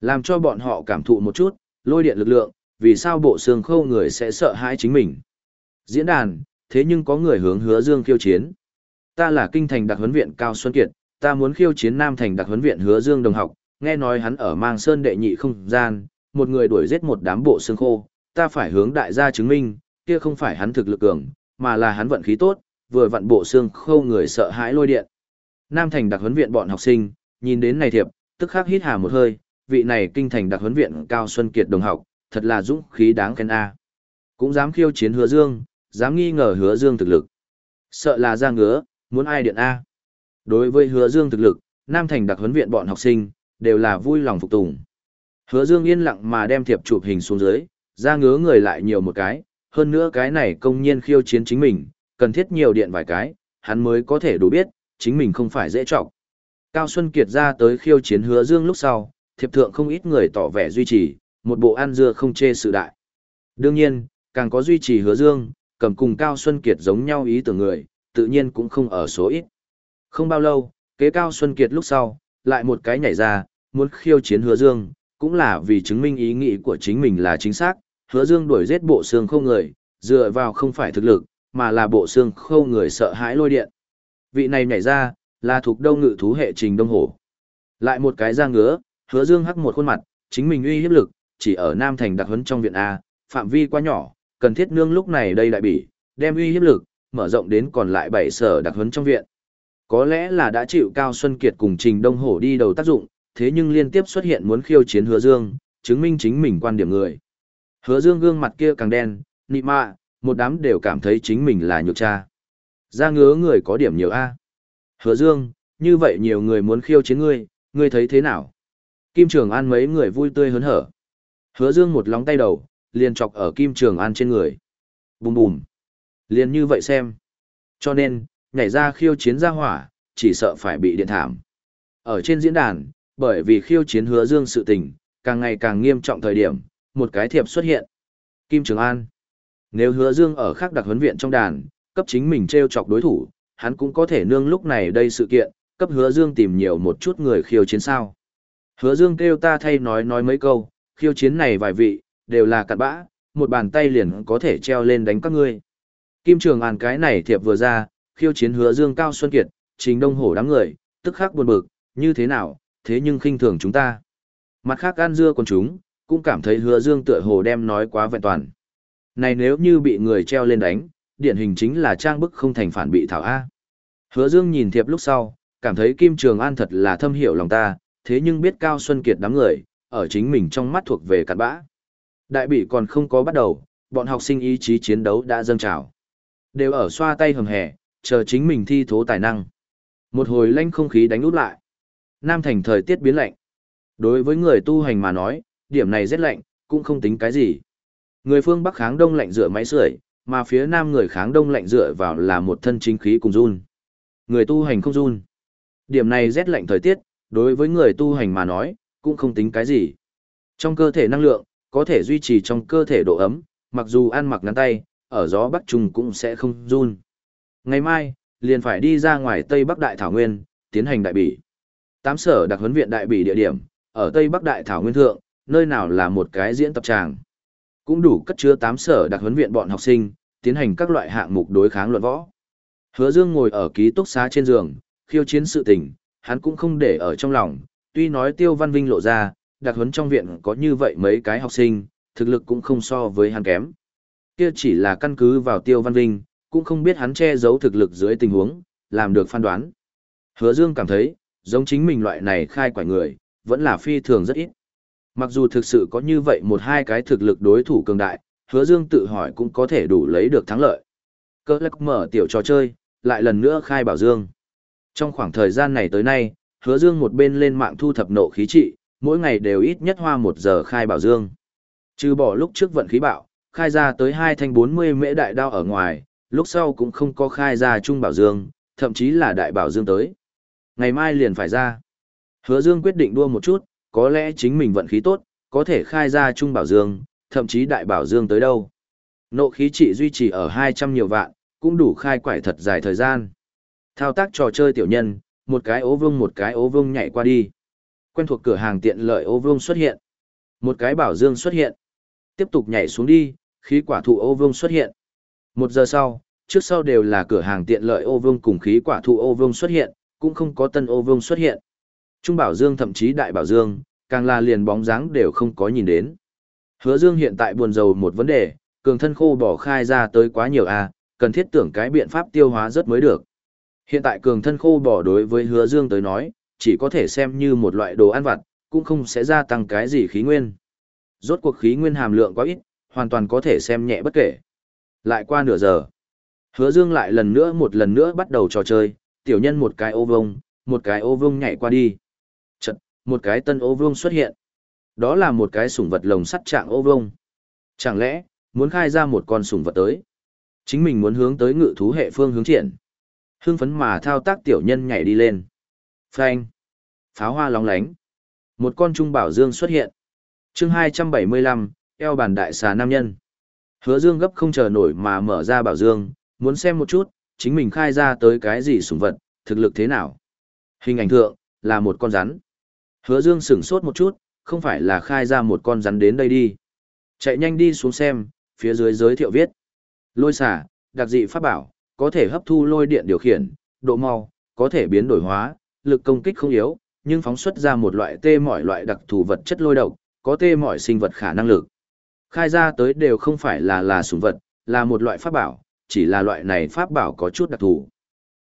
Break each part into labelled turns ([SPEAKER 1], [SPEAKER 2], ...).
[SPEAKER 1] Làm cho bọn họ cảm thụ một chút, lôi điện lực lượng, vì sao bộ xương khâu người sẽ sợ hãi chính mình. Diễn đàn, thế nhưng có người hướng hứa dương khiêu chiến. Ta là kinh thành đặc huấn viện Cao Xuân Kiệt, ta muốn khiêu chiến Nam thành đặc huấn viện hứa dương đồng học, nghe nói hắn ở mang sơn đệ nhị không gian, một người đuổi giết một đám bộ xương khô, ta phải hướng đại gia chứng minh, kia không phải hắn thực lực cường, mà là hắn vận khí tốt, vừa vận bộ xương khô người sợ hãi lôi điện. Nam thành đặc huấn viện bọn học sinh, nhìn đến này thiệp, tức khắc hít hà một hơi, vị này kinh thành đặc huấn viện Cao Xuân Kiệt đồng học, thật là dũng khí đáng khen a. Cũng dám khiêu chiến Hứa Dương, dám nghi ngờ Hứa Dương thực lực. Sợ là ra ngứa, muốn ai điện a. Đối với Hứa Dương thực lực, Nam thành đặc huấn viện bọn học sinh đều là vui lòng phục tùng. Hứa Dương yên lặng mà đem thiệp chụp hình xuống dưới, ra ngứa người lại nhiều một cái, hơn nữa cái này công nhiên khiêu chiến chính mình, cần thiết nhiều điện vài cái, hắn mới có thể đủ biết, chính mình không phải dễ trọng. Cao Xuân Kiệt ra tới khiêu chiến hứa dương lúc sau, thiệp thượng không ít người tỏ vẻ duy trì, một bộ ăn dưa không chê sự đại. Đương nhiên, càng có duy trì hứa dương, cầm cùng Cao Xuân Kiệt giống nhau ý tưởng người, tự nhiên cũng không ở số ít. Không bao lâu, kế Cao Xuân Kiệt lúc sau, lại một cái nhảy ra, muốn khiêu chiến hứa dương, cũng là vì chứng minh ý nghĩ của chính mình là chính xác, hứa dương đuổi giết bộ xương không người, dựa vào không phải thực lực, mà là bộ xương khâu người sợ hãi lôi điện. Vị này nhảy ra, là thuộc đông ngự thú hệ trình đông hổ. Lại một cái ra ngứa, hứa dương hắc một khuôn mặt, chính mình uy hiếp lực, chỉ ở Nam Thành đặc huấn trong viện A, phạm vi quá nhỏ, cần thiết nương lúc này đây đại bỉ, đem uy hiếp lực, mở rộng đến còn lại bảy sở đặc huấn trong viện. Có lẽ là đã chịu Cao Xuân Kiệt cùng Trình Đông Hổ đi đầu tác dụng, thế nhưng liên tiếp xuất hiện muốn khiêu chiến Hứa Dương, chứng minh chính mình quan điểm người. Hứa Dương gương mặt kia càng đen, nị mạ, một đám đều cảm thấy chính mình là nhược cha. Ra ngứa người có điểm nhiều A. Hứa Dương, như vậy nhiều người muốn khiêu chiến ngươi, ngươi thấy thế nào? Kim Trường An mấy người vui tươi hớn hở. Hứa Dương một lóng tay đầu, liền chọc ở Kim Trường An trên người. Bùm bùm. Liền như vậy xem. Cho nên, nhảy ra khiêu chiến ra hỏa, chỉ sợ phải bị điện thảm. Ở trên diễn đàn, bởi vì khiêu chiến Hứa Dương sự tình, càng ngày càng nghiêm trọng thời điểm, một cái thiệp xuất hiện. Kim Trường An. Nếu hứa dương ở khác đặc huấn viện trong đàn, cấp chính mình treo chọc đối thủ, hắn cũng có thể nương lúc này đây sự kiện, cấp hứa dương tìm nhiều một chút người khiêu chiến sao. Hứa dương kêu ta thay nói nói mấy câu, khiêu chiến này vài vị, đều là cặn bã, một bàn tay liền có thể treo lên đánh các ngươi. Kim Trường An cái này thiệp vừa ra, khiêu chiến hứa dương cao xuân kiệt, trình đông hổ đám người, tức khắc buồn bực, như thế nào, thế nhưng khinh thường chúng ta. Mặt khác ăn dưa còn chúng, cũng cảm thấy hứa dương tựa hồ đem nói quá vẹn toàn. Này nếu như bị người treo lên đánh, điển hình chính là trang bức không thành phản bị thảo A. Hứa Dương nhìn thiệp lúc sau, cảm thấy Kim Trường An thật là thâm hiểu lòng ta, thế nhưng biết Cao Xuân Kiệt đám người, ở chính mình trong mắt thuộc về cặn bã. Đại bị còn không có bắt đầu, bọn học sinh ý chí chiến đấu đã dâng trào. Đều ở xoa tay hầm hè, chờ chính mình thi thố tài năng. Một hồi lanh không khí đánh út lại. Nam thành thời tiết biến lạnh. Đối với người tu hành mà nói, điểm này rất lạnh, cũng không tính cái gì. Người phương Bắc kháng đông lạnh dựa máy sưởi, mà phía Nam người kháng đông lạnh dựa vào là một thân chính khí cùng run. Người tu hành không run. Điểm này rét lạnh thời tiết, đối với người tu hành mà nói, cũng không tính cái gì. Trong cơ thể năng lượng, có thể duy trì trong cơ thể độ ấm, mặc dù ăn mặc ngắn tay, ở gió Bắc Trung cũng sẽ không run. Ngày mai, liền phải đi ra ngoài Tây Bắc Đại Thảo Nguyên, tiến hành đại bỉ. Tám sở đặc huấn viện đại bỉ địa điểm, ở Tây Bắc Đại Thảo Nguyên Thượng, nơi nào là một cái diễn tập tràng cũng đủ cất chứa tám sở đặc huấn viện bọn học sinh, tiến hành các loại hạng mục đối kháng luận võ. Hứa Dương ngồi ở ký túc xá trên giường, khiêu chiến sự tình, hắn cũng không để ở trong lòng, tuy nói Tiêu Văn Vinh lộ ra, đặc huấn trong viện có như vậy mấy cái học sinh, thực lực cũng không so với hắn kém. Kia chỉ là căn cứ vào Tiêu Văn Vinh, cũng không biết hắn che giấu thực lực dưới tình huống, làm được phán đoán. Hứa Dương cảm thấy, giống chính mình loại này khai quải người, vẫn là phi thường rất ít. Mặc dù thực sự có như vậy một hai cái thực lực đối thủ cường đại, hứa dương tự hỏi cũng có thể đủ lấy được thắng lợi. Cơ lắc mở tiểu trò chơi, lại lần nữa khai bảo dương. Trong khoảng thời gian này tới nay, hứa dương một bên lên mạng thu thập nộ khí trị, mỗi ngày đều ít nhất hoa một giờ khai bảo dương. Trừ bỏ lúc trước vận khí bạo, khai ra tới hai thanh 40 mễ đại đao ở ngoài, lúc sau cũng không có khai ra trung bảo dương, thậm chí là đại bảo dương tới. Ngày mai liền phải ra. Hứa dương quyết định đua một chút, có lẽ chính mình vận khí tốt, có thể khai ra trung bảo dương, thậm chí đại bảo dương tới đâu. Nộ khí trị duy trì ở 200 nhiều vạn, cũng đủ khai quải thật dài thời gian. Thao tác trò chơi tiểu nhân, một cái ố vương một cái ố vương nhảy qua đi. Quen thuộc cửa hàng tiện lợi ô vương xuất hiện. Một cái bảo dương xuất hiện. Tiếp tục nhảy xuống đi, khí quả thụ ô vương xuất hiện. Một giờ sau, trước sau đều là cửa hàng tiện lợi ô vương cùng khí quả thụ ô vương xuất hiện, cũng không có tân ô vương xuất hiện. Trung bảo dương thậm chí đại bảo dương, càng là liền bóng dáng đều không có nhìn đến. Hứa dương hiện tại buồn rầu một vấn đề, cường thân khô bỏ khai ra tới quá nhiều a cần thiết tưởng cái biện pháp tiêu hóa rất mới được. Hiện tại cường thân khô bỏ đối với hứa dương tới nói, chỉ có thể xem như một loại đồ ăn vặt, cũng không sẽ gia tăng cái gì khí nguyên. Rốt cuộc khí nguyên hàm lượng quá ít, hoàn toàn có thể xem nhẹ bất kể. Lại qua nửa giờ, hứa dương lại lần nữa một lần nữa bắt đầu trò chơi, tiểu nhân một cái ô vông, một cái ô vông nhảy qua đi. Chật, một cái tân ô vông xuất hiện. Đó là một cái sủng vật lồng sắt trạng ô vông. Chẳng lẽ, muốn khai ra một con sủng vật tới? Chính mình muốn hướng tới ngự thú hệ phương hướng triển. Hưng phấn mà thao tác tiểu nhân nhảy đi lên. Phanh. Pháo hoa lóng lánh. Một con trung bảo dương xuất hiện. chương 275, eo bàn đại xà nam nhân. Hứa dương gấp không chờ nổi mà mở ra bảo dương, muốn xem một chút, chính mình khai ra tới cái gì sủng vật, thực lực thế nào. Hình ảnh thượng, là một con rắn. Hứa dương sửng sốt một chút, không phải là khai ra một con rắn đến đây đi. Chạy nhanh đi xuống xem, phía dưới giới thiệu viết. Lôi xả, đặc dị pháp bảo, có thể hấp thu lôi điện điều khiển, độ mau, có thể biến đổi hóa, lực công kích không yếu, nhưng phóng xuất ra một loại tê mọi loại đặc thù vật chất lôi độc, có tê mọi sinh vật khả năng lực. Khai ra tới đều không phải là là sủng vật, là một loại pháp bảo, chỉ là loại này pháp bảo có chút đặc thù.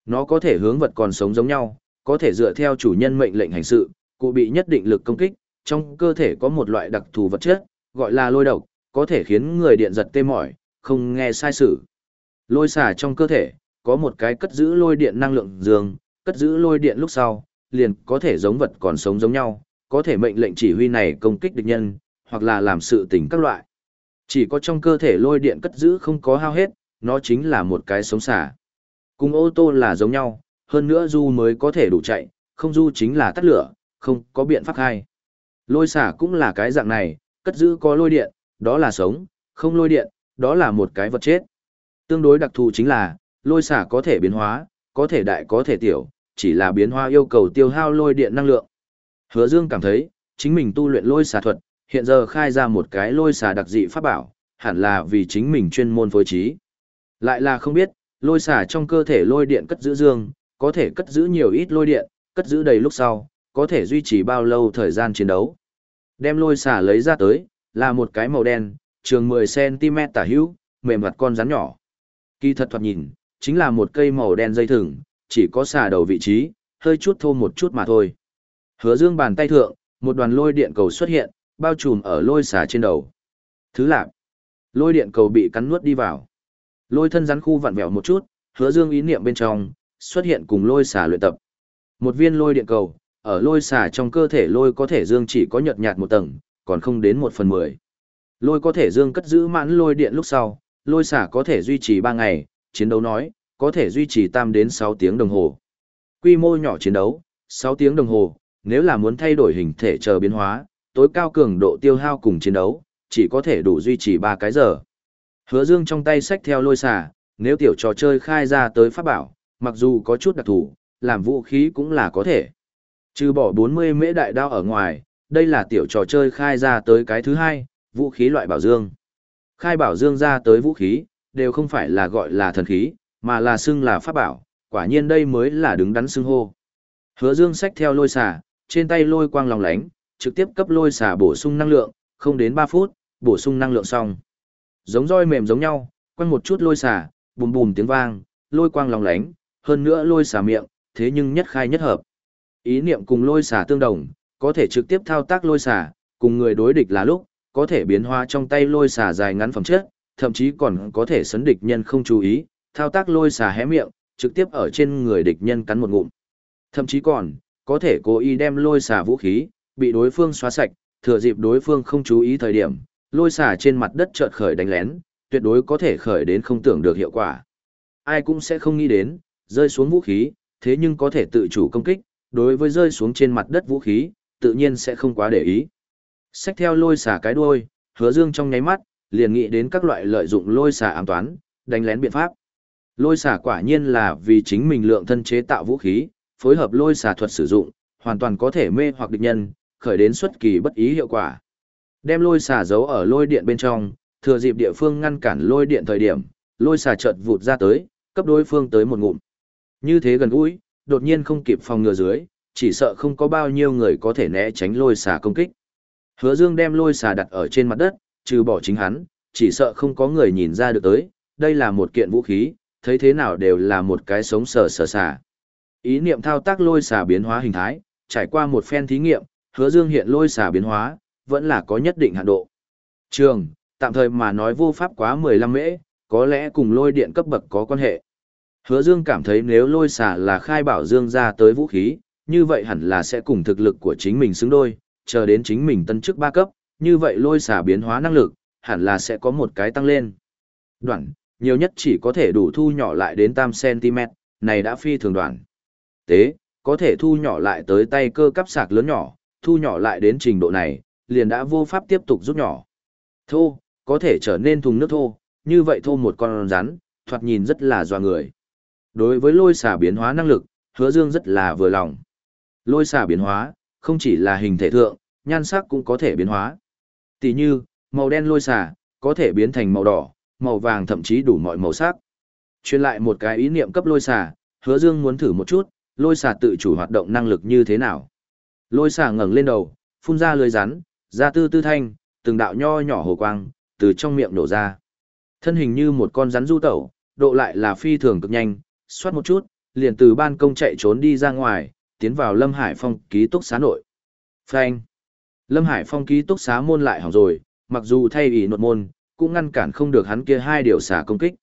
[SPEAKER 1] Nó có thể hướng vật còn sống giống nhau, có thể dựa theo chủ nhân mệnh lệnh hành sự, cụ bị nhất định lực công kích, trong cơ thể có một loại đặc thù vật chất, gọi là lôi độc, có thể khiến người điện giật tê mỏi, không nghe sai sự. Lôi xả trong cơ thể, có một cái cất giữ lôi điện năng lượng dương, cất giữ lôi điện lúc sau, liền có thể giống vật còn sống giống nhau, có thể mệnh lệnh chỉ huy này công kích địch nhân, hoặc là làm sự tình các loại. Chỉ có trong cơ thể lôi điện cất giữ không có hao hết, nó chính là một cái sống xả. Cùng ô tô là giống nhau, hơn nữa du mới có thể đủ chạy, không du chính là tắt lửa, không có biện pháp hay. Lôi xả cũng là cái dạng này, cất giữ có lôi điện, đó là sống, không lôi điện, đó là một cái vật chết. Tương đối đặc thù chính là, lôi xả có thể biến hóa, có thể đại có thể tiểu, chỉ là biến hóa yêu cầu tiêu hao lôi điện năng lượng. Hứa Dương cảm thấy, chính mình tu luyện lôi xả thuật, hiện giờ khai ra một cái lôi xả đặc dị pháp bảo, hẳn là vì chính mình chuyên môn phối trí. Lại là không biết, lôi xả trong cơ thể lôi điện cất giữ dương, có thể cất giữ nhiều ít lôi điện, cất giữ đầy lúc sau, có thể duy trì bao lâu thời gian chiến đấu. Đem lôi xả lấy ra tới, là một cái màu đen, trường 10cm tả hữu, mềm mặt con rắn nhỏ. Kỳ thật thoạt nhìn, chính là một cây màu đen dây thừng, chỉ có xả đầu vị trí, hơi chút thô một chút mà thôi. Hứa dương bàn tay thượng, một đoàn lôi điện cầu xuất hiện, bao trùm ở lôi xả trên đầu. Thứ lạc, lôi điện cầu bị cắn nuốt đi vào. Lôi thân rắn khu vặn vẹo một chút, hứa dương ý niệm bên trong, xuất hiện cùng lôi xả luyện tập. Một viên lôi điện cầu, ở lôi xả trong cơ thể lôi có thể dương chỉ có nhợt nhạt một tầng, còn không đến một phần mười. Lôi có thể dương cất giữ mãn lôi điện lúc sau, lôi xả có thể duy trì 3 ngày, chiến đấu nói, có thể duy trì tam đến 6 tiếng đồng hồ. Quy mô nhỏ chiến đấu, 6 tiếng đồng hồ, nếu là muốn thay đổi hình thể chờ biến hóa, tối cao cường độ tiêu hao cùng chiến đấu, chỉ có thể đủ duy trì 3 cái giờ. Hứa Dương trong tay sách theo lôi xả, nếu tiểu trò chơi khai ra tới pháp bảo, mặc dù có chút đặc thù, làm vũ khí cũng là có thể. Trừ bỏ 40 mễ đại đao ở ngoài, đây là tiểu trò chơi khai ra tới cái thứ hai, vũ khí loại bảo dương. Khai bảo dương ra tới vũ khí, đều không phải là gọi là thần khí, mà là xưng là pháp bảo, quả nhiên đây mới là đứng đắn xưng hô. Hứa dương sách theo lôi xà, trên tay lôi quang lòng lánh, trực tiếp cấp lôi xà bổ sung năng lượng, không đến 3 phút, bổ sung năng lượng xong. Giống roi mềm giống nhau, quăng một chút lôi xà, bùm bùm tiếng vang, lôi quang lòng lánh, hơn nữa lôi xà miệng, thế nhưng nhất khai nhất hợp. Ý niệm cùng lôi xà tương đồng, có thể trực tiếp thao tác lôi xà, cùng người đối địch là lúc, có thể biến hóa trong tay lôi xà dài ngắn phẩm chất, thậm chí còn có thể sấn địch nhân không chú ý, thao tác lôi xà hé miệng, trực tiếp ở trên người địch nhân cắn một ngụm. Thậm chí còn, có thể cố ý đem lôi xà vũ khí, bị đối phương xóa sạch, thừa dịp đối phương không chú ý thời điểm, lôi xà trên mặt đất chợt khởi đánh lén, tuyệt đối có thể khởi đến không tưởng được hiệu quả. Ai cũng sẽ không nghĩ đến, rơi xuống vũ khí, thế nhưng có thể tự chủ công kích, đối với rơi xuống trên mặt đất vũ khí, tự nhiên sẽ không quá để ý. Xách theo lôi xả cái đuôi, hứa dương trong nháy mắt, liền nghĩ đến các loại lợi dụng lôi xả ám toán, đánh lén biện pháp. Lôi xả quả nhiên là vì chính mình lượng thân chế tạo vũ khí, phối hợp lôi xả thuật sử dụng, hoàn toàn có thể mê hoặc địch nhân, khởi đến xuất kỳ bất ý hiệu quả. Đem lôi xả giấu ở lôi điện bên trong, thừa dịp địa phương ngăn cản lôi điện thời điểm, lôi xả chợt vụt ra tới, cấp đối phương tới một ngụm. Như thế gần gũi, đột nhiên không kịp phòng ngừa dưới, chỉ sợ không có bao nhiêu người có thể né tránh lôi xả công kích. Hứa Dương đem lôi xà đặt ở trên mặt đất, trừ bỏ chính hắn, chỉ sợ không có người nhìn ra được tới, đây là một kiện vũ khí, thấy thế nào đều là một cái sống sờ sờ xà. Ý niệm thao tác lôi xà biến hóa hình thái, trải qua một phen thí nghiệm, Hứa Dương hiện lôi xà biến hóa, vẫn là có nhất định hạn độ. Trường, tạm thời mà nói vô pháp quá 15 mễ, có lẽ cùng lôi điện cấp bậc có quan hệ. Hứa Dương cảm thấy nếu lôi xà là khai bảo Dương ra tới vũ khí, như vậy hẳn là sẽ cùng thực lực của chính mình xứng đôi, chờ đến chính mình tân chức ba cấp, như vậy lôi xả biến hóa năng lực, hẳn là sẽ có một cái tăng lên. Đoạn, nhiều nhất chỉ có thể đủ thu nhỏ lại đến tam cm, này đã phi thường đoạn. Tế, có thể thu nhỏ lại tới tay cơ cắp sạc lớn nhỏ, thu nhỏ lại đến trình độ này, liền đã vô pháp tiếp tục rút nhỏ. Thô, có thể trở nên thùng nước thô, như vậy thô một con rắn, thoạt nhìn rất là doa người. Đối với lôi xà biến hóa năng lực, hứa dương rất là vừa lòng. Lôi xà biến hóa, không chỉ là hình thể thượng, nhan sắc cũng có thể biến hóa. Tỷ như, màu đen lôi xà, có thể biến thành màu đỏ, màu vàng thậm chí đủ mọi màu sắc. Truyền lại một cái ý niệm cấp lôi xà, hứa dương muốn thử một chút, lôi xà tự chủ hoạt động năng lực như thế nào. Lôi xà ngẩng lên đầu, phun ra lưới rắn, ra tư tư thanh, từng đạo nho nhỏ hồ quang, từ trong miệng nổ ra. Thân hình như một con rắn du tẩu, độ lại là phi thường cực nhanh, xoát một chút, liền từ ban công chạy trốn đi ra ngoài, tiến vào Lâm Hải Phong ký túc xá nội. Phanh. Lâm Hải Phong ký túc xá môn lại hỏng rồi, mặc dù thay ủy nột môn, cũng ngăn cản không được hắn kia hai điều xả công kích.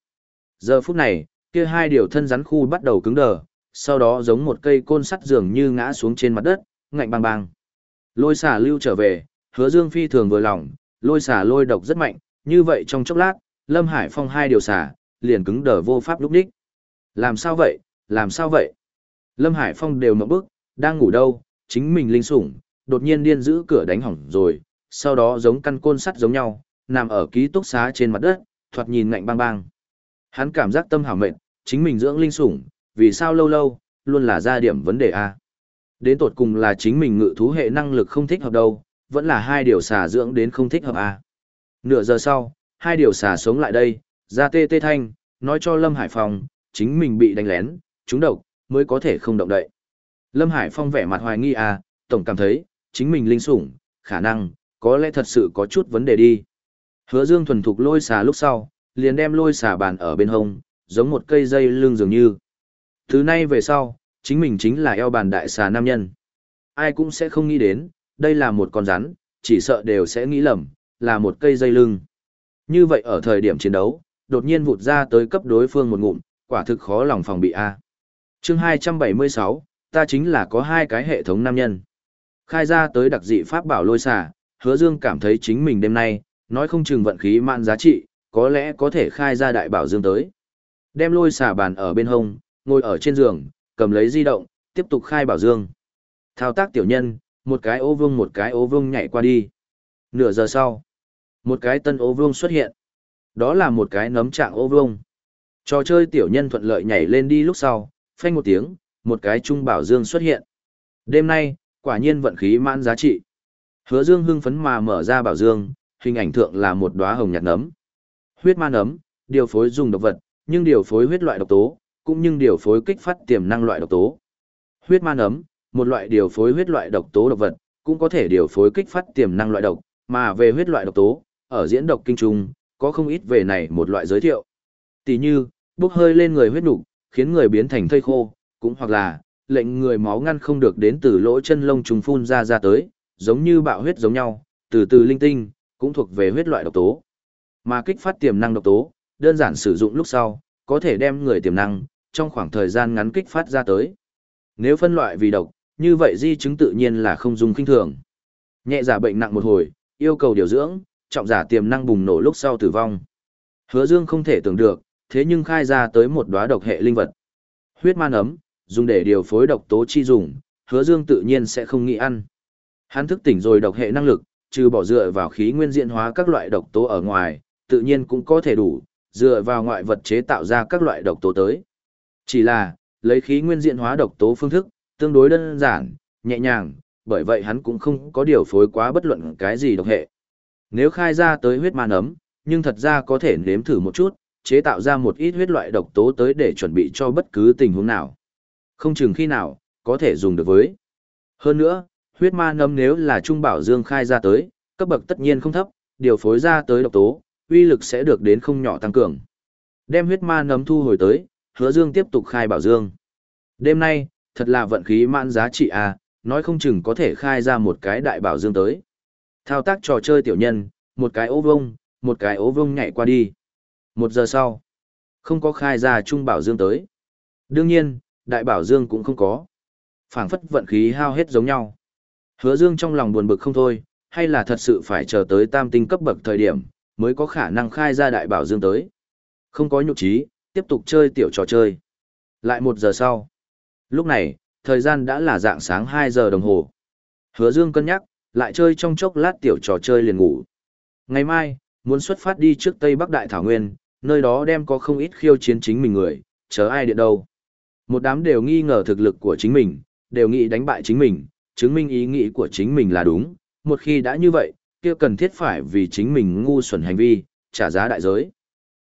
[SPEAKER 1] Giờ phút này, kia hai điều thân rắn khu bắt đầu cứng đờ, sau đó giống một cây côn sắt dường như ngã xuống trên mặt đất, ngạnh bang bang. Lôi xả lưu trở về, hứa dương phi thường vừa lòng, lôi xả lôi độc rất mạnh, như vậy trong chốc lát, Lâm Hải Phong hai điều xả, liền cứng đờ vô pháp lúc đích. Làm sao vậy, làm sao vậy? Lâm Hải Phong đều mộng bức, đang ngủ đâu, chính mình linh sủng, đột nhiên điên giữ cửa đánh hỏng rồi, sau đó giống căn côn sắt giống nhau, nằm ở ký túc xá trên mặt đất, thoạt nhìn ngạnh bang bang. Hắn cảm giác tâm hảo mệnh, chính mình dưỡng linh sủng, vì sao lâu lâu, luôn là ra điểm vấn đề a. Đến tột cùng là chính mình ngự thú hệ năng lực không thích hợp đâu, vẫn là hai điều xà dưỡng đến không thích hợp a. Nửa giờ sau, hai điều xà sống lại đây, ra tê tê thanh, nói cho Lâm Hải Phong, chính mình bị đánh lén, trúng độc, mới có thể không động đậy. Lâm Hải Phong vẻ mặt hoài nghi à, tổng cảm thấy, chính mình linh sủng, khả năng, có lẽ thật sự có chút vấn đề đi. Hứa Dương thuần thục lôi xà lúc sau, liền đem lôi xà bàn ở bên hông, giống một cây dây lưng dường như. Thứ nay về sau, chính mình chính là eo bàn đại xà nam nhân. Ai cũng sẽ không nghĩ đến, đây là một con rắn, chỉ sợ đều sẽ nghĩ lầm, là một cây dây lưng. Như vậy ở thời điểm chiến đấu, đột nhiên vụt ra tới cấp đối phương một ngụm, quả thực khó lòng phòng bị a. Chương 276, ta chính là có hai cái hệ thống nam nhân. Khai ra tới đặc dị pháp bảo lôi xà, Hứa Dương cảm thấy chính mình đêm nay, nói không chừng vận khí mạn giá trị, có lẽ có thể khai ra đại bảo dương tới. Đem lôi xà bàn ở bên hông, ngồi ở trên giường, cầm lấy di động, tiếp tục khai bảo dương. Thao tác tiểu nhân, một cái ô vương một cái ô vương nhảy qua đi. Nửa giờ sau, một cái tân ô vương xuất hiện. Đó là một cái nấm trạng ô vương. Trò chơi tiểu nhân thuận lợi nhảy lên đi lúc sau, phanh một tiếng, một cái trung bảo dương xuất hiện. Đêm nay, quả nhiên vận khí mãn giá trị. Hứa Dương hưng phấn mà mở ra bảo dương, hình ảnh thượng là một đóa hồng nhạt nấm. Huyết ma nấm, điều phối dùng độc vật, nhưng điều phối huyết loại độc tố, cũng như điều phối kích phát tiềm năng loại độc tố. Huyết ma nấm, một loại điều phối huyết loại độc tố độc vật, cũng có thể điều phối kích phát tiềm năng loại độc, mà về huyết loại độc tố, ở diễn độc kinh trung, có không ít về này một loại giới thiệu. Tỷ như, bốc hơi lên người huyết nục, khiến người biến thành thây khô, cũng hoặc là, lệnh người máu ngăn không được đến từ lỗ chân lông trùng phun ra ra tới, giống như bạo huyết giống nhau, từ từ linh tinh, cũng thuộc về huyết loại độc tố. Mà kích phát tiềm năng độc tố, đơn giản sử dụng lúc sau, có thể đem người tiềm năng, trong khoảng thời gian ngắn kích phát ra tới. Nếu phân loại vì độc, như vậy di chứng tự nhiên là không dùng kinh thường. Nhẹ giả bệnh nặng một hồi, yêu cầu điều dưỡng, trọng giả tiềm năng bùng nổ lúc sau tử vong. Hứa Dương không thể tưởng được, thế nhưng khai ra tới một đóa độc hệ linh vật. Huyết man ấm, dùng để điều phối độc tố chi dùng, Hứa Dương tự nhiên sẽ không nghĩ ăn. Hắn thức tỉnh rồi độc hệ năng lực, trừ bỏ dựa vào khí nguyên diện hóa các loại độc tố ở ngoài, tự nhiên cũng có thể đủ, dựa vào ngoại vật chế tạo ra các loại độc tố tới. Chỉ là, lấy khí nguyên diện hóa độc tố phương thức, tương đối đơn giản, nhẹ nhàng, bởi vậy hắn cũng không có điều phối quá bất luận cái gì độc hệ. Nếu khai ra tới huyết ma nấm, nhưng thật ra có thể nếm thử một chút, chế tạo ra một ít huyết loại độc tố tới để chuẩn bị cho bất cứ tình huống nào. Không chừng khi nào, có thể dùng được với. Hơn nữa, huyết ma nấm nếu là trung bảo dương khai ra tới, cấp bậc tất nhiên không thấp, điều phối ra tới độc tố, uy lực sẽ được đến không nhỏ tăng cường. Đem huyết ma nấm thu hồi tới, hứa dương tiếp tục khai bảo dương. Đêm nay, thật là vận khí mãn giá trị à, nói không chừng có thể khai ra một cái đại bảo dương tới. Thao tác trò chơi tiểu nhân, một cái ô vông, một cái ô vông nhảy qua đi. Một giờ sau, không có khai ra trung bảo dương tới. Đương nhiên, đại bảo dương cũng không có. phảng phất vận khí hao hết giống nhau. Hứa dương trong lòng buồn bực không thôi, hay là thật sự phải chờ tới tam tinh cấp bậc thời điểm, mới có khả năng khai ra đại bảo dương tới. Không có nhục trí, tiếp tục chơi tiểu trò chơi. Lại một giờ sau. Lúc này, thời gian đã là dạng sáng 2 giờ đồng hồ. Hứa Dương cân nhắc, lại chơi trong chốc lát tiểu trò chơi liền ngủ. Ngày mai, muốn xuất phát đi trước Tây Bắc Đại Thảo Nguyên, nơi đó đem có không ít khiêu chiến chính mình người, chớ ai điện đâu. Một đám đều nghi ngờ thực lực của chính mình, đều nghĩ đánh bại chính mình, chứng minh ý nghĩ của chính mình là đúng. Một khi đã như vậy, kia cần thiết phải vì chính mình ngu xuẩn hành vi, trả giá đại giới.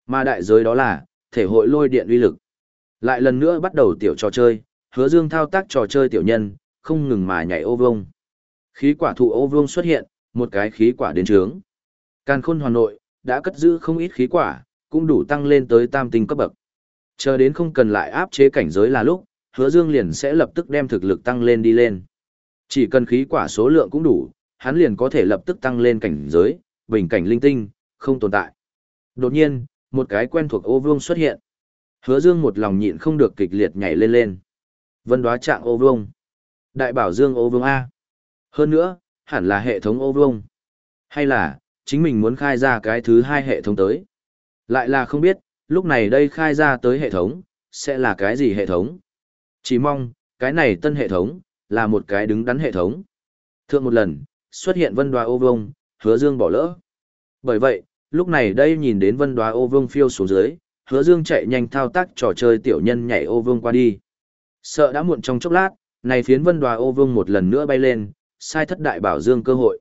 [SPEAKER 1] Mà đại giới đó là, thể hội lôi điện uy lực. Lại lần nữa bắt đầu tiểu trò chơi, hứa dương thao tác trò chơi tiểu nhân, không ngừng mà nhảy ô vông. Khí quả thụ ô vông xuất hiện, một cái khí quả đến trướng. Càn khôn hoàn nội, đã cất giữ không ít khí quả, cũng đủ tăng lên tới tam tinh cấp bậc. Chờ đến không cần lại áp chế cảnh giới là lúc, hứa dương liền sẽ lập tức đem thực lực tăng lên đi lên. Chỉ cần khí quả số lượng cũng đủ, hắn liền có thể lập tức tăng lên cảnh giới, bình cảnh linh tinh, không tồn tại. Đột nhiên, một cái quen thuộc ô vương xuất hiện. Hứa dương một lòng nhịn không được kịch liệt nhảy lên lên. Vân đoá trạng ô vương. Đại bảo dương ô vương A. Hơn nữa, hẳn là hệ thống ô vương. Hay là, chính mình muốn khai ra cái thứ hai hệ thống tới. Lại là không biết, lúc này đây khai ra tới hệ thống, sẽ là cái gì hệ thống. Chỉ mong, cái này tân hệ thống, là một cái đứng đắn hệ thống. Thượng một lần, xuất hiện vân đoá ô vương, hứa dương bỏ lỡ. Bởi vậy, lúc này đây nhìn đến vân đoá ô vương phiêu xuống dưới, hứa dương chạy nhanh thao tác trò chơi tiểu nhân nhảy ô vương qua đi. Sợ đã muộn trong chốc lát, này phiến vân đoá ô vương một lần nữa bay lên, sai thất đại bảo dương cơ hội.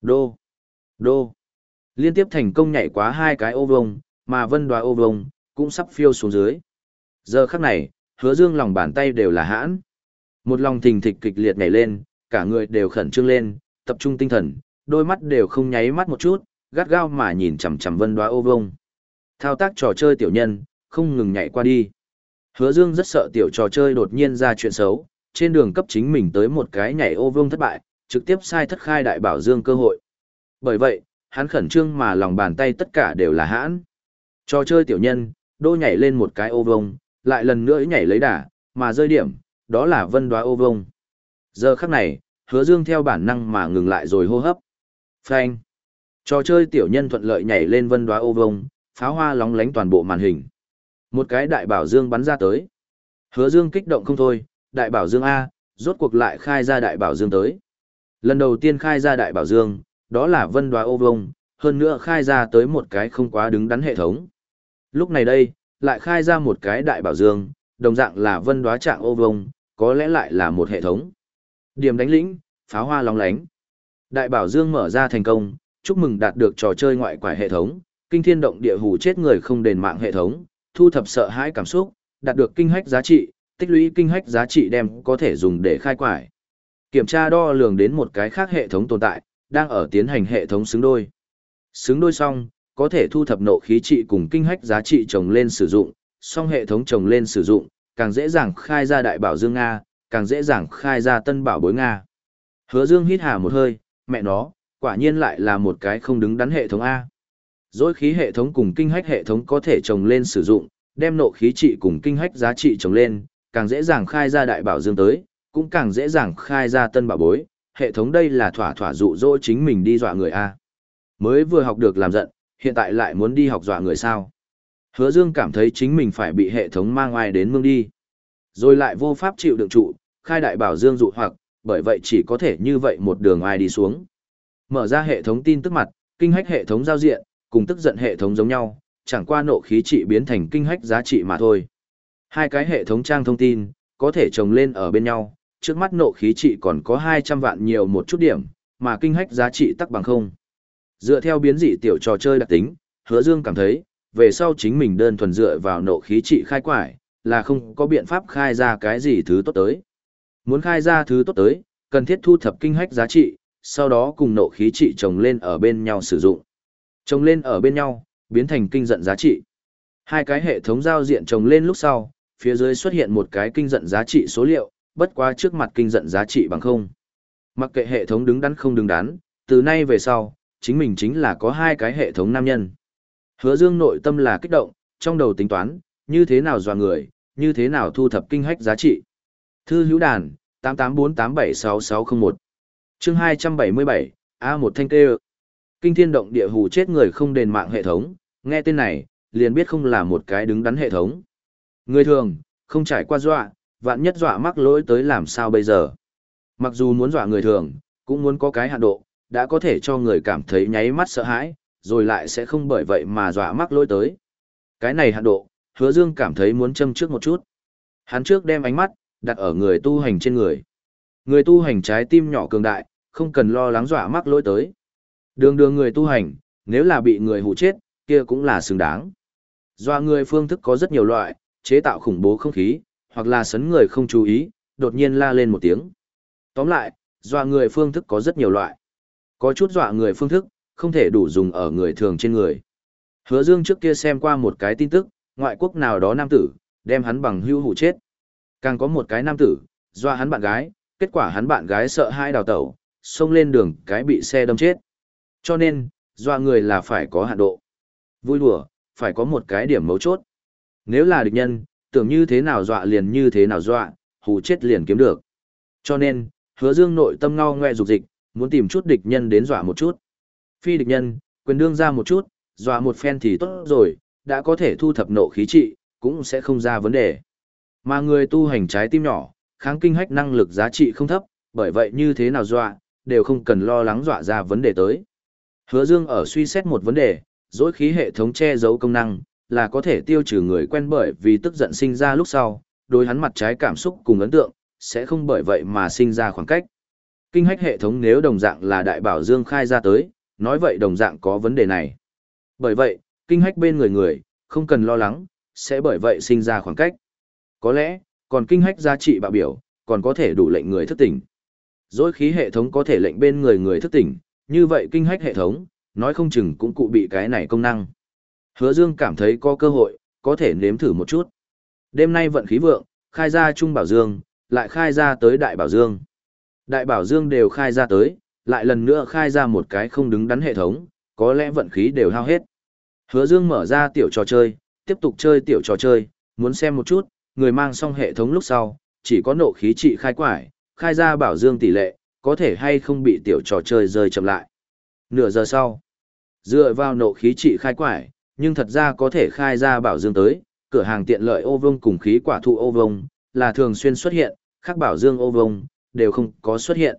[SPEAKER 1] Đô, đô, liên tiếp thành công nhảy quá hai cái ô vương, mà vân đoá ô vông, cũng sắp phiêu xuống dưới. Giờ khắc này, hứa dương lòng bàn tay đều là hãn. Một lòng thình thịch kịch liệt nhảy lên, cả người đều khẩn trương lên, tập trung tinh thần, đôi mắt đều không nháy mắt một chút, gắt gao mà nhìn chằm chằm vân đoá ô vông. Thao tác trò chơi tiểu nhân, không ngừng nhảy qua đi. Hứa Dương rất sợ tiểu trò chơi đột nhiên ra chuyện xấu, trên đường cấp chính mình tới một cái nhảy ô vông thất bại, trực tiếp sai thất khai đại bảo Dương cơ hội. Bởi vậy, hắn khẩn trương mà lòng bàn tay tất cả đều là hãn. Trò chơi tiểu nhân, đô nhảy lên một cái ô vông, lại lần nữa nhảy lấy đà, mà rơi điểm, đó là vân đoá ô vông. Giờ khắc này, hứa dương theo bản năng mà ngừng lại rồi hô hấp. Phanh. Trò chơi tiểu nhân thuận lợi nhảy lên vân đoá ô vông, pháo hoa lóng lánh toàn bộ màn hình. Một cái đại bảo dương bắn ra tới. Hứa dương kích động không thôi, đại bảo dương A, rốt cuộc lại khai ra đại bảo dương tới. Lần đầu tiên khai ra đại bảo dương, đó là vân đoá ô vông, hơn nữa khai ra tới một cái không quá đứng đắn hệ thống. Lúc này đây, lại khai ra một cái đại bảo dương, đồng dạng là vân đoá trạng ô vông, có lẽ lại là một hệ thống. Điểm đánh lĩnh, pháo hoa lóng lánh. Đại bảo dương mở ra thành công, chúc mừng đạt được trò chơi ngoại quải hệ thống, kinh thiên động địa hủ chết người không đền mạng hệ thống, thu thập sợ hãi cảm xúc, đạt được kinh hách giá trị, tích lũy kinh hách giá trị đem có thể dùng để khai quải. Kiểm tra đo lường đến một cái khác hệ thống tồn tại, đang ở tiến hành hệ thống xứng đôi. Xứng đôi xong, có thể thu thập nộ khí trị cùng kinh hách giá trị trồng lên sử dụng, song hệ thống trồng lên sử dụng, càng dễ dàng khai ra đại bảo dương Nga, càng dễ dàng khai ra tân bảo bối Nga. Hứa Dương hít hà một hơi, mẹ nó, quả nhiên lại là một cái không đứng đắn hệ thống A. Dối khí hệ thống cùng kinh hách hệ thống có thể trồng lên sử dụng, đem nộ khí trị cùng kinh hách giá trị trồng lên, càng dễ dàng khai ra đại bảo dương tới, cũng càng dễ dàng khai ra tân bảo bối. Hệ thống đây là thỏa thỏa dụ dỗ chính mình đi dọa người A. Mới vừa học được làm giận, hiện tại lại muốn đi học dọa người sao. Hứa Dương cảm thấy chính mình phải bị hệ thống mang ngoài đến mương đi. Rồi lại vô pháp chịu đựng trụ, khai đại bảo Dương dụ hoặc, bởi vậy chỉ có thể như vậy một đường ai đi xuống. Mở ra hệ thống tin tức mặt, kinh hách hệ thống giao diện, cùng tức giận hệ thống giống nhau, chẳng qua nộ khí trị biến thành kinh hách giá trị mà thôi. Hai cái hệ thống trang thông tin, có thể chồng lên ở bên nhau, trước mắt nộ khí trị còn có 200 vạn nhiều một chút điểm, mà kinh hách giá trị tắc bằng không. Dựa theo biến dị tiểu trò chơi đặc tính, hứa dương cảm thấy, về sau chính mình đơn thuần dựa vào nộ khí trị khai quải, là không có biện pháp khai ra cái gì thứ tốt tới. Muốn khai ra thứ tốt tới, cần thiết thu thập kinh hách giá trị, sau đó cùng nộ khí trị trồng lên ở bên nhau sử dụng. Trồng lên ở bên nhau, biến thành kinh giận giá trị. Hai cái hệ thống giao diện trồng lên lúc sau, phía dưới xuất hiện một cái kinh giận giá trị số liệu, bất quá trước mặt kinh giận giá trị bằng không. Mặc kệ hệ thống đứng đắn không đứng đắn, từ nay về sau, chính mình chính là có hai cái hệ thống nam nhân. Hứa Dương nội tâm là kích động, trong đầu tính toán, như thế nào dò người, như thế nào thu thập kinh hách giá trị. Thư hữu đàn, 8848766601. Chương 277, A1 thanh tê Kinh thiên động địa hù chết người không đền mạng hệ thống, nghe tên này, liền biết không là một cái đứng đắn hệ thống. Người thường, không trải qua dọa, vạn nhất dọa mắc lỗi tới làm sao bây giờ. Mặc dù muốn dọa người thường, cũng muốn có cái hạn độ, đã có thể cho người cảm thấy nháy mắt sợ hãi, rồi lại sẽ không bởi vậy mà dọa mắc lôi tới. Cái này hạn độ, hứa dương cảm thấy muốn châm trước một chút. Hắn trước đem ánh mắt, đặt ở người tu hành trên người. Người tu hành trái tim nhỏ cường đại, không cần lo lắng dọa mắc lỗi tới. Đường đường người tu hành, nếu là bị người hù chết, kia cũng là xứng đáng. Dọa người phương thức có rất nhiều loại, chế tạo khủng bố không khí, hoặc là sấn người không chú ý, đột nhiên la lên một tiếng. Tóm lại, dọa người phương thức có rất nhiều loại. Có chút dọa người phương thức, không thể đủ dùng ở người thường trên người. Hứa Dương trước kia xem qua một cái tin tức, ngoại quốc nào đó nam tử, đem hắn bằng hưu hụ chết. Càng có một cái nam tử, dọa hắn bạn gái, kết quả hắn bạn gái sợ hai đào tẩu, xông lên đường cái bị xe đâm chết. Cho nên, dọa người là phải có hạn độ. Vui đùa, phải có một cái điểm mấu chốt. Nếu là địch nhân, tưởng như thế nào dọa liền như thế nào dọa, hù chết liền kiếm được. Cho nên, hứa dương nội tâm ngao ngoe dục dịch, muốn tìm chút địch nhân đến dọa một chút. Phi địch nhân, quyền đương ra một chút, dọa một phen thì tốt rồi, đã có thể thu thập nộ khí trị, cũng sẽ không ra vấn đề. Mà người tu hành trái tim nhỏ, kháng kinh hách năng lực giá trị không thấp, bởi vậy như thế nào dọa, đều không cần lo lắng dọa ra vấn đề tới. Hứa Dương ở suy xét một vấn đề, dối khí hệ thống che giấu công năng, là có thể tiêu trừ người quen bởi vì tức giận sinh ra lúc sau, đối hắn mặt trái cảm xúc cùng ấn tượng, sẽ không bởi vậy mà sinh ra khoảng cách. Kinh hách hệ thống nếu đồng dạng là đại bảo Dương khai ra tới, nói vậy đồng dạng có vấn đề này. Bởi vậy, kinh hách bên người người, không cần lo lắng, sẽ bởi vậy sinh ra khoảng cách. Có lẽ, còn kinh hách giá trị bạo biểu, còn có thể đủ lệnh người thức tỉnh. Dối khí hệ thống có thể lệnh bên người người thức tỉnh, như vậy kinh hách hệ thống, nói không chừng cũng cụ bị cái này công năng. Hứa Dương cảm thấy có cơ hội, có thể nếm thử một chút. Đêm nay vận khí vượng, khai ra Trung Bảo Dương, lại khai ra tới Đại Bảo Dương. Đại Bảo Dương đều khai ra tới, lại lần nữa khai ra một cái không đứng đắn hệ thống, có lẽ vận khí đều hao hết. Hứa Dương mở ra tiểu trò chơi, tiếp tục chơi tiểu trò chơi, muốn xem một chút, người mang xong hệ thống lúc sau, chỉ có nộ khí trị khai quải, khai ra Bảo Dương tỷ lệ, có thể hay không bị tiểu trò chơi rơi chậm lại. Nửa giờ sau, dựa vào nộ khí trị khai quải, nhưng thật ra có thể khai ra bảo dương tới, cửa hàng tiện lợi ô vông cùng khí quả thụ ô vông, là thường xuyên xuất hiện, khác bảo dương ô vông, đều không có xuất hiện.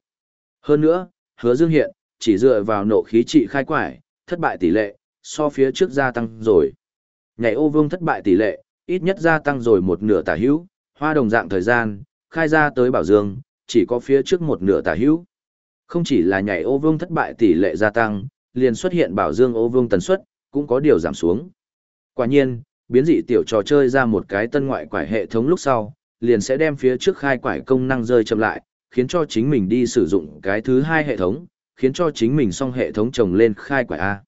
[SPEAKER 1] Hơn nữa, hứa dương hiện, chỉ dựa vào nộ khí trị khai quải, thất bại tỷ lệ, so phía trước gia tăng rồi. Nhảy ô vương thất bại tỷ lệ, ít nhất gia tăng rồi một nửa tả hữu, hoa đồng dạng thời gian, khai ra tới bảo dương, chỉ có phía trước một nửa tả hữu. Không chỉ là nhảy ô vương thất bại tỷ lệ gia tăng, liền xuất hiện bảo dương ô vương tần suất, cũng có điều giảm xuống. Quả nhiên, biến dị tiểu trò chơi ra một cái tân ngoại quải hệ thống lúc sau, liền sẽ đem phía trước khai quải công năng rơi chậm lại, khiến cho chính mình đi sử dụng cái thứ hai hệ thống, khiến cho chính mình xong hệ thống trồng lên khai quả A.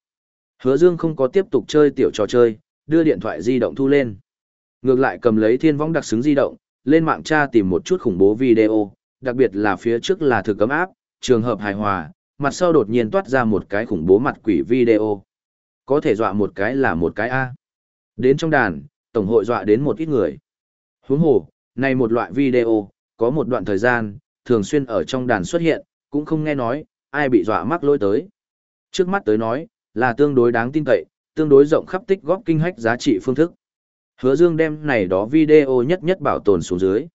[SPEAKER 1] Hứa Dương không có tiếp tục chơi tiểu trò chơi, đưa điện thoại di động thu lên. Ngược lại cầm lấy thiên vong đặc xứng di động, lên mạng tra tìm một chút khủng bố video, đặc biệt là phía trước là thực cấm áp, trường hợp hài hòa, mặt sau đột nhiên toát ra một cái khủng bố mặt quỷ video. Có thể dọa một cái là một cái A. Đến trong đàn, tổng hội dọa đến một ít người. Huống hồ, này một loại video, có một đoạn thời gian, thường xuyên ở trong đàn xuất hiện, cũng không nghe nói, ai bị dọa mắc lôi tới. Trước mắt tới nói, là tương đối đáng tin cậy, tương đối rộng khắp tích góp kinh hách giá trị phương thức. Hứa Dương đem này đó video nhất nhất bảo tồn xuống dưới.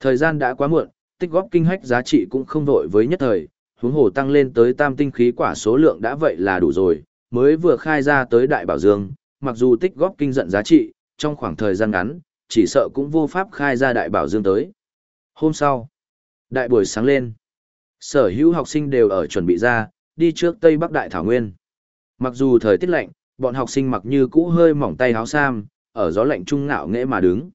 [SPEAKER 1] Thời gian đã quá muộn, tích góp kinh hách giá trị cũng không vội với nhất thời, huống hồ tăng lên tới tam tinh khí quả số lượng đã vậy là đủ rồi, mới vừa khai ra tới đại bảo dương, mặc dù tích góp kinh giận giá trị, trong khoảng thời gian ngắn, chỉ sợ cũng vô pháp khai ra đại bảo dương tới. Hôm sau, Đại buổi sáng lên. Sở hữu học sinh đều ở chuẩn bị ra, đi trước Tây Bắc Đại Thảo Nguyên. Mặc dù thời tiết lạnh, bọn học sinh mặc như cũ hơi mỏng tay áo sam, ở gió lạnh trung ngạo nghễ mà đứng.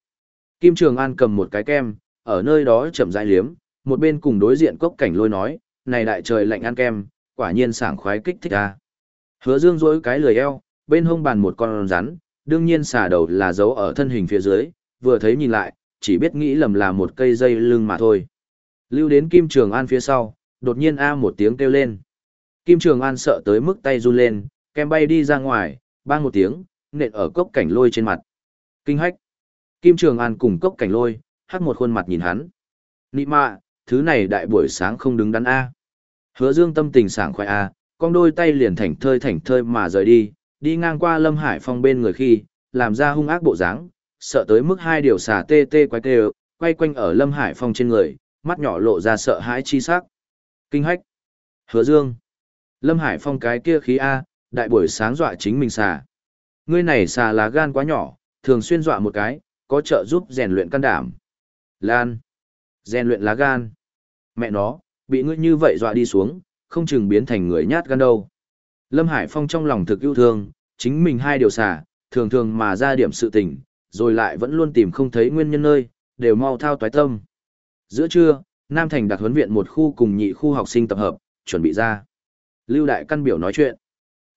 [SPEAKER 1] Kim Trường An cầm một cái kem, ở nơi đó chậm rãi liếm, một bên cùng đối diện cốc cảnh lôi nói, này đại trời lạnh ăn kem, quả nhiên sảng khoái kích thích a. Hứa Dương dỗi cái lười eo, bên hông bàn một con rắn, đương nhiên xà đầu là giấu ở thân hình phía dưới, vừa thấy nhìn lại, chỉ biết nghĩ lầm là một cây dây lưng mà thôi. Lưu đến Kim Trường An phía sau, đột nhiên a một tiếng kêu lên. Kim Trường An sợ tới mức tay run lên, kem bay đi ra ngoài, bang một tiếng, nện ở cốc cảnh lôi trên mặt. Kinh hách. Kim Trường An cùng cốc cảnh lôi, hắc một khuôn mặt nhìn hắn. Nị mạ, thứ này đại buổi sáng không đứng đắn A. Hứa dương tâm tình sảng khoái A, con đôi tay liền thảnh thơi thảnh thơi mà rời đi, đi ngang qua Lâm Hải Phong bên người khi, làm ra hung ác bộ dáng, sợ tới mức hai điều xà tê tê quay tê, quay quanh ở Lâm Hải Phong trên người, mắt nhỏ lộ ra sợ hãi chi sắc. Kinh hách. Hứa dương. Lâm Hải Phong cái kia khí A, đại buổi sáng dọa chính mình xà. Ngươi này xà lá gan quá nhỏ, thường xuyên dọa một cái, có trợ giúp rèn luyện can đảm. Lan. Rèn luyện lá gan. Mẹ nó, bị ngươi như vậy dọa đi xuống, không chừng biến thành người nhát gan đâu. Lâm Hải Phong trong lòng thực yêu thương, chính mình hai điều xả, thường thường mà ra điểm sự tình, rồi lại vẫn luôn tìm không thấy nguyên nhân nơi, đều mau thao toái tâm. Giữa trưa, Nam Thành đặt huấn viện một khu cùng nhị khu học sinh tập hợp, chuẩn bị ra. Lưu Đại Căn biểu nói chuyện.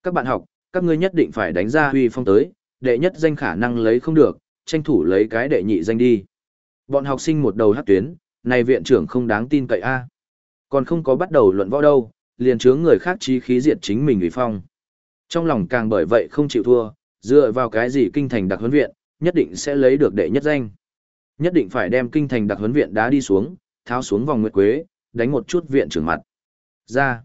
[SPEAKER 1] Các bạn học, các ngươi nhất định phải đánh ra huy phong tới, đệ nhất danh khả năng lấy không được, tranh thủ lấy cái đệ nhị danh đi. Bọn học sinh một đầu hát tuyến, này viện trưởng không đáng tin cậy a. Còn không có bắt đầu luận võ đâu, liền chướng người khác chí khí diệt chính mình ủy phong. Trong lòng càng bởi vậy không chịu thua, dựa vào cái gì kinh thành đặc huấn viện, nhất định sẽ lấy được đệ nhất danh. Nhất định phải đem kinh thành đặc huấn viện đá đi xuống, tháo xuống vòng nguyệt quế, đánh một chút viện trưởng mặt. Ra.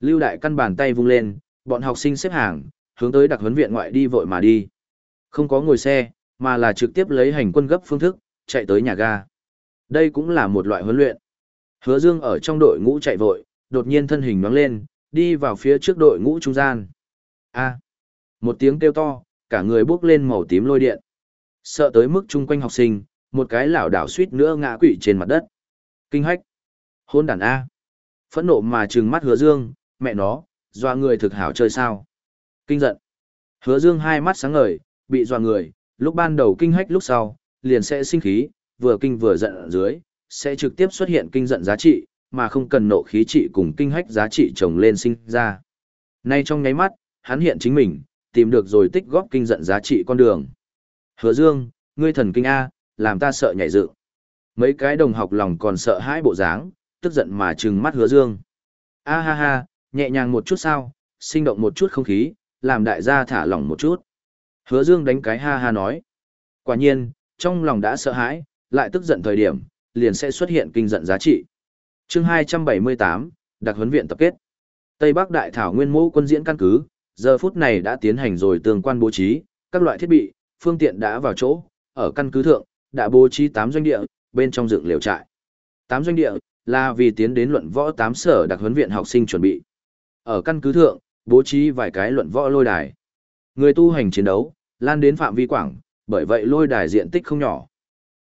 [SPEAKER 1] Lưu đại căn bàn tay vung lên, bọn học sinh xếp hàng, hướng tới đặc huấn viện ngoại đi vội mà đi. Không có ngồi xe, mà là trực tiếp lấy hành quân gấp phương thức, chạy tới nhà ga. Đây cũng là một loại huấn luyện. Hứa Dương ở trong đội ngũ chạy vội, đột nhiên thân hình nhoáng lên, đi vào phía trước đội ngũ trung gian. A! một tiếng kêu to, cả người bước lên màu tím lôi điện. Sợ tới mức chung quanh học sinh, một cái lảo đảo suýt nữa ngã quỵ trên mặt đất. Kinh hách! Hôn đàn A! Phẫn nộ mà trừng mắt hứa dương, mẹ nó, doa người thực hảo chơi sao? Kinh giận! Hứa dương hai mắt sáng ngời, bị doa người, lúc ban đầu kinh hách lúc sau, liền sẽ sinh khí, vừa kinh vừa giận ở dưới, sẽ trực tiếp xuất hiện kinh giận giá trị, mà không cần nộ khí trị cùng kinh hách giá trị chồng lên sinh ra. Nay trong nháy mắt, hắn hiện chính mình, tìm được rồi tích góp kinh giận giá trị con đường. Hứa Dương, ngươi thần kinh A, làm ta sợ nhảy dựng. Mấy cái đồng học lòng còn sợ hãi bộ dáng, tức giận mà trừng mắt Hứa Dương. A ha ha, nhẹ nhàng một chút sao, sinh động một chút không khí, làm đại gia thả lỏng một chút. Hứa Dương đánh cái ha ha nói. Quả nhiên, trong lòng đã sợ hãi, lại tức giận thời điểm, liền sẽ xuất hiện kinh giận giá trị. Chương 278, đặc huấn viện tập kết. Tây Bắc Đại Thảo Nguyên Mẫu quân diễn căn cứ, giờ phút này đã tiến hành rồi tương quan bố trí, các loại thiết bị, phương tiện đã vào chỗ, ở căn cứ thượng, đã bố trí 8 doanh địa, bên trong dựng liều trại. 8 doanh địa là vì tiến đến luận võ 8 sở đặc huấn viện học sinh chuẩn bị. Ở căn cứ thượng, bố trí vài cái luận võ lôi đài. Người tu hành chiến đấu, lan đến phạm vi quảng, bởi vậy lôi đài diện tích không nhỏ.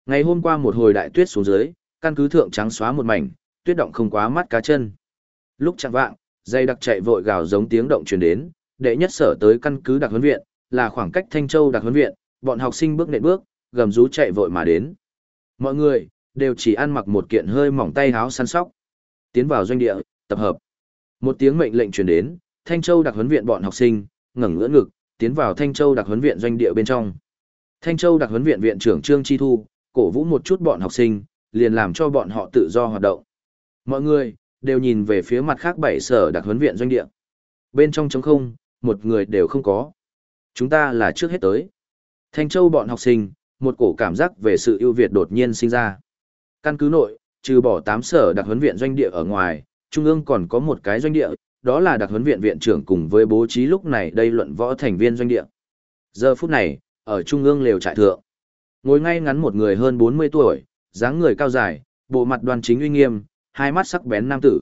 [SPEAKER 1] Ngày hôm qua một hồi đại tuyết xuống dưới, căn cứ thượng trắng xóa một mảnh, tuyết động không quá mắt cá chân. Lúc chẳng vạng, dây đặc chạy vội gào giống tiếng động truyền đến, đệ nhất sở tới căn cứ đặc huấn viện, là khoảng cách Thanh Châu đặc huấn viện, bọn học sinh bước nện bước, gầm rú chạy vội mà đến. Mọi người đều chỉ ăn mặc một kiện hơi mỏng tay áo săn sóc. Tiến vào doanh địa, tập hợp. Một tiếng mệnh lệnh truyền đến, Thanh Châu đặc huấn viện bọn học sinh ngẩng ngửa ngực, tiến vào Thanh Châu đặc huấn viện doanh địa bên trong. Thanh Châu đặc huấn viện viện trưởng Trương Chi Thu, cổ vũ một chút bọn học sinh, liền làm cho bọn họ tự do hoạt động. Mọi người đều nhìn về phía mặt khác bảy sở đặc huấn viện doanh địa. Bên trong trống không, một người đều không có. Chúng ta là trước hết tới. Thanh Châu bọn học sinh, một cổ cảm giác về sự ưu việt đột nhiên sinh ra. Căn cứ nội, trừ bỏ 8 sở đặc huấn viện doanh địa ở ngoài, trung ương còn có một cái doanh địa, đó là đặc huấn viện viện trưởng cùng với bố trí lúc này đây luận võ thành viên doanh địa. Giờ phút này, ở trung ương lều trại thượng, ngồi ngay ngắn một người hơn 40 tuổi, dáng người cao dài, bộ mặt đoan chính uy nghiêm, hai mắt sắc bén nam tử.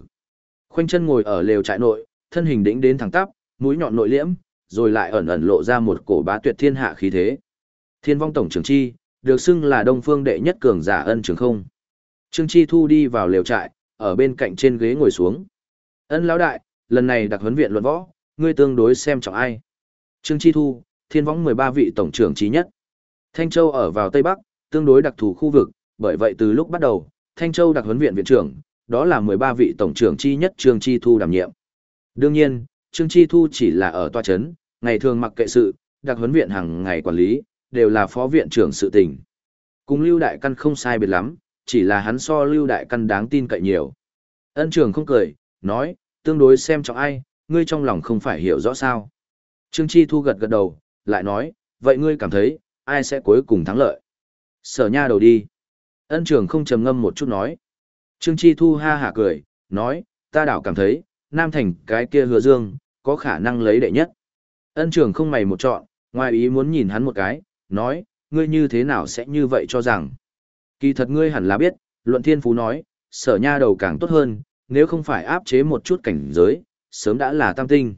[SPEAKER 1] Khoanh chân ngồi ở lều trại nội, thân hình đĩnh đến thẳng tắp, mũi nhọn nội liễm, rồi lại ẩn ẩn lộ ra một cổ bá tuyệt thiên hạ khí thế. Thiên vong tổng trưởng chi, được xưng là đông phương đệ nhất cường giả ân trường không. Trương Chi Thu đi vào lều trại, ở bên cạnh trên ghế ngồi xuống. Ân lão đại, lần này đặc huấn viện luận võ, ngươi tương đối xem trọng ai? Trương Chi Thu, thiên võng 13 vị tổng trưởng trí nhất. Thanh Châu ở vào Tây Bắc, tương đối đặc thù khu vực, bởi vậy từ lúc bắt đầu, Thanh Châu đặc huấn viện viện trưởng, đó là 13 vị tổng trưởng chi nhất Trương Chi Thu đảm nhiệm. Đương nhiên, Trương Chi Thu chỉ là ở tòa chấn, ngày thường mặc kệ sự, đặc huấn viện hàng ngày quản lý, đều là phó viện trưởng sự tình. Cùng Lưu Đại Căn không sai biệt lắm, chỉ là hắn so Lưu Đại Căn đáng tin cậy nhiều. Ân trường không cười, nói, tương đối xem trọng ai, ngươi trong lòng không phải hiểu rõ sao. Trương Chi Thu gật gật đầu, lại nói, vậy ngươi cảm thấy, ai sẽ cuối cùng thắng lợi? Sở nha đầu đi. Ân trường không trầm ngâm một chút nói. Trương Chi Thu ha hả cười, nói, ta đảo cảm thấy, Nam Thành cái kia hứa dương, có khả năng lấy đệ nhất. Ân trường không mày một chọn, ngoài ý muốn nhìn hắn một cái, nói, ngươi như thế nào sẽ như vậy cho rằng. Kỳ thật ngươi hẳn là biết, luận thiên phú nói, sở nha đầu càng tốt hơn, nếu không phải áp chế một chút cảnh giới, sớm đã là tam tinh.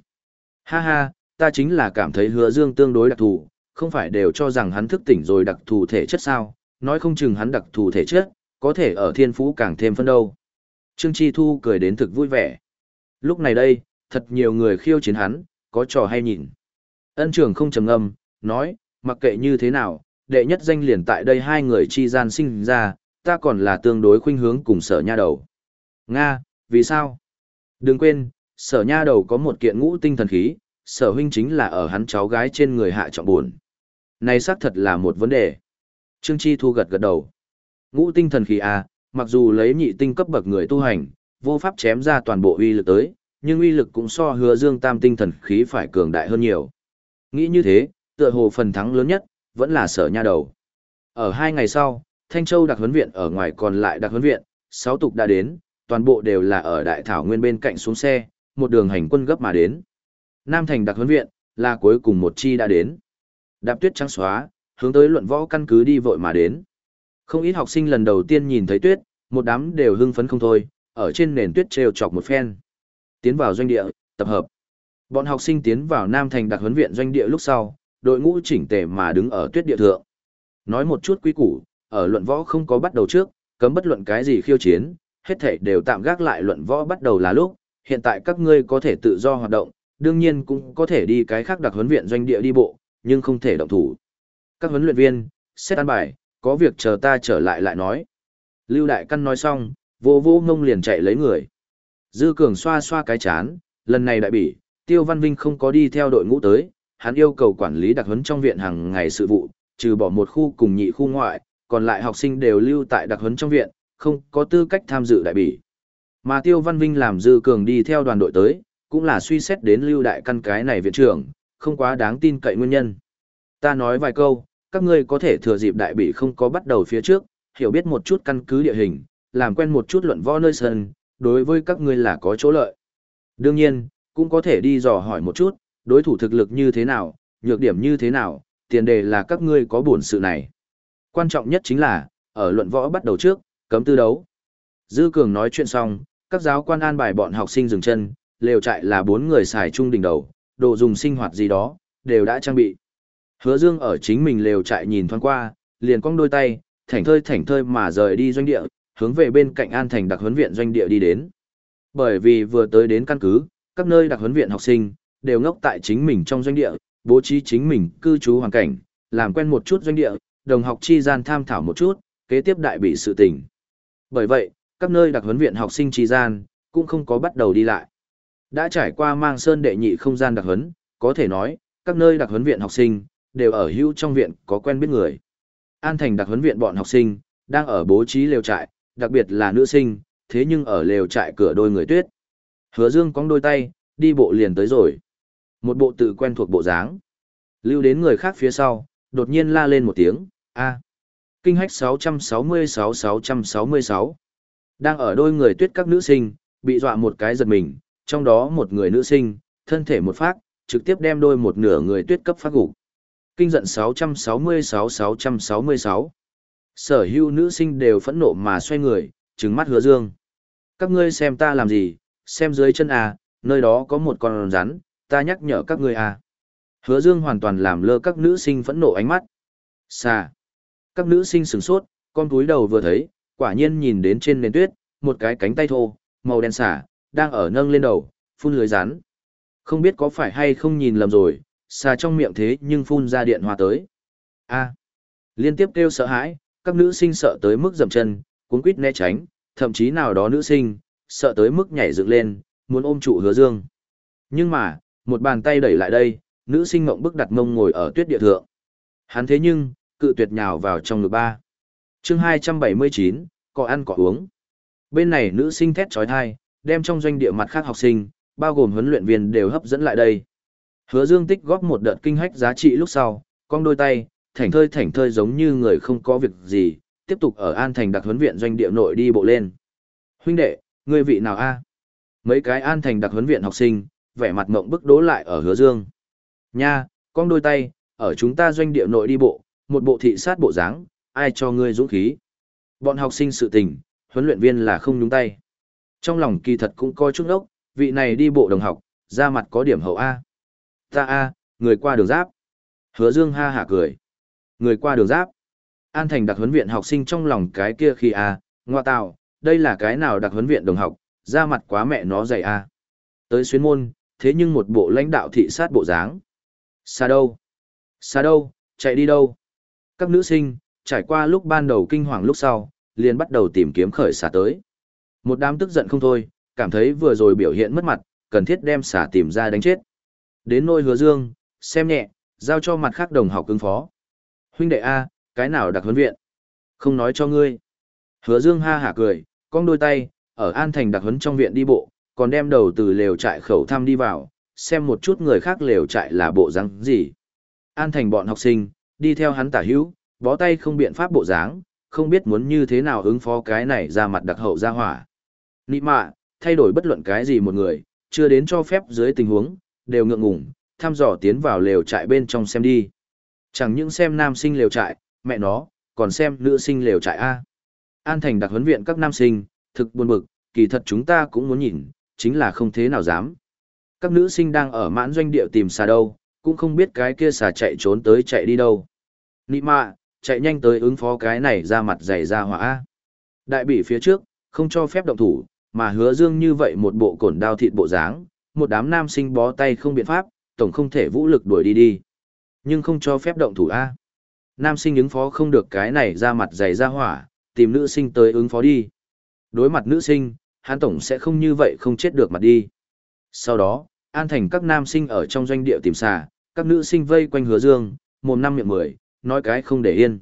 [SPEAKER 1] Ha ha, ta chính là cảm thấy hứa dương tương đối đặc thù, không phải đều cho rằng hắn thức tỉnh rồi đặc thù thể chất sao, nói không chừng hắn đặc thù thể chất, có thể ở thiên phú càng thêm phân đâu. Trương Chi Thu cười đến thực vui vẻ. Lúc này đây, thật nhiều người khiêu chiến hắn, có trò hay nhìn. Ân trưởng không trầm ngâm, nói, mặc kệ như thế nào, đệ nhất danh liền tại đây hai người chi gian sinh ra, ta còn là tương đối khuynh hướng cùng sở nha đầu. Nga, vì sao? Đừng quên, sở nha đầu có một kiện ngũ tinh thần khí, sở huynh chính là ở hắn cháu gái trên người hạ trọng buồn. Này xác thật là một vấn đề. Trương Chi Thu gật gật đầu. Ngũ tinh thần khí à mặc dù lấy nhị tinh cấp bậc người tu hành, vô pháp chém ra toàn bộ uy lực tới, nhưng uy lực cũng so hứa dương tam tinh thần khí phải cường đại hơn nhiều. Nghĩ như thế, tựa hồ phần thắng lớn nhất, vẫn là sở nha đầu. Ở hai ngày sau, Thanh Châu đặc huấn viện ở ngoài còn lại đặc huấn viện, sáu tục đã đến, toàn bộ đều là ở đại thảo nguyên bên cạnh xuống xe, một đường hành quân gấp mà đến. Nam Thành đặc huấn viện, là cuối cùng một chi đã đến. Đạp tuyết trắng xóa, hướng tới luận võ căn cứ đi vội mà đến. Không ít học sinh lần đầu tiên nhìn thấy tuyết, một đám đều hưng phấn không thôi, ở trên nền tuyết trêu chọc một phen. Tiến vào doanh địa, tập hợp. Bọn học sinh tiến vào Nam Thành đặc huấn viện doanh địa lúc sau, đội ngũ chỉnh tề mà đứng ở tuyết địa thượng. Nói một chút quý củ, ở luận võ không có bắt đầu trước, cấm bất luận cái gì khiêu chiến, hết thảy đều tạm gác lại luận võ bắt đầu là lúc, hiện tại các ngươi có thể tự do hoạt động, đương nhiên cũng có thể đi cái khác đặc huấn viện doanh địa đi bộ, nhưng không thể động thủ. Các huấn luyện viên, xét an bài, có việc chờ ta trở lại lại nói. Lưu Đại Căn nói xong, vô vô ngông liền chạy lấy người. Dư Cường xoa xoa cái chán, lần này đại bỉ, Tiêu Văn Vinh không có đi theo đội ngũ tới, hắn yêu cầu quản lý đặc huấn trong viện hàng ngày sự vụ, trừ bỏ một khu cùng nhị khu ngoại, còn lại học sinh đều lưu tại đặc huấn trong viện, không có tư cách tham dự đại bỉ. Mà Tiêu Văn Vinh làm Dư Cường đi theo đoàn đội tới, cũng là suy xét đến lưu đại căn cái này viện trưởng, không quá đáng tin cậy nguyên nhân. Ta nói vài câu, các ngươi có thể thừa dịp đại bỉ không có bắt đầu phía trước, hiểu biết một chút căn cứ địa hình, làm quen một chút luận võ nơi sân, đối với các ngươi là có chỗ lợi. Đương nhiên, cũng có thể đi dò hỏi một chút, đối thủ thực lực như thế nào, nhược điểm như thế nào, tiền đề là các ngươi có buồn sự này. Quan trọng nhất chính là, ở luận võ bắt đầu trước, cấm tư đấu. Dư Cường nói chuyện xong, các giáo quan an bài bọn học sinh dừng chân, lều trại là bốn người xài chung đỉnh đầu, đồ dùng sinh hoạt gì đó, đều đã trang bị. Hứa Dương ở chính mình lều trại nhìn thoáng qua, liền cong đôi tay, thảnh thơi thảnh thơi mà rời đi doanh địa, hướng về bên cạnh An Thành đặc huấn viện doanh địa đi đến. Bởi vì vừa tới đến căn cứ, các nơi đặc huấn viện học sinh đều ngốc tại chính mình trong doanh địa, bố trí chính mình cư trú hoàn cảnh, làm quen một chút doanh địa, đồng học chi gian tham thảo một chút, kế tiếp đại bị sự tình. Bởi vậy, các nơi đặc huấn viện học sinh chi gian cũng không có bắt đầu đi lại. Đã trải qua mang sơn đệ nhị không gian đặc huấn, có thể nói, các nơi đặc huấn viện học sinh đều ở hữu trong viện có quen biết người. An thành đặc huấn viện bọn học sinh đang ở bố trí lều trại, đặc biệt là nữ sinh, thế nhưng ở lều trại cửa đôi người tuyết. Hứa Dương cong đôi tay, đi bộ liền tới rồi. Một bộ tự quen thuộc bộ dáng. Lưu đến người khác phía sau, đột nhiên la lên một tiếng, a. Kinh hách 666-666. Đang ở đôi người tuyết các nữ sinh, bị dọa một cái giật mình, trong đó một người nữ sinh, thân thể một phát, trực tiếp đem đôi một nửa người tuyết cấp phát gục. Kinh giận 666-666. Sở hữu nữ sinh đều phẫn nộ mà xoay người, trừng mắt hứa dương. Các ngươi xem ta làm gì, xem dưới chân à, nơi đó có một con rắn, ta nhắc nhở các ngươi à. Hứa dương hoàn toàn làm lơ các nữ sinh phẫn nộ ánh mắt. Xà. Các nữ sinh sửng sốt, con túi đầu vừa thấy, quả nhiên nhìn đến trên nền tuyết, một cái cánh tay thô, màu đen xà, đang ở nâng lên đầu, phun lưới rắn. Không biết có phải hay không nhìn lầm rồi, xà trong miệng thế nhưng phun ra điện hòa tới. A. Liên tiếp kêu sợ hãi, các nữ sinh sợ tới mức dậm chân, cuốn quýt né tránh, thậm chí nào đó nữ sinh, sợ tới mức nhảy dựng lên, muốn ôm trụ hứa dương. Nhưng mà, một bàn tay đẩy lại đây, nữ sinh mộng bức đặt mông ngồi ở tuyết địa thượng. Hắn thế nhưng, cự tuyệt nhào vào trong ngực ba. chương 279, có ăn có uống. Bên này nữ sinh thét trói thai, đem trong doanh địa mặt khác học sinh, bao gồm huấn luyện viên đều hấp dẫn lại đây. Hứa Dương tích góp một đợt kinh hách giá trị lúc sau, cong đôi tay, thảnh thơi thảnh thơi giống như người không có việc gì, tiếp tục ở An Thành đặc huấn viện doanh địa nội đi bộ lên. Huynh đệ, ngươi vị nào a? Mấy cái An Thành đặc huấn viện học sinh, vẻ mặt mộng bức đố lại ở Hứa Dương. Nha, con đôi tay, ở chúng ta doanh địa nội đi bộ, một bộ thị sát bộ dáng, ai cho ngươi dũng khí? Bọn học sinh sự tình, huấn luyện viên là không nhúng tay. Trong lòng kỳ thật cũng coi chút ốc, vị này đi bộ đồng học, ra mặt có điểm hậu A. Ta A, người qua đường giáp. Hứa Dương ha hả cười. Người qua đường giáp. An thành đặc huấn viện học sinh trong lòng cái kia khi A, ngoa tạo, đây là cái nào đặc huấn viện đồng học, ra mặt quá mẹ nó dày A. Tới xuyên môn, thế nhưng một bộ lãnh đạo thị sát bộ dáng. Xa đâu? Xa đâu? Chạy đi đâu? Các nữ sinh, trải qua lúc ban đầu kinh hoàng lúc sau, liền bắt đầu tìm kiếm khởi xả tới. Một đám tức giận không thôi, cảm thấy vừa rồi biểu hiện mất mặt, cần thiết đem xả tìm ra đánh chết. Đến nôi hứa dương, xem nhẹ, giao cho mặt khác đồng học ứng phó. Huynh đệ A, cái nào đặc huấn viện? Không nói cho ngươi. Hứa dương ha hả cười, cong đôi tay, ở An Thành đặc huấn trong viện đi bộ, còn đem đầu từ lều trại khẩu thăm đi vào, xem một chút người khác lều trại là bộ dáng gì. An Thành bọn học sinh, đi theo hắn tả hữu, bó tay không biện pháp bộ dáng, không biết muốn như thế nào ứng phó cái này ra mặt đặc hậu ra hỏa. Nị mạ, thay đổi bất luận cái gì một người, chưa đến cho phép dưới tình huống, đều ngượng ngủng, thăm dò tiến vào lều trại bên trong xem đi. Chẳng những xem nam sinh lều trại, mẹ nó, còn xem nữ sinh lều trại A. An thành đặc huấn viện các nam sinh, thực buồn bực, kỳ thật chúng ta cũng muốn nhìn, chính là không thế nào dám. Các nữ sinh đang ở mãn doanh địa tìm xà đâu, cũng không biết cái kia xà chạy trốn tới chạy đi đâu. Nị mạ, chạy nhanh tới ứng phó cái này ra mặt dày ra hỏa. Đại bị phía trước, không cho phép động thủ, mà hứa dương như vậy một bộ cổn đao thịt bộ dáng, một đám nam sinh bó tay không biện pháp, tổng không thể vũ lực đuổi đi đi. Nhưng không cho phép động thủ A. Nam sinh ứng phó không được cái này ra mặt dày ra hỏa, tìm nữ sinh tới ứng phó đi. Đối mặt nữ sinh, hắn tổng sẽ không như vậy không chết được mặt đi. Sau đó, an thành các nam sinh ở trong doanh địa tìm xà, các nữ sinh vây quanh hứa dương, mồm năm miệng mười, nói cái không để yên.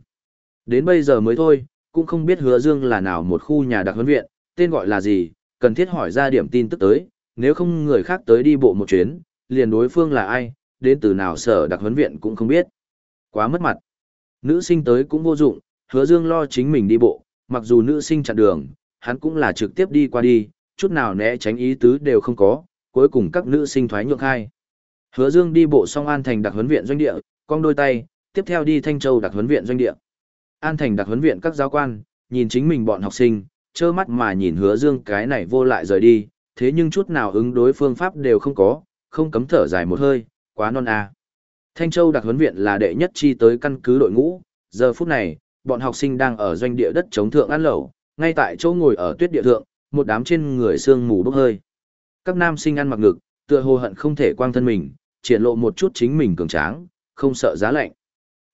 [SPEAKER 1] Đến bây giờ mới thôi, cũng không biết hứa dương là nào một khu nhà đặc huấn viện, tên gọi là gì, cần thiết hỏi ra điểm tin tức tới, nếu không người khác tới đi bộ một chuyến, liền đối phương là ai, đến từ nào sở đặc huấn viện cũng không biết. Quá mất mặt. Nữ sinh tới cũng vô dụng, hứa dương lo chính mình đi bộ, mặc dù nữ sinh chặn đường, hắn cũng là trực tiếp đi qua đi, chút nào né tránh ý tứ đều không có, cuối cùng các nữ sinh thoái nhượng hai. Hứa dương đi bộ xong an thành đặc huấn viện doanh địa, cong đôi tay, tiếp theo đi Thanh Châu đặc huấn viện doanh địa. An thành đặc huấn viện các giáo quan, nhìn chính mình bọn học sinh, trơ mắt mà nhìn hứa dương cái này vô lại rời đi, thế nhưng chút nào ứng đối phương pháp đều không có, không cấm thở dài một hơi, quá non à. Thanh Châu đặc huấn viện là đệ nhất chi tới căn cứ đội ngũ, giờ phút này, bọn học sinh đang ở doanh địa đất chống thượng ăn lẩu, ngay tại chỗ ngồi ở tuyết địa thượng, một đám trên người sương mù bốc hơi. Các nam sinh ăn mặc ngực, tựa hồ hận không thể quang thân mình, triển lộ một chút chính mình cường tráng, không sợ giá lạnh.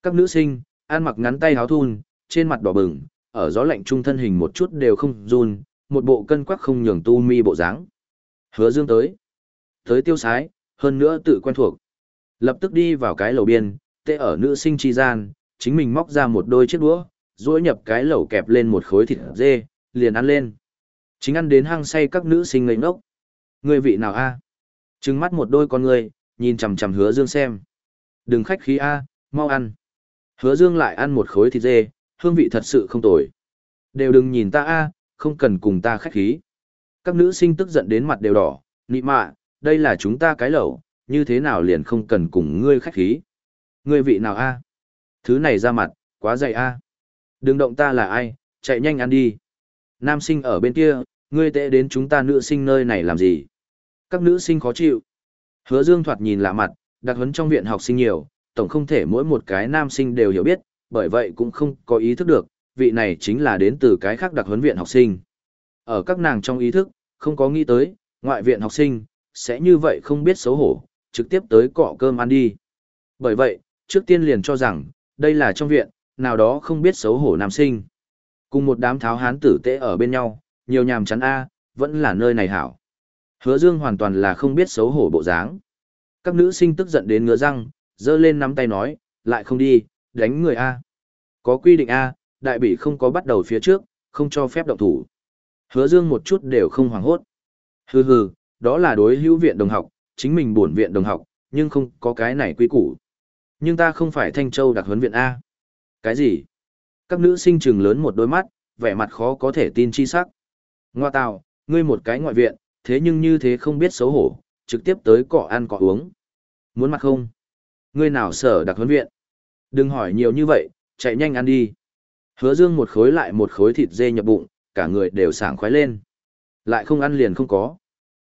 [SPEAKER 1] Các nữ sinh, ăn mặc ngắn tay áo thun, trên mặt đỏ bừng, ở gió lạnh trung thân hình một chút đều không run, một bộ cân quắc không nhường tu mi bộ dáng. Hứa Dương tới. Tới tiêu sái, hơn nữa tự quen thuộc. Lập tức đi vào cái lầu biên, tê ở nữ sinh chi gian, chính mình móc ra một đôi chiếc đũa, duỗi nhập cái lẩu kẹp lên một khối thịt dê, liền ăn lên. Chính ăn đến hang say các nữ sinh ngây ngốc. Người vị nào a? Trừng mắt một đôi con người, nhìn chằm chằm Hứa Dương xem. Đừng khách khí a, mau ăn. Hứa Dương lại ăn một khối thịt dê, hương vị thật sự không tồi. Đều đừng nhìn ta a, không cần cùng ta khách khí. Các nữ sinh tức giận đến mặt đều đỏ, nị mạ, đây là chúng ta cái lẩu, như thế nào liền không cần cùng ngươi khách khí. Ngươi vị nào a? Thứ này ra mặt, quá dày a. Đừng động ta là ai, chạy nhanh ăn đi. Nam sinh ở bên kia, ngươi tệ đến chúng ta nữ sinh nơi này làm gì? Các nữ sinh khó chịu. Hứa Dương thoạt nhìn lạ mặt, đặc huấn trong viện học sinh nhiều, tổng không thể mỗi một cái nam sinh đều hiểu biết, bởi vậy cũng không có ý thức được, vị này chính là đến từ cái khác đặc huấn viện học sinh. Ở các nàng trong ý thức, không có nghĩ tới, ngoại viện học sinh, sẽ như vậy không biết xấu hổ, trực tiếp tới cọ cơm ăn đi. Bởi vậy, trước tiên liền cho rằng, đây là trong viện, nào đó không biết xấu hổ nam sinh. Cùng một đám tháo hán tử tệ ở bên nhau, nhiều nhàm chán A, vẫn là nơi này hảo. Hứa Dương hoàn toàn là không biết xấu hổ bộ dáng. Các nữ sinh tức giận đến ngứa răng, dơ lên nắm tay nói, lại không đi, đánh người A. Có quy định A, đại bị không có bắt đầu phía trước, không cho phép động thủ. Hứa Dương một chút đều không hoảng hốt. Hừ hừ, đó là đối hữu viện đồng học, chính mình buồn viện đồng học, nhưng không có cái này quy củ. Nhưng ta không phải Thanh Châu đặc huấn viện A. Cái gì? Các nữ sinh trừng lớn một đôi mắt, vẻ mặt khó có thể tin chi sắc. Ngoa tào, ngươi một cái ngoại viện, thế nhưng như thế không biết xấu hổ, trực tiếp tới cỏ ăn cỏ uống. Muốn mặt không? Ngươi nào sở đặc huấn viện? Đừng hỏi nhiều như vậy, chạy nhanh ăn đi. Hứa dương một khối lại một khối thịt dê nhập bụng, cả người đều sảng khoái lên. Lại không ăn liền không có.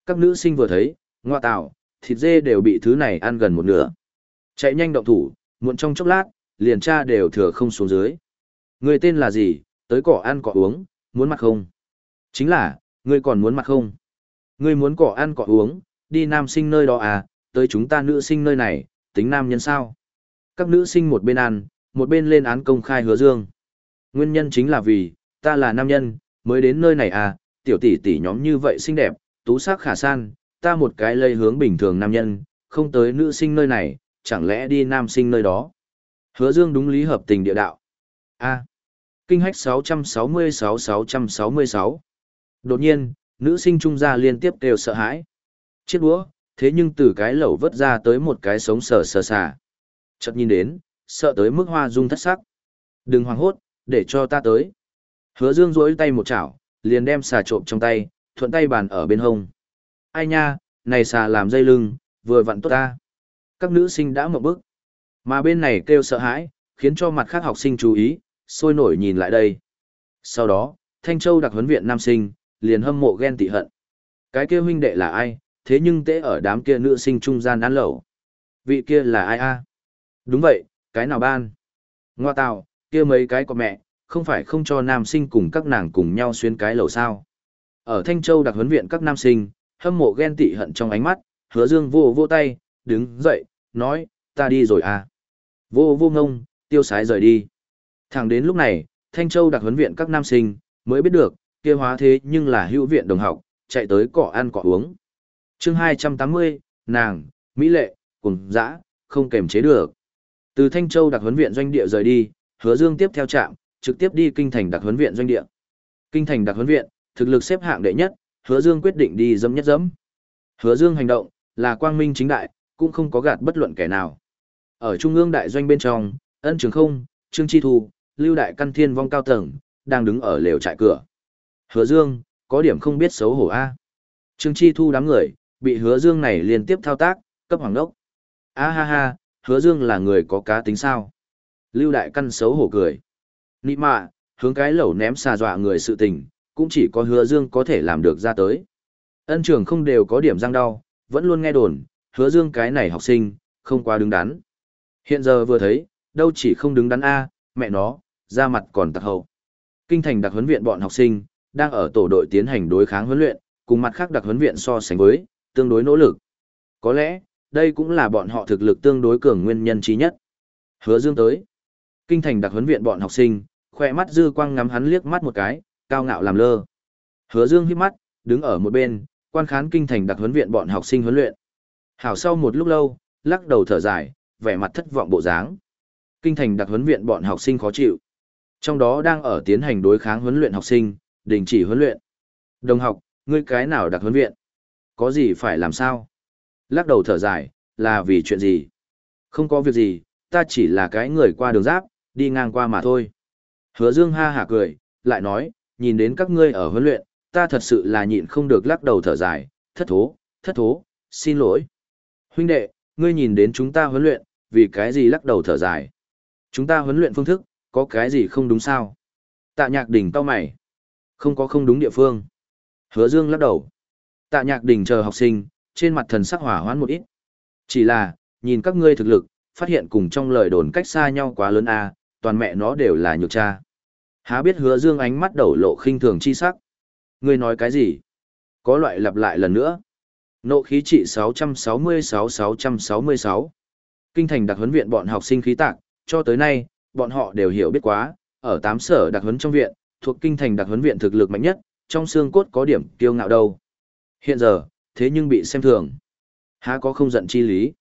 [SPEAKER 1] Các nữ sinh vừa thấy, ngoa tào, thịt dê đều bị thứ này ăn gần một nửa. Chạy nhanh động thủ, muộn trong chốc lát, liền cha đều thừa không xuống dưới. Người tên là gì, tới cỏ ăn cỏ uống, muốn mặt không? Chính là, ngươi còn muốn mặt không? Ngươi muốn cỏ ăn cỏ uống, đi nam sinh nơi đó à, tới chúng ta nữ sinh nơi này, tính nam nhân sao? Các nữ sinh một bên ăn, một bên lên án công khai hứa dương. Nguyên nhân chính là vì, ta là nam nhân, mới đến nơi này à, tiểu tỷ tỷ nhóm như vậy xinh đẹp, tú sắc khả san, ta một cái lây hướng bình thường nam nhân, không tới nữ sinh nơi này, chẳng lẽ đi nam sinh nơi đó. Hứa dương đúng lý hợp tình địa đạo. A. Kinh hách 666-666. Đột nhiên, nữ sinh trung gia liên tiếp đều sợ hãi. Chiếc đũa, thế nhưng từ cái lẩu vớt ra tới một cái sống sờ sờ sà. Chợt nhìn đến, sợ tới mức hoa dung thất sắc. Đừng hoảng hốt, để cho ta tới. Hứa dương duỗi tay một chảo, liền đem xà trộm trong tay, thuận tay bàn ở bên hông. Ai nha, này xà làm dây lưng, vừa vặn tốt ta. Các nữ sinh đã một bước. Mà bên này kêu sợ hãi, khiến cho mặt khác học sinh chú ý, sôi nổi nhìn lại đây. Sau đó, Thanh Châu đặc huấn viện nam sinh, liền hâm mộ ghen tị hận. Cái kia huynh đệ là ai, thế nhưng tế ở đám kia nữ sinh trung gian ăn lẩu. Vị kia là ai a? Đúng vậy, cái nào ban? Ngoa tào, kia mấy cái của mẹ, không phải không cho nam sinh cùng các nàng cùng nhau xuyên cái lẩu sao. Ở Thanh Châu đặc huấn viện các nam sinh, hâm mộ ghen tị hận trong ánh mắt, hứa dương vô vô tay, đứng dậy, nói, ta đi rồi à. Vô vô ngông, tiêu sái rời đi. Thẳng đến lúc này, Thanh Châu đặc huấn viện các nam sinh, mới biết được, kia hóa thế nhưng là hữu viện đồng học, chạy tới cỏ ăn cỏ uống. chương 280, nàng, Mỹ Lệ, cùng dã, không kềm chế được. Từ Thanh Châu đặc huấn viện doanh địa rời đi, hứa dương tiếp theo trạm, trực tiếp đi kinh thành đặc huấn viện doanh địa. Kinh thành đặc huấn viện, thực lực xếp hạng đệ nhất, hứa dương quyết định đi dẫm nhất dẫm. Hứa dương hành động, là quang minh chính đại, cũng không có gạt bất luận kẻ nào. Ở trung ương đại doanh bên trong, ân trường không, trương chi thu, lưu đại căn thiên vong cao tầng, đang đứng ở lều trại cửa. Hứa Dương, có điểm không biết xấu hổ a. Trương Chi Thu đám người, bị Hứa Dương này liên tiếp thao tác, cấp hoàng đốc. A ha ha, Hứa Dương là người có cá tính sao? Lưu đại căn xấu hổ cười. Nị mạ, hướng cái lẩu ném xà dọa người sự tình, cũng chỉ có Hứa Dương có thể làm được ra tới. Ân trường không đều có điểm răng đau, vẫn luôn nghe đồn, Hứa Dương cái này học sinh, không quá đứng đắn. Hiện giờ vừa thấy, đâu chỉ không đứng đắn a, mẹ nó, ra mặt còn tặc hậu. Kinh thành đặc huấn viện bọn học sinh, đang ở tổ đội tiến hành đối kháng huấn luyện, cùng mặt khác đặc huấn viện so sánh với, tương đối nỗ lực. Có lẽ, đây cũng là bọn họ thực lực tương đối cường nguyên nhân trí nhất. Hứa Dương tới. Kinh thành đặc huấn viện bọn học sinh, khỏe mắt dư quang ngắm hắn liếc mắt một cái, cao ngạo làm lơ. Hứa Dương hít mắt, đứng ở một bên, quan khán kinh thành đặc huấn viện bọn học sinh huấn luyện. Hảo sau một lúc lâu, lắc đầu thở dài, vẻ mặt thất vọng bộ dáng. Kinh thành đặc huấn viện bọn học sinh khó chịu. Trong đó đang ở tiến hành đối kháng huấn luyện học sinh, đình chỉ huấn luyện. Đồng học, ngươi cái nào đặc huấn viện? Có gì phải làm sao? Lắc đầu thở dài, là vì chuyện gì? Không có việc gì, ta chỉ là cái người qua đường giáp, đi ngang qua mà thôi. Hứa Dương ha hả cười, lại nói, nhìn đến các ngươi ở huấn luyện, ta thật sự là nhịn không được lắc đầu thở dài, thất thố, thất thố, xin lỗi. Huynh đệ, ngươi nhìn đến chúng ta huấn luyện, vì cái gì lắc đầu thở dài? Chúng ta huấn luyện phương thức, có cái gì không đúng sao? Tạ nhạc đỉnh cao mày. Không có không đúng địa phương. Hứa Dương lắc đầu. Tạ nhạc đỉnh chờ học sinh, trên mặt thần sắc hỏa hoãn một ít. Chỉ là, nhìn các ngươi thực lực, phát hiện cùng trong lời đồn cách xa nhau quá lớn a, toàn mẹ nó đều là nhược cha. Há biết Hứa Dương ánh mắt đầu lộ khinh thường chi sắc. Ngươi nói cái gì? Có loại lặp lại lần nữa. Nộ khí trị 666-666. Kinh thành đặc huấn viện bọn học sinh khí tạc, cho tới nay, bọn họ đều hiểu biết quá, ở tám sở đặc huấn trong viện, thuộc kinh thành đặc huấn viện thực lực mạnh nhất, trong xương cốt có điểm kiêu ngạo đâu. Hiện giờ, thế nhưng bị xem thường. Há có không giận chi lý.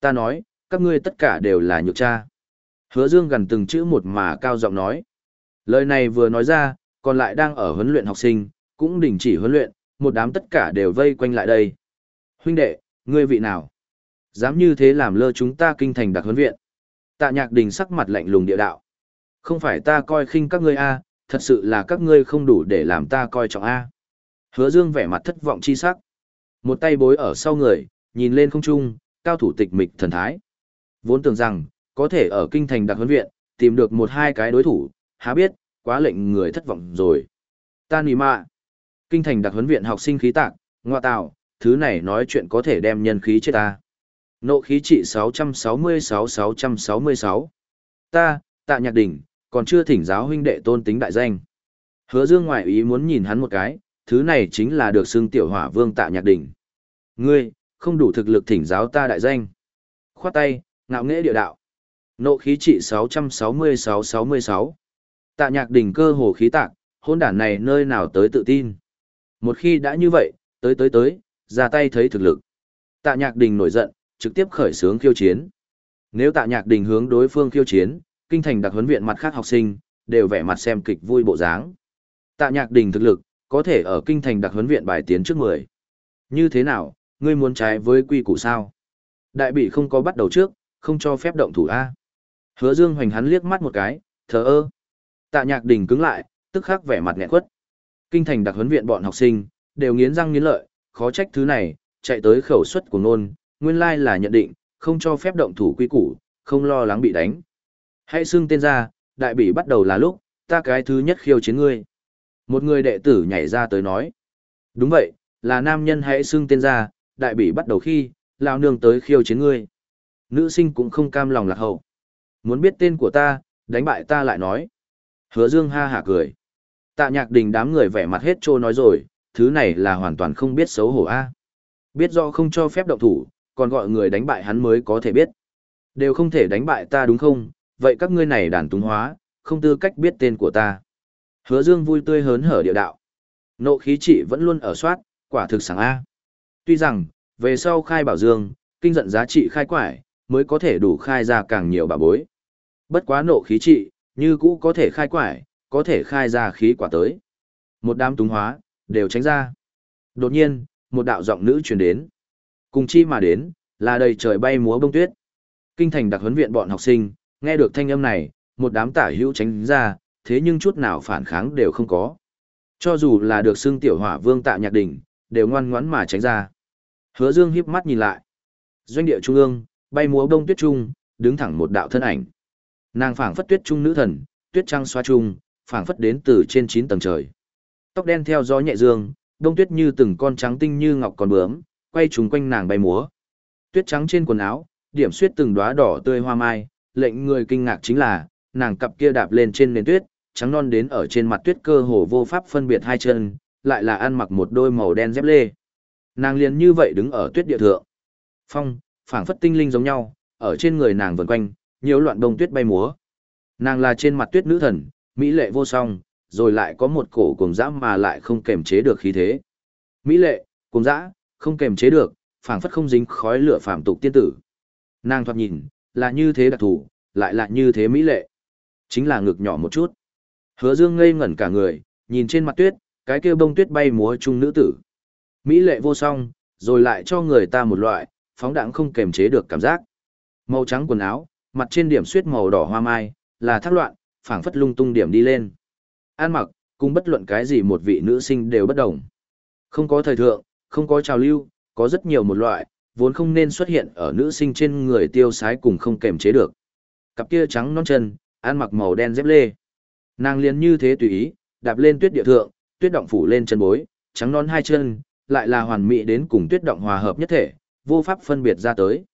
[SPEAKER 1] Ta nói, các ngươi tất cả đều là nhược cha. Hứa Dương gần từng chữ một mà cao giọng nói. Lời này vừa nói ra, còn lại đang ở huấn luyện học sinh, cũng đình chỉ huấn luyện, một đám tất cả đều vây quanh lại đây. Huynh đệ, ngươi vị nào? Dám như thế làm lơ chúng ta kinh thành đặc huấn viện. Tạ nhạc đình sắc mặt lạnh lùng địa đạo. Không phải ta coi khinh các ngươi a, thật sự là các ngươi không đủ để làm ta coi trọng a. Hứa Dương vẻ mặt thất vọng chi sắc. Một tay bối ở sau người, nhìn lên không trung, cao thủ tịch mịch thần thái. Vốn tưởng rằng, có thể ở kinh thành đặc huấn viện, tìm được một hai cái đối thủ, há biết, quá lệnh người thất vọng rồi. Ta nì mạ. Kinh thành đặc huấn viện học sinh khí tạc, ngoa tạo, thứ này nói chuyện có thể đem nhân khí chết ta. Nộ khí trị 666-666. Ta, tạ nhạc đỉnh, còn chưa thỉnh giáo huynh đệ tôn tính đại danh. Hứa dương ngoại ý muốn nhìn hắn một cái, thứ này chính là được xưng tiểu hỏa vương tạ nhạc đỉnh. Ngươi, không đủ thực lực thỉnh giáo ta đại danh. Khoát tay, ngạo nghễ địa đạo. Nộ khí trị 666-66. Tạ nhạc đỉnh cơ hồ khí tạc, hôn đản này nơi nào tới tự tin. Một khi đã như vậy, tới tới tới, ra tay thấy thực lực. Tạ nhạc đình nổi giận, trực tiếp khởi xướng khiêu chiến. Nếu tạ nhạc đình hướng đối phương khiêu chiến, kinh thành đặc huấn viện mặt khác học sinh, đều vẻ mặt xem kịch vui bộ dáng. Tạ nhạc đình thực lực, có thể ở kinh thành đặc huấn viện bài tiến trước 10. Như thế nào, ngươi muốn trái với quy củ sao? Đại bị không có bắt đầu trước, không cho phép động thủ A. Hứa dương hoành hắn liếc mắt một cái, thờ ơ. Tạ nhạc đình cứng lại, tức khắc vẻ mặt nghẹn quất. Kinh thành đặc huấn viện bọn học sinh, đều nghiến răng nghiến lợi, khó trách thứ này, chạy tới khẩu suất của nôn, nguyên lai là nhận định, không cho phép động thủ quy củ, không lo lắng bị đánh. Hãy xưng tên ra, đại bỉ bắt đầu là lúc, ta cái thứ nhất khiêu chiến ngươi. Một người đệ tử nhảy ra tới nói. Đúng vậy, là nam nhân hãy xưng tên ra, đại bỉ bắt đầu khi, lao nương tới khiêu chiến ngươi. Nữ sinh cũng không cam lòng lạc hậu. Muốn biết tên của ta, đánh bại ta lại nói. Hứa dương ha hả cười. Tạ nhạc đình đám người vẻ mặt hết trô nói rồi, thứ này là hoàn toàn không biết xấu hổ a. Biết do không cho phép động thủ, còn gọi người đánh bại hắn mới có thể biết. Đều không thể đánh bại ta đúng không, vậy các ngươi này đàn túng hóa, không tư cách biết tên của ta. Hứa dương vui tươi hớn hở địa đạo. Nộ khí trị vẫn luôn ở soát, quả thực sáng A. Tuy rằng, về sau khai bảo dương, kinh giận giá trị khai quải, mới có thể đủ khai ra càng nhiều bà bối. Bất quá nộ khí trị, như cũ có thể khai quải, có thể khai ra khí quả tới. Một đám túng hóa, đều tránh ra. Đột nhiên, một đạo giọng nữ truyền đến. Cùng chi mà đến, là đầy trời bay múa bông tuyết. Kinh thành đặc huấn viện bọn học sinh, nghe được thanh âm này, một đám tả hữu tránh ra, thế nhưng chút nào phản kháng đều không có. Cho dù là được xưng tiểu hỏa vương tạ nhạc đỉnh, đều ngoan ngoãn mà tránh ra. Hứa Dương híp mắt nhìn lại. Doanh địa trung ương, bay múa bông tuyết trung, đứng thẳng một đạo thân ảnh. Nàng phảng phất tuyết trung nữ thần, tuyết trăng xoa trung, phảng phất đến từ trên 9 tầng trời. Tóc đen theo gió nhẹ dương, đông tuyết như từng con trắng tinh như ngọc còn bướm, quay trúng quanh nàng bay múa. Tuyết trắng trên quần áo, điểm xuyết từng đóa đỏ tươi hoa mai, lệnh người kinh ngạc chính là, nàng cặp kia đạp lên trên nền tuyết, trắng non đến ở trên mặt tuyết cơ hồ vô pháp phân biệt hai chân, lại là ăn mặc một đôi màu đen dép lê. Nàng liền như vậy đứng ở tuyết địa thượng. Phong, phảng phất tinh linh giống nhau, ở trên người nàng vần quanh, nhiều loạn đông tuyết bay múa. Nàng là trên mặt tuyết nữ thần, mỹ lệ vô song, rồi lại có một cổ cùng dã mà lại không kềm chế được khí thế. Mỹ lệ, cùng dã, không kềm chế được, phảng phất không dính khói lửa phàm tục tiên tử. Nàng thoạt nhìn, là như thế đặc thủ, lại là như thế mỹ lệ. Chính là ngực nhỏ một chút. Hứa Dương ngây ngẩn cả người, nhìn trên mặt tuyết, cái kia bông tuyết bay múa chung nữ tử. Mỹ lệ vô song, rồi lại cho người ta một loại, phóng đẳng không kềm chế được cảm giác. Màu trắng quần áo, mặt trên điểm xuyết màu đỏ hoa mai, là thác loạn, phảng phất lung tung điểm đi lên. An mặc, cùng bất luận cái gì một vị nữ sinh đều bất đồng. Không có thời thượng, không có trào lưu, có rất nhiều một loại, vốn không nên xuất hiện ở nữ sinh trên người tiêu sái cùng không kềm chế được. Cặp kia trắng non chân, ăn mặc màu đen dép lê. Nàng liền như thế tùy ý, đạp lên tuyết địa thượng, tuyết động phủ lên chân bối, trắng non hai chân, lại là hoàn mỹ đến cùng tuyết động hòa hợp nhất thể, vô pháp phân biệt ra tới.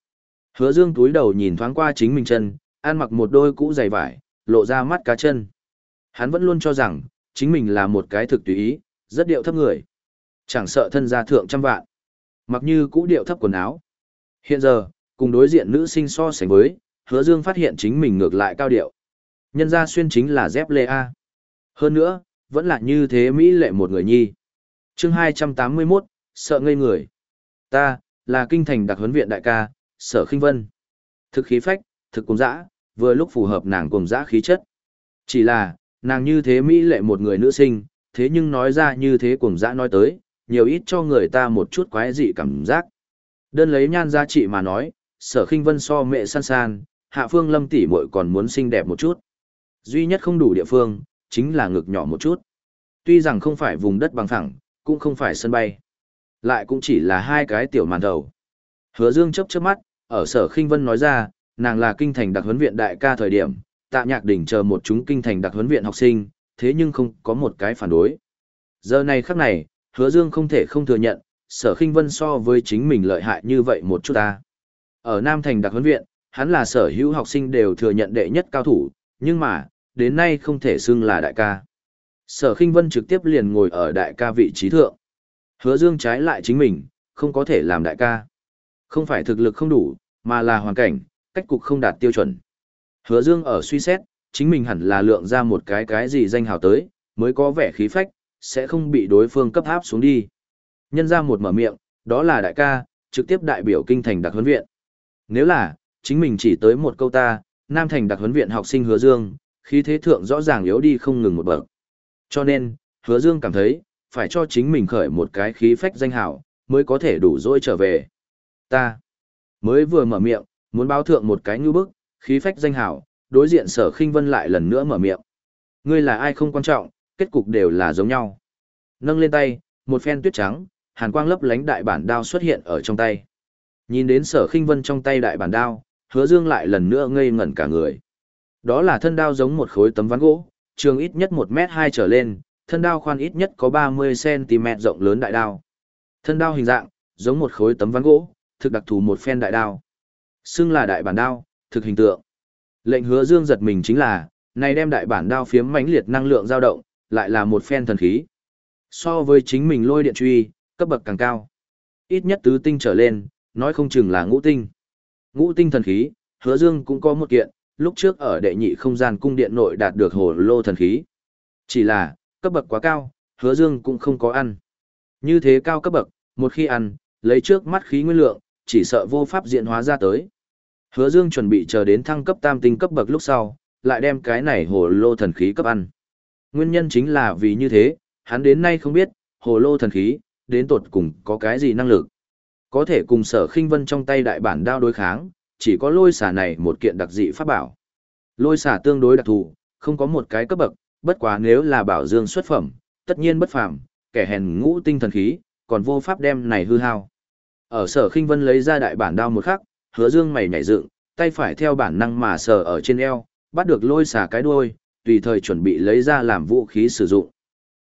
[SPEAKER 1] Hứa Dương túi đầu nhìn thoáng qua chính mình chân, ăn mặc một đôi cũ giày vải, lộ ra mắt cá chân. Hắn vẫn luôn cho rằng, chính mình là một cái thực tùy ý, rất điệu thấp người. Chẳng sợ thân gia thượng trăm vạn. Mặc như cũ điệu thấp quần áo. Hiện giờ, cùng đối diện nữ sinh so sánh với, hứa dương phát hiện chính mình ngược lại cao điệu. Nhân gia xuyên chính là dép lê A. Hơn nữa, vẫn là như thế Mỹ lệ một người nhi. chương 281, sợ ngây người. Ta, là kinh thành đặc huấn viện đại ca, sở khinh vân. Thực khí phách, thực cùng dã, vừa lúc phù hợp nàng cùng dã khí chất. Chỉ là, nàng như thế Mỹ lệ một người nữ sinh, thế nhưng nói ra như thế cùng dã nói tới, nhiều ít cho người ta một chút quái dị cảm giác. Đơn lấy nhan giá trị mà nói, sở khinh vân so mẹ san san, hạ phương lâm tỷ muội còn muốn xinh đẹp một chút. Duy nhất không đủ địa phương, chính là ngực nhỏ một chút. Tuy rằng không phải vùng đất bằng phẳng, cũng không phải sân bay. Lại cũng chỉ là hai cái tiểu màn đầu. Hứa dương chớp chớp mắt, ở sở khinh vân nói ra, nàng là kinh thành đặc huấn viện đại ca thời điểm, tạ nhạc đỉnh chờ một chúng kinh thành đặc huấn viện học sinh, thế nhưng không có một cái phản đối. Giờ này khắc này, hứa dương không thể không thừa nhận, sở khinh vân so với chính mình lợi hại như vậy một chút ta. Ở Nam Thành đặc huấn viện, hắn là sở hữu học sinh đều thừa nhận đệ nhất cao thủ, nhưng mà, đến nay không thể xưng là đại ca. Sở khinh vân trực tiếp liền ngồi ở đại ca vị trí thượng. Hứa dương trái lại chính mình, không có thể làm đại ca. Không phải thực lực không đủ, mà là hoàn cảnh, cách cục không đạt tiêu chuẩn. Hứa dương ở suy xét, chính mình hẳn là lượng ra một cái cái gì danh hào tới, mới có vẻ khí phách, sẽ không bị đối phương cấp áp xuống đi. Nhân ra một mở miệng, đó là đại ca, trực tiếp đại biểu kinh thành đặc huấn viện. Nếu là, chính mình chỉ tới một câu ta, Nam Thành đặc huấn viện học sinh hứa dương, khí thế thượng rõ ràng yếu đi không ngừng một bậc. Cho nên, hứa dương cảm thấy, phải cho chính mình khởi một cái khí phách danh hảo, mới có thể đủ dỗi trở về. Ta, mới vừa mở miệng, muốn báo thượng một cái ngư bức, khí phách danh hảo, đối diện sở khinh vân lại lần nữa mở miệng. Ngươi là ai không quan trọng, kết cục đều là giống nhau. Nâng lên tay, một phen tuyết trắng, hàn quang lấp lánh đại bản đao xuất hiện ở trong tay. Nhìn đến sở khinh vân trong tay đại bản đao, hứa dương lại lần nữa ngây ngẩn cả người. Đó là thân đao giống một khối tấm ván gỗ, trường ít nhất 1 mét 2 trở lên, thân đao khoan ít nhất có 30cm rộng lớn đại đao. Thân đao hình dạng, giống một khối tấm ván gỗ, thực đặc thù một phen đại đao. Xưng là đại bản đao, thực hình tượng. Lệnh hứa dương giật mình chính là, này đem đại bản đao phiếm mãnh liệt năng lượng dao động, lại là một phen thần khí. So với chính mình lôi điện truy, cấp bậc càng cao. Ít nhất tứ tinh trở lên, nói không chừng là ngũ tinh. Ngũ tinh thần khí, hứa dương cũng có một kiện, lúc trước ở đệ nhị không gian cung điện nội đạt được hồ lô thần khí. Chỉ là, cấp bậc quá cao, hứa dương cũng không có ăn. Như thế cao cấp bậc, một khi ăn, lấy trước mắt khí nguyên lượng, chỉ sợ vô pháp diện hóa ra tới. Hứa dương chuẩn bị chờ đến thăng cấp tam tinh cấp bậc lúc sau, lại đem cái này hồ lô thần khí cấp ăn. Nguyên nhân chính là vì như thế, hắn đến nay không biết, hồ lô thần khí, đến tột cùng có cái gì năng lực. Có thể cùng sở khinh vân trong tay đại bản đao đối kháng, chỉ có lôi xả này một kiện đặc dị pháp bảo. Lôi xả tương đối đặc thù, không có một cái cấp bậc, bất quá nếu là bảo dương xuất phẩm, tất nhiên bất phàm, kẻ hèn ngũ tinh thần khí, còn vô pháp đem này hư hao. Ở sở khinh vân lấy ra đại bản đao một khắc, hứa dương mày nhảy dựng, tay phải theo bản năng mà sờ ở trên eo, bắt được lôi xả cái đuôi, tùy thời chuẩn bị lấy ra làm vũ khí sử dụng.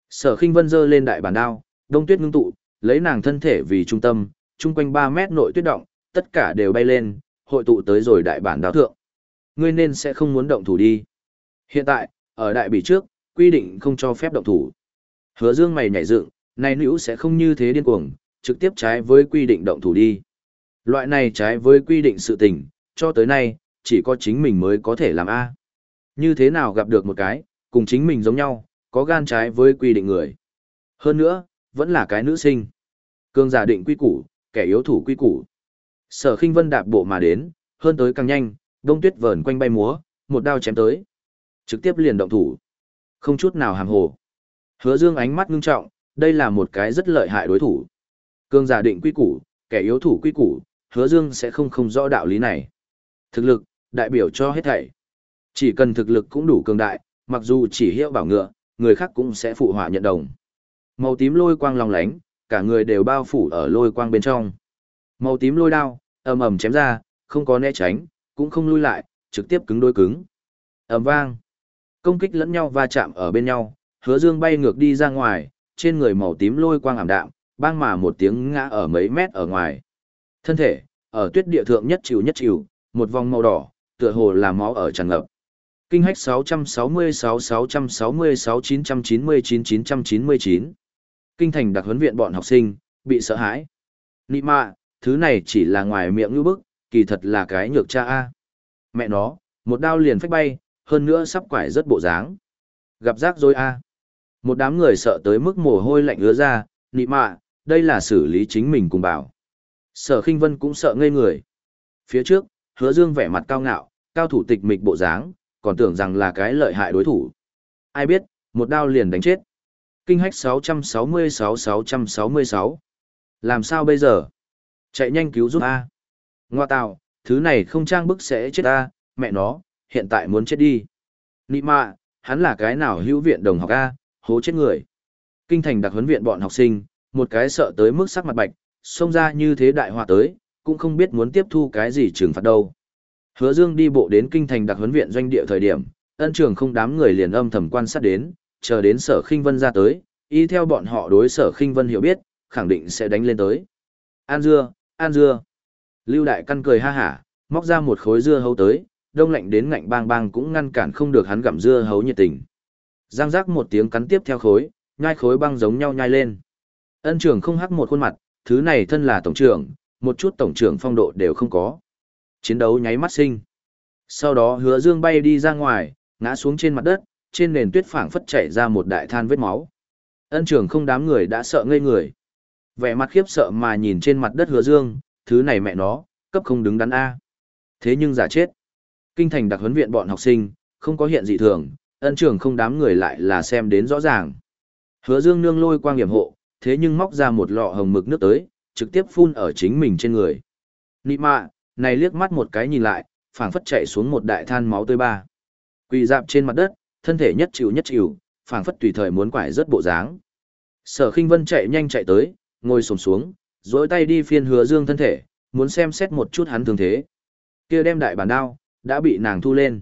[SPEAKER 1] Sở khinh vân giơ lên đại bản đao, đông tuyết ngưng tụ, lấy nàng thân thể vì trung tâm, chung quanh 3 mét nội tuyết động, tất cả đều bay lên, hội tụ tới rồi đại bản đao thượng. Ngươi nên sẽ không muốn động thủ đi. Hiện tại, ở đại bỉ trước, quy định không cho phép động thủ. Hứa dương mày nhảy dựng, này nữ sẽ không như thế điên cuồng, trực tiếp trái với quy định động thủ đi. Loại này trái với quy định sự tình, cho tới nay, chỉ có chính mình mới có thể làm A. Như thế nào gặp được một cái, cùng chính mình giống nhau, có gan trái với quy định người. Hơn nữa, vẫn là cái nữ sinh. Cương giả định quy củ, kẻ yếu thủ quy củ. Sở khinh vân đạp bộ mà đến, hơn tới càng nhanh, đông tuyết vờn quanh bay múa, một đao chém tới. Trực tiếp liền động thủ. Không chút nào hàm hồ. Hứa dương ánh mắt ngưng trọng, đây là một cái rất lợi hại đối thủ. Cương giả định quy củ, kẻ yếu thủ quy củ, hứa dương sẽ không không rõ đạo lý này. Thực lực, đại biểu cho hết thảy. Chỉ cần thực lực cũng đủ cường đại, mặc dù chỉ hiệu bảo ngựa, người khác cũng sẽ phụ họa nhận đồng. Màu tím lôi quang long lánh, cả người đều bao phủ ở lôi quang bên trong. Màu tím lôi đao, ầm ầm chém ra, không có né tránh, cũng không lui lại, trực tiếp cứng đối cứng. ầm vang. Công kích lẫn nhau va chạm ở bên nhau, hứa dương bay ngược đi ra ngoài, trên người màu tím lôi quang ảm đạm, bang mà một tiếng ngã ở mấy mét ở ngoài. Thân thể, ở tuyết địa thượng nhất chịu nhất chịu, một vòng màu đỏ, tựa hồ là máu ở tràn ngập. Kinh hách 666 666 999 999 Kinh thành đặc huấn viện bọn học sinh, bị sợ hãi. Nị mạ, thứ này chỉ là ngoài miệng như bức, kỳ thật là cái nhược cha A. Mẹ nó, một đao liền phách bay, hơn nữa sắp quải rất bộ dáng. Gặp rác rồi A. Một đám người sợ tới mức mồ hôi lạnh ứa ra, nị mạ, đây là xử lý chính mình cùng bảo. Sở khinh vân cũng sợ ngây người. Phía trước, hứa dương vẻ mặt cao ngạo, cao thủ tịch mịch bộ dáng, còn tưởng rằng là cái lợi hại đối thủ. Ai biết, một đao liền đánh chết. Kinh hách 666-666. Làm sao bây giờ? Chạy nhanh cứu giúp A. Ngoa tạo, thứ này không trang bức sẽ chết A, mẹ nó, hiện tại muốn chết đi. Nị mạ, hắn là cái nào hữu viện đồng học A, hố chết người. Kinh thành đặc huấn viện bọn học sinh, một cái sợ tới mức sắc mặt bạch, xông ra như thế đại họa tới, cũng không biết muốn tiếp thu cái gì trừng phạt đâu. Hứa Dương đi bộ đến kinh thành đặc huấn viện doanh địa thời điểm, ân trường không đám người liền âm thầm quan sát đến, chờ đến sở khinh vân ra tới, y theo bọn họ đối sở khinh vân hiểu biết, khẳng định sẽ đánh lên tới. An dưa, an dưa. Lưu đại căn cười ha hả, móc ra một khối dưa hấu tới, đông lạnh đến ngạnh bang bang cũng ngăn cản không được hắn gặm dưa hấu nhiệt tình. Giang giác một tiếng cắn tiếp theo khối, nhai khối băng giống nhau nhai lên. Ân trưởng không hắc một khuôn mặt, thứ này thân là tổng trưởng, một chút tổng trưởng phong độ đều không có. Chiến đấu nháy mắt sinh. Sau đó hứa dương bay đi ra ngoài, ngã xuống trên mặt đất, trên nền tuyết phảng phất chảy ra một đại than vết máu. Ân trưởng không đám người đã sợ ngây người. Vẻ mặt khiếp sợ mà nhìn trên mặt đất hứa dương, thứ này mẹ nó, cấp không đứng đắn A. Thế nhưng giả chết. Kinh thành đặc huấn viện bọn học sinh, không có hiện dị thường, ân trưởng không đám người lại là xem đến rõ ràng. Hứa dương nương lôi quang nghiệm hộ, thế nhưng móc ra một lọ hồng mực nước tới, trực tiếp phun ở chính mình trên người. Nị mạ, này liếc mắt một cái nhìn lại, phảng phất chạy xuống một đại than máu tươi ba. Quỳ dạp trên mặt đất, thân thể nhất chịu nhất chịu, phảng phất tùy thời muốn quải rất bộ dáng. Sở Khinh Vân chạy nhanh chạy tới, ngồi xổm xuống, duỗi tay đi phiên Hứa Dương thân thể, muốn xem xét một chút hắn thương thế. Kia đem đại bản đao đã bị nàng thu lên.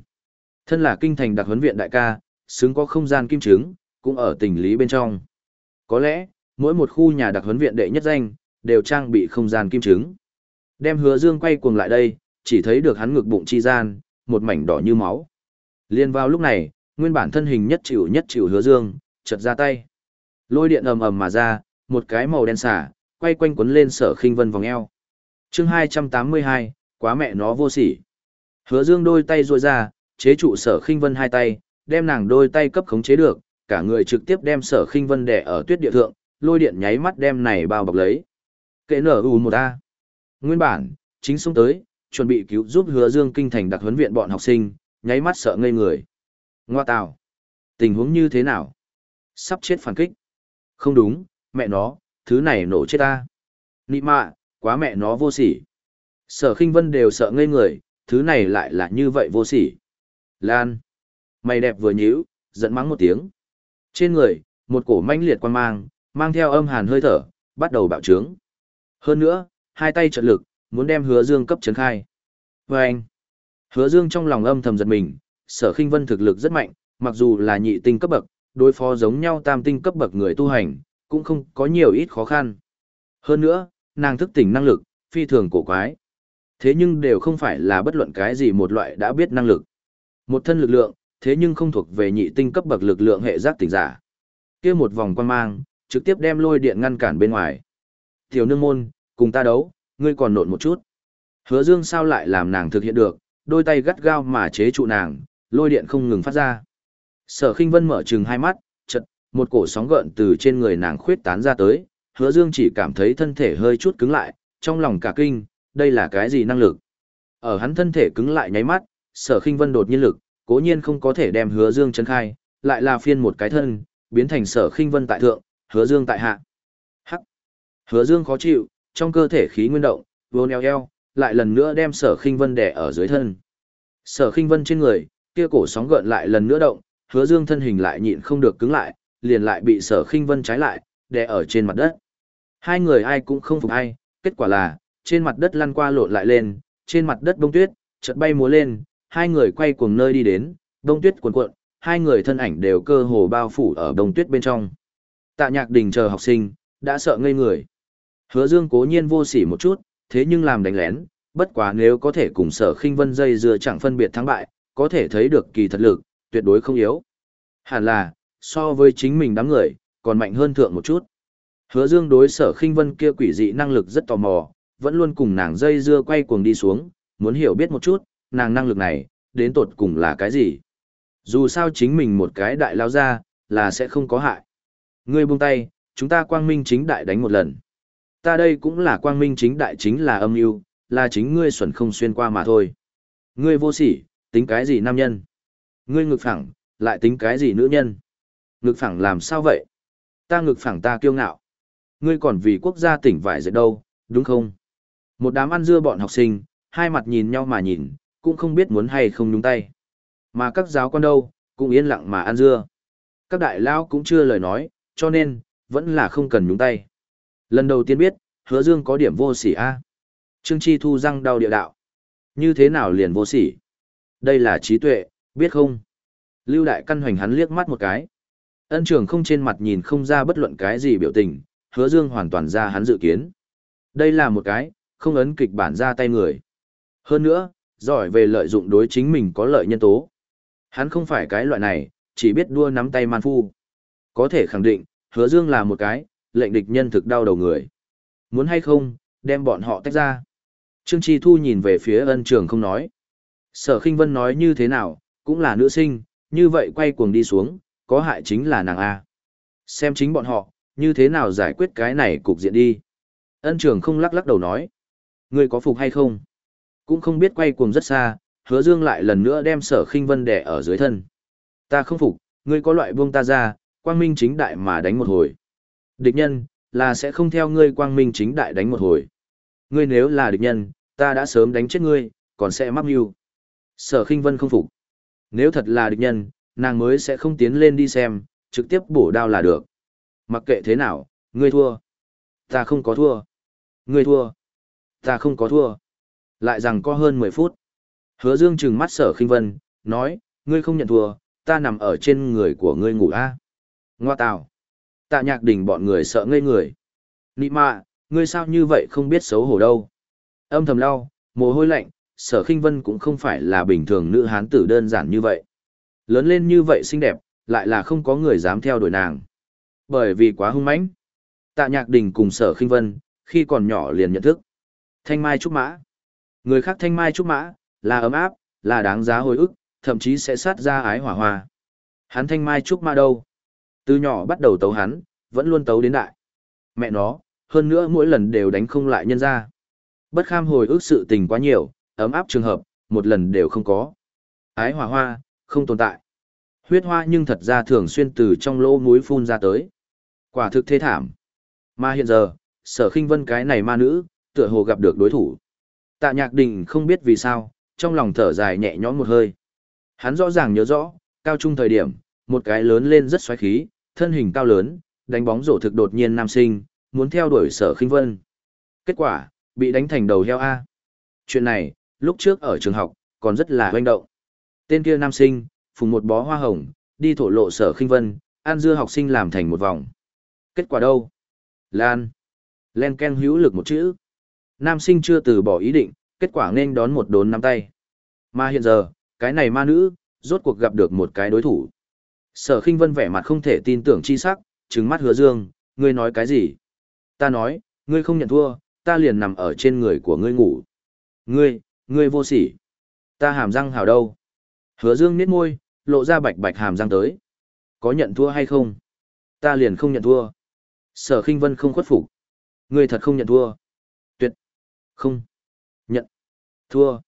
[SPEAKER 1] Thân là kinh thành đặc huấn viện đại ca, xứng có không gian kim trứng, cũng ở tình lý bên trong. Có lẽ, mỗi một khu nhà đặc huấn viện đệ nhất danh, đều trang bị không gian kim trứng. Đem hứa dương quay cuồng lại đây, chỉ thấy được hắn ngực bụng chi gian, một mảnh đỏ như máu. Liên vào lúc này, nguyên bản thân hình nhất chịu nhất chịu hứa dương, chợt ra tay. Lôi điện ầm ầm mà ra, một cái màu đen xả, quay quanh quấn lên sở khinh vân vòng eo. chương 282, quá mẹ nó vô sỉ. Hứa dương đôi tay ruôi ra, chế trụ sở khinh vân hai tay, đem nàng đôi tay cấp khống chế được, cả người trực tiếp đem sở khinh vân đè ở tuyết địa thượng, lôi điện nháy mắt đem này bao bọc lấy. Kệ nở u một a. Nguyên bản, chính xuống tới, chuẩn bị cứu giúp hứa dương kinh thành đặc huấn viện bọn học sinh, nháy mắt sợ ngây người. Ngoa tào. Tình huống như thế nào? Sắp chết phản kích. Không đúng, mẹ nó, thứ này nổ chết ta. Nị mạ, quá mẹ nó vô sỉ. Sở khinh vân đều sợ ngây người, thứ này lại là như vậy vô sỉ. Lan. Mày đẹp vừa nhíu, giận mắng một tiếng. Trên người, một cổ manh liệt quan mang, mang theo âm hàn hơi thở, bắt đầu bạo trướng. Hơn nữa, hai tay trợ lực, muốn đem hứa dương cấp chấn khai. Và anh, hứa dương trong lòng âm thầm giật mình, sở khinh vân thực lực rất mạnh, mặc dù là nhị tinh cấp bậc, đối phó giống nhau tam tinh cấp bậc người tu hành, cũng không có nhiều ít khó khăn. Hơn nữa, nàng thức tỉnh năng lực, phi thường cổ quái. Thế nhưng đều không phải là bất luận cái gì một loại đã biết năng lực. Một thân lực lượng, thế nhưng không thuộc về nhị tinh cấp bậc lực lượng hệ giác tỉnh giả. kia một vòng quan mang, trực tiếp đem lôi điện ngăn cản bên ngoài. Tiểu nương môn, cùng ta đấu, ngươi còn nộn một chút. Hứa dương sao lại làm nàng thực hiện được, đôi tay gắt gao mà chế trụ nàng, lôi điện không ngừng phát ra. Sở khinh vân mở trừng hai mắt, chật, một cổ sóng gợn từ trên người nàng khuyết tán ra tới, hứa dương chỉ cảm thấy thân thể hơi chút cứng lại, trong lòng cả kinh, đây là cái gì năng lực. Ở hắn thân thể cứng lại nháy mắt, sở khinh vân đột nhiên lực, cố nhiên không có thể đem hứa dương chân khai, lại là phiên một cái thân, biến thành sở khinh vân tại thượng, hứa dương tại hạ. Hắc. Hứa dương khó chịu, trong cơ thể khí nguyên động, vô neo eo, lại lần nữa đem sở khinh vân đè ở dưới thân. Sở khinh vân trên người, kia cổ sóng gợn lại lần nữa động, hứa dương thân hình lại nhịn không được cứng lại, liền lại bị sở khinh vân trái lại, đè ở trên mặt đất. Hai người ai cũng không phục ai, kết quả là, trên mặt đất lăn qua lộn lại lên, trên mặt đất bông tuyết, chợt bay múa lên, hai người quay cuồng nơi đi đến, bông tuyết cuồn cuộn, hai người thân ảnh đều cơ hồ bao phủ ở bông tuyết bên trong. Tạ nhạc đình chờ học sinh, đã sợ ngây người. Hứa dương cố nhiên vô sỉ một chút, thế nhưng làm đánh lén, bất quá nếu có thể cùng sở khinh vân dây dưa chẳng phân biệt thắng bại, có thể thấy được kỳ thật lực, tuyệt đối không yếu. Hẳn là, so với chính mình đám người, còn mạnh hơn thượng một chút. Hứa Dương đối sở khinh vân kia quỷ dị năng lực rất tò mò, vẫn luôn cùng nàng dây dưa quay cuồng đi xuống, muốn hiểu biết một chút, nàng năng lực này, đến tột cùng là cái gì. Dù sao chính mình một cái đại lao ra, là sẽ không có hại. Ngươi buông tay, chúng ta quang minh chính đại đánh một lần. Ta đây cũng là quang minh chính đại chính là âm mưu, là chính ngươi xuẩn không xuyên qua mà thôi. Ngươi vô sỉ, tính cái gì nam nhân? Ngươi ngực phẳng, lại tính cái gì nữ nhân? Ngực phẳng làm sao vậy? Ta ngực phẳng ta kiêu ngạo. Ngươi còn vì quốc gia tỉnh vải dậy đâu, đúng không? Một đám ăn dưa bọn học sinh, hai mặt nhìn nhau mà nhìn, cũng không biết muốn hay không nhúng tay. Mà các giáo quan đâu, cũng yên lặng mà ăn dưa. Các đại lao cũng chưa lời nói, cho nên, vẫn là không cần nhúng tay. Lần đầu tiên biết, hứa dương có điểm vô sỉ a Trương Chi Thu răng đau địa đạo. Như thế nào liền vô sỉ? Đây là trí tuệ, biết không? Lưu Đại Căn hoành hắn liếc mắt một cái. Ân trường không trên mặt nhìn không ra bất luận cái gì biểu tình, hứa dương hoàn toàn ra hắn dự kiến. Đây là một cái, không ấn kịch bản ra tay người. Hơn nữa, giỏi về lợi dụng đối chính mình có lợi nhân tố. Hắn không phải cái loại này, chỉ biết đua nắm tay man phu. Có thể khẳng định, hứa dương là một cái, lệnh địch nhân thực đau đầu người. Muốn hay không, đem bọn họ tách ra. Trương Chi Thu nhìn về phía ân trường không nói. Sở khinh vân nói như thế nào, cũng là nữ sinh, như vậy quay cuồng đi xuống, có hại chính là nàng A. Xem chính bọn họ, như thế nào giải quyết cái này cục diện đi. Ân trường không lắc lắc đầu nói. Người có phục hay không? Cũng không biết quay cuồng rất xa, hứa dương lại lần nữa đem sở khinh vân đẻ ở dưới thân. Ta không phục, ngươi có loại buông ta ra, quang minh chính đại mà đánh một hồi. Địch nhân, là sẽ không theo ngươi quang minh chính đại đánh một hồi. Ngươi nếu là địch nhân, ta đã sớm đánh chết ngươi, còn sẽ mắc mưu. Sở khinh vân không phục. Nếu thật là địch nhân, nàng mới sẽ không tiến lên đi xem, trực tiếp bổ đao là được. Mặc kệ thế nào, ngươi thua. Ta không có thua. Ngươi thua. Ta không có thua. Lại rằng có hơn 10 phút. Hứa dương trừng mắt sở khinh vân, nói, ngươi không nhận thua, ta nằm ở trên người của ngươi ngủ a. Ngoa tào. Tạ nhạc đỉnh bọn người sợ ngây người. Nị mạ, ngươi sao như vậy không biết xấu hổ đâu. Âm thầm lau, mồ hôi lạnh, sở khinh vân cũng không phải là bình thường nữ hán tử đơn giản như vậy. Lớn lên như vậy xinh đẹp, lại là không có người dám theo đuổi nàng. Bởi vì quá hung mãnh. Tạ nhạc đình cùng sở khinh vân, khi còn nhỏ liền nhận thức. Thanh mai trúc mã. Người khác thanh mai trúc mã, là ấm áp, là đáng giá hồi ức, thậm chí sẽ sát ra ái hỏa hoa. Hắn thanh mai trúc mã đâu? Từ nhỏ bắt đầu tấu hắn, vẫn luôn tấu đến đại. Mẹ nó, hơn nữa mỗi lần đều đánh không lại nhân ra. Bất kham hồi ức sự tình quá nhiều, ấm áp trường hợp, một lần đều không có. Ái hỏa hoa, không tồn tại. Huyết hoa nhưng thật ra thường xuyên từ trong lỗ mũi phun ra tới. Quả thực thế thảm. Mà hiện giờ, sở khinh vân cái này ma nữ, tựa hồ gặp được đối thủ. Tạ nhạc đình không biết vì sao, trong lòng thở dài nhẹ nhõm một hơi. Hắn rõ ràng nhớ rõ, cao trung thời điểm, một cái lớn lên rất xoáy khí, thân hình cao lớn, đánh bóng rổ thực đột nhiên nam sinh, muốn theo đuổi sở khinh vân. Kết quả, bị đánh thành đầu heo A. Chuyện này, lúc trước ở trường học, còn rất là hoành động. Tên kia nam sinh, phùng một bó hoa hồng, đi thổ lộ sở khinh vân, an dưa học sinh làm thành một vòng. Kết quả đâu? Lan. Len ken hữu lực một chữ. Nam sinh chưa từ bỏ ý định, kết quả nên đón một đốn nắm tay. Mà hiện giờ, cái này ma nữ, rốt cuộc gặp được một cái đối thủ. Sở khinh vân vẻ mặt không thể tin tưởng chi sắc, trừng mắt hứa dương, ngươi nói cái gì? Ta nói, ngươi không nhận thua, ta liền nằm ở trên người của ngươi ngủ. Ngươi, ngươi vô sỉ. Ta hàm răng hào đâu? Hứa dương nít môi, lộ ra bạch bạch hàm răng tới. Có nhận thua hay không? Ta liền không nhận thua. Sở khinh vân không khuất phục. Ngươi thật không nhận thua. Tuyệt. Không. Nhận. Thua.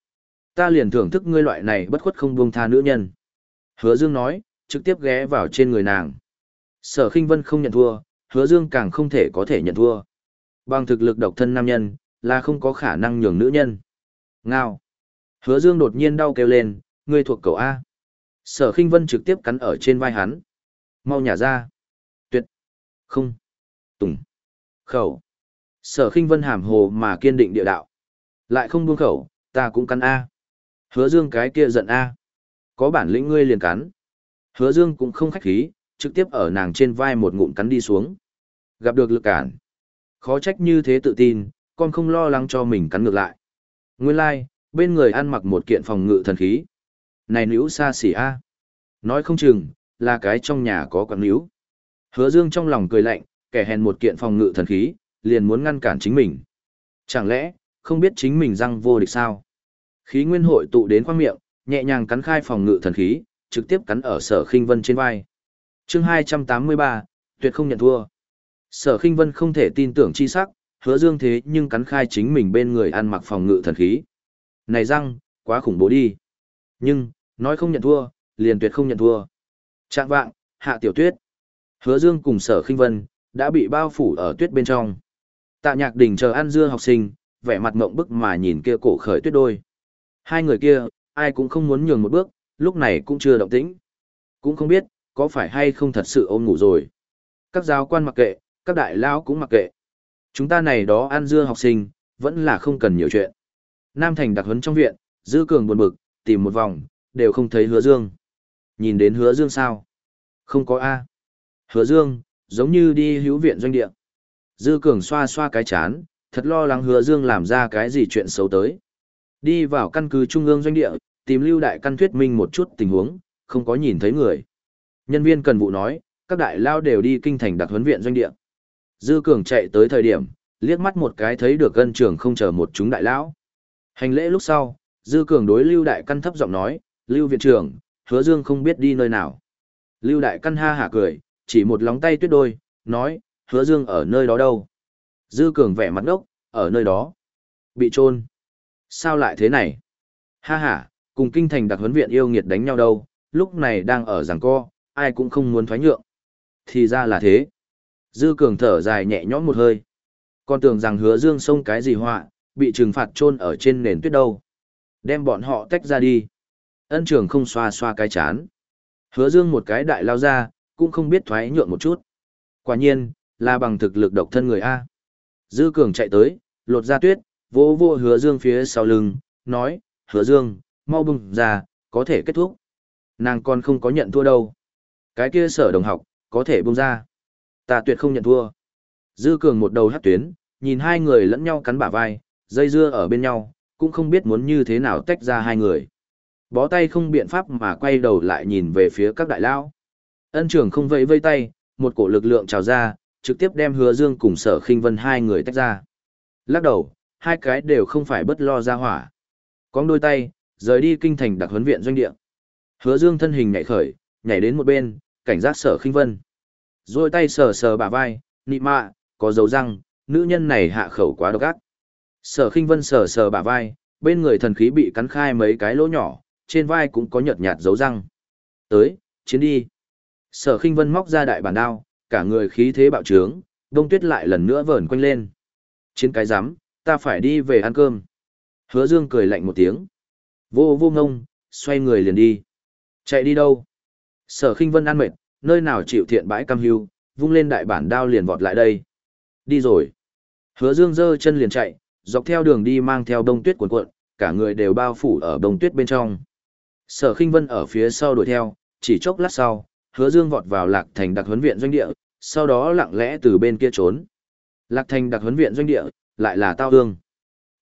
[SPEAKER 1] Ta liền thưởng thức ngươi loại này bất khuất không buông tha nữ nhân. Hứa dương nói, trực tiếp ghé vào trên người nàng. Sở khinh vân không nhận thua, hứa dương càng không thể có thể nhận thua. Bằng thực lực độc thân nam nhân, là không có khả năng nhường nữ nhân. Ngao. Hứa dương đột nhiên đau kêu lên, ngươi thuộc cậu A. Sở khinh vân trực tiếp cắn ở trên vai hắn. Mau nhả ra. Tuyệt. Không. Tùng. Khẩu. Sở khinh vân hàm hồ mà kiên định địa đạo. Lại không buông khẩu, ta cũng cắn A. Hứa dương cái kia giận A. Có bản lĩnh ngươi liền cắn. Hứa dương cũng không khách khí, trực tiếp ở nàng trên vai một ngụm cắn đi xuống. Gặp được lực cản. Khó trách như thế tự tin, con không lo lắng cho mình cắn ngược lại. Nguyên lai, like, bên người ăn mặc một kiện phòng ngự thần khí. Này nữ xa xỉ a Nói không chừng, là cái trong nhà có quặng nữ. Hứa dương trong lòng cười lạnh, kẻ hèn một kiện phòng ngự thần khí, liền muốn ngăn cản chính mình. Chẳng lẽ, không biết chính mình răng vô địch sao? Khí nguyên hội tụ đến khoang miệng, nhẹ nhàng cắn khai phòng ngự thần khí, trực tiếp cắn ở sở khinh vân trên vai. chương 283, tuyệt không nhận thua. Sở khinh vân không thể tin tưởng chi sắc, hứa dương thế nhưng cắn khai chính mình bên người ăn mặc phòng ngự thần khí. Này răng, quá khủng bố đi. Nhưng, nói không nhận thua, liền tuyệt không nhận thua. Trạng vạng, hạ tiểu tuyết. Hứa dương cùng sở khinh vân, đã bị bao phủ ở tuyết bên trong. Tạ nhạc đỉnh chờ ăn dưa học sinh, vẻ mặt mộng bức mà nhìn kia cổ khởi tuyết đôi. Hai người kia, ai cũng không muốn nhường một bước, lúc này cũng chưa động tĩnh. Cũng không biết, có phải hay không thật sự ôm ngủ rồi. Các giáo quan mặc kệ, các đại lão cũng mặc kệ. Chúng ta này đó ăn dưa học sinh, vẫn là không cần nhiều chuyện. Nam Thành đặc huấn trong viện, Dư Cường buồn bực, tìm một vòng, đều không thấy hứa dương. Nhìn đến hứa dương sao? Không có A. Hứa dương, giống như đi hữu viện doanh địa. Dư Cường xoa xoa cái chán, thật lo lắng hứa dương làm ra cái gì chuyện xấu tới. Đi vào căn cứ trung ương doanh địa, tìm lưu đại căn thuyết minh một chút tình huống, không có nhìn thấy người. Nhân viên cần vụ nói, các đại lao đều đi kinh thành đặc huấn viện doanh địa. Dư Cường chạy tới thời điểm, liếc mắt một cái thấy được gân trường không chờ một chúng đại lão. Hành lễ lúc sau, Dư Cường đối Lưu Đại Căn thấp giọng nói, Lưu Viện trưởng, hứa Dương không biết đi nơi nào. Lưu Đại Căn ha hả cười, chỉ một lóng tay tuyết đôi, nói, hứa Dương ở nơi đó đâu. Dư Cường vẻ mặt đốc, ở nơi đó. Bị trôn. Sao lại thế này? Ha ha, cùng kinh thành đặc huấn viện yêu nghiệt đánh nhau đâu, lúc này đang ở giằng co, ai cũng không muốn thoái nhượng. Thì ra là thế. Dư Cường thở dài nhẹ nhõm một hơi. Con tưởng rằng hứa dương xông cái gì họa, bị trừng phạt chôn ở trên nền tuyết đâu. Đem bọn họ tách ra đi. Ân trường không xoa xoa cái chán. Hứa dương một cái đại lao ra, cũng không biết thoái nhượng một chút. Quả nhiên, là bằng thực lực độc thân người A. Dư Cường chạy tới, lột ra tuyết, vỗ vỗ hứa dương phía sau lưng, nói, hứa dương, mau bùng ra, có thể kết thúc. Nàng còn không có nhận thua đâu. Cái kia sở đồng học, có thể bung ra. Ta tuyệt không nhận thua. Dư Cường một đầu hát tuyến, nhìn hai người lẫn nhau cắn bả vai, dây dưa ở bên nhau, cũng không biết muốn như thế nào tách ra hai người. Bó tay không biện pháp mà quay đầu lại nhìn về phía các đại lao. Ân trưởng không vẫy vây tay, một cổ lực lượng trào ra, trực tiếp đem hứa dương cùng sở khinh vân hai người tách ra. Lắc đầu, hai cái đều không phải bất lo ra hỏa. Cóng đôi tay, rời đi kinh thành đặc huấn viện doanh địa. Hứa dương thân hình nhảy khởi, nhảy đến một bên, cảnh giác sở khinh vân. Rồi tay sờ sờ bả vai, nị mạ, có dấu răng, nữ nhân này hạ khẩu quá độc ác. Sở khinh vân sờ sờ bả vai, bên người thần khí bị cắn khai mấy cái lỗ nhỏ, trên vai cũng có nhợt nhạt dấu răng. Tới, chiến đi. Sở khinh vân móc ra đại bản đao, cả người khí thế bạo trướng, đông tuyết lại lần nữa vờn quanh lên. Chiến cái rắm ta phải đi về ăn cơm. Hứa dương cười lạnh một tiếng. Vô vô ngông, xoay người liền đi. Chạy đi đâu? Sở khinh vân ăn mệt, nơi nào chịu thiện bãi cam hưu, vung lên đại bản đao liền vọt lại đây. Đi rồi. Hứa Dương giơ chân liền chạy, dọc theo đường đi mang theo đông tuyết cuộn cuộn, cả người đều bao phủ ở đông tuyết bên trong. Sở Khinh Vân ở phía sau đuổi theo, chỉ chốc lát sau, Hứa Dương vọt vào Lạc Thành đặc huấn viện doanh địa, sau đó lặng lẽ từ bên kia trốn. Lạc Thành đặc huấn viện doanh địa, lại là Tao Hương.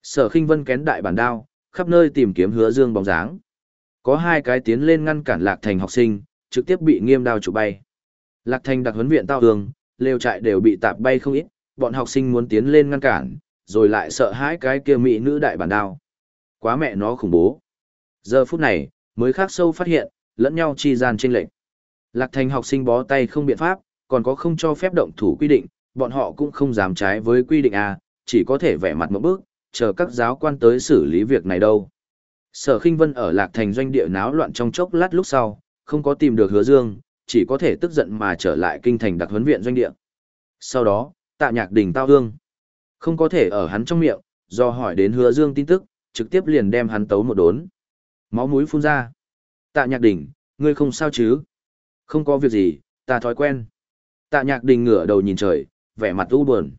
[SPEAKER 1] Sở Khinh Vân kén đại bản đao, khắp nơi tìm kiếm Hứa Dương bóng dáng. Có hai cái tiến lên ngăn cản Lạc Thành học sinh, trực tiếp bị nghiêm đao chụp bay. Lạc Thành đặc huấn viện Tao Hương, lều trại đều bị tạp bay không ít, bọn học sinh muốn tiến lên ngăn cản, rồi lại sợ hãi cái kia mỹ nữ đại bản đao. Quá mẹ nó khủng bố. Giờ phút này, mới khác sâu phát hiện, lẫn nhau chi gian trên lệnh. Lạc thành học sinh bó tay không biện pháp, còn có không cho phép động thủ quy định, bọn họ cũng không dám trái với quy định A, chỉ có thể vẻ mặt một bước, chờ các giáo quan tới xử lý việc này đâu. Sở khinh vân ở lạc thành doanh địa náo loạn trong chốc lát lúc sau, không có tìm được hứa dương, chỉ có thể tức giận mà trở lại kinh thành đặc huấn viện doanh địa. Sau đó, tạ nhạc đình tao hương. Không có thể ở hắn trong miệng, do hỏi đến hứa dương tin tức, trực tiếp liền đem hắn tấu một đốn. Máu mũi phun ra. Tạ nhạc đình, ngươi không sao chứ? Không có việc gì, ta thói quen. Tạ nhạc đình ngửa đầu nhìn trời, vẻ mặt u buồn.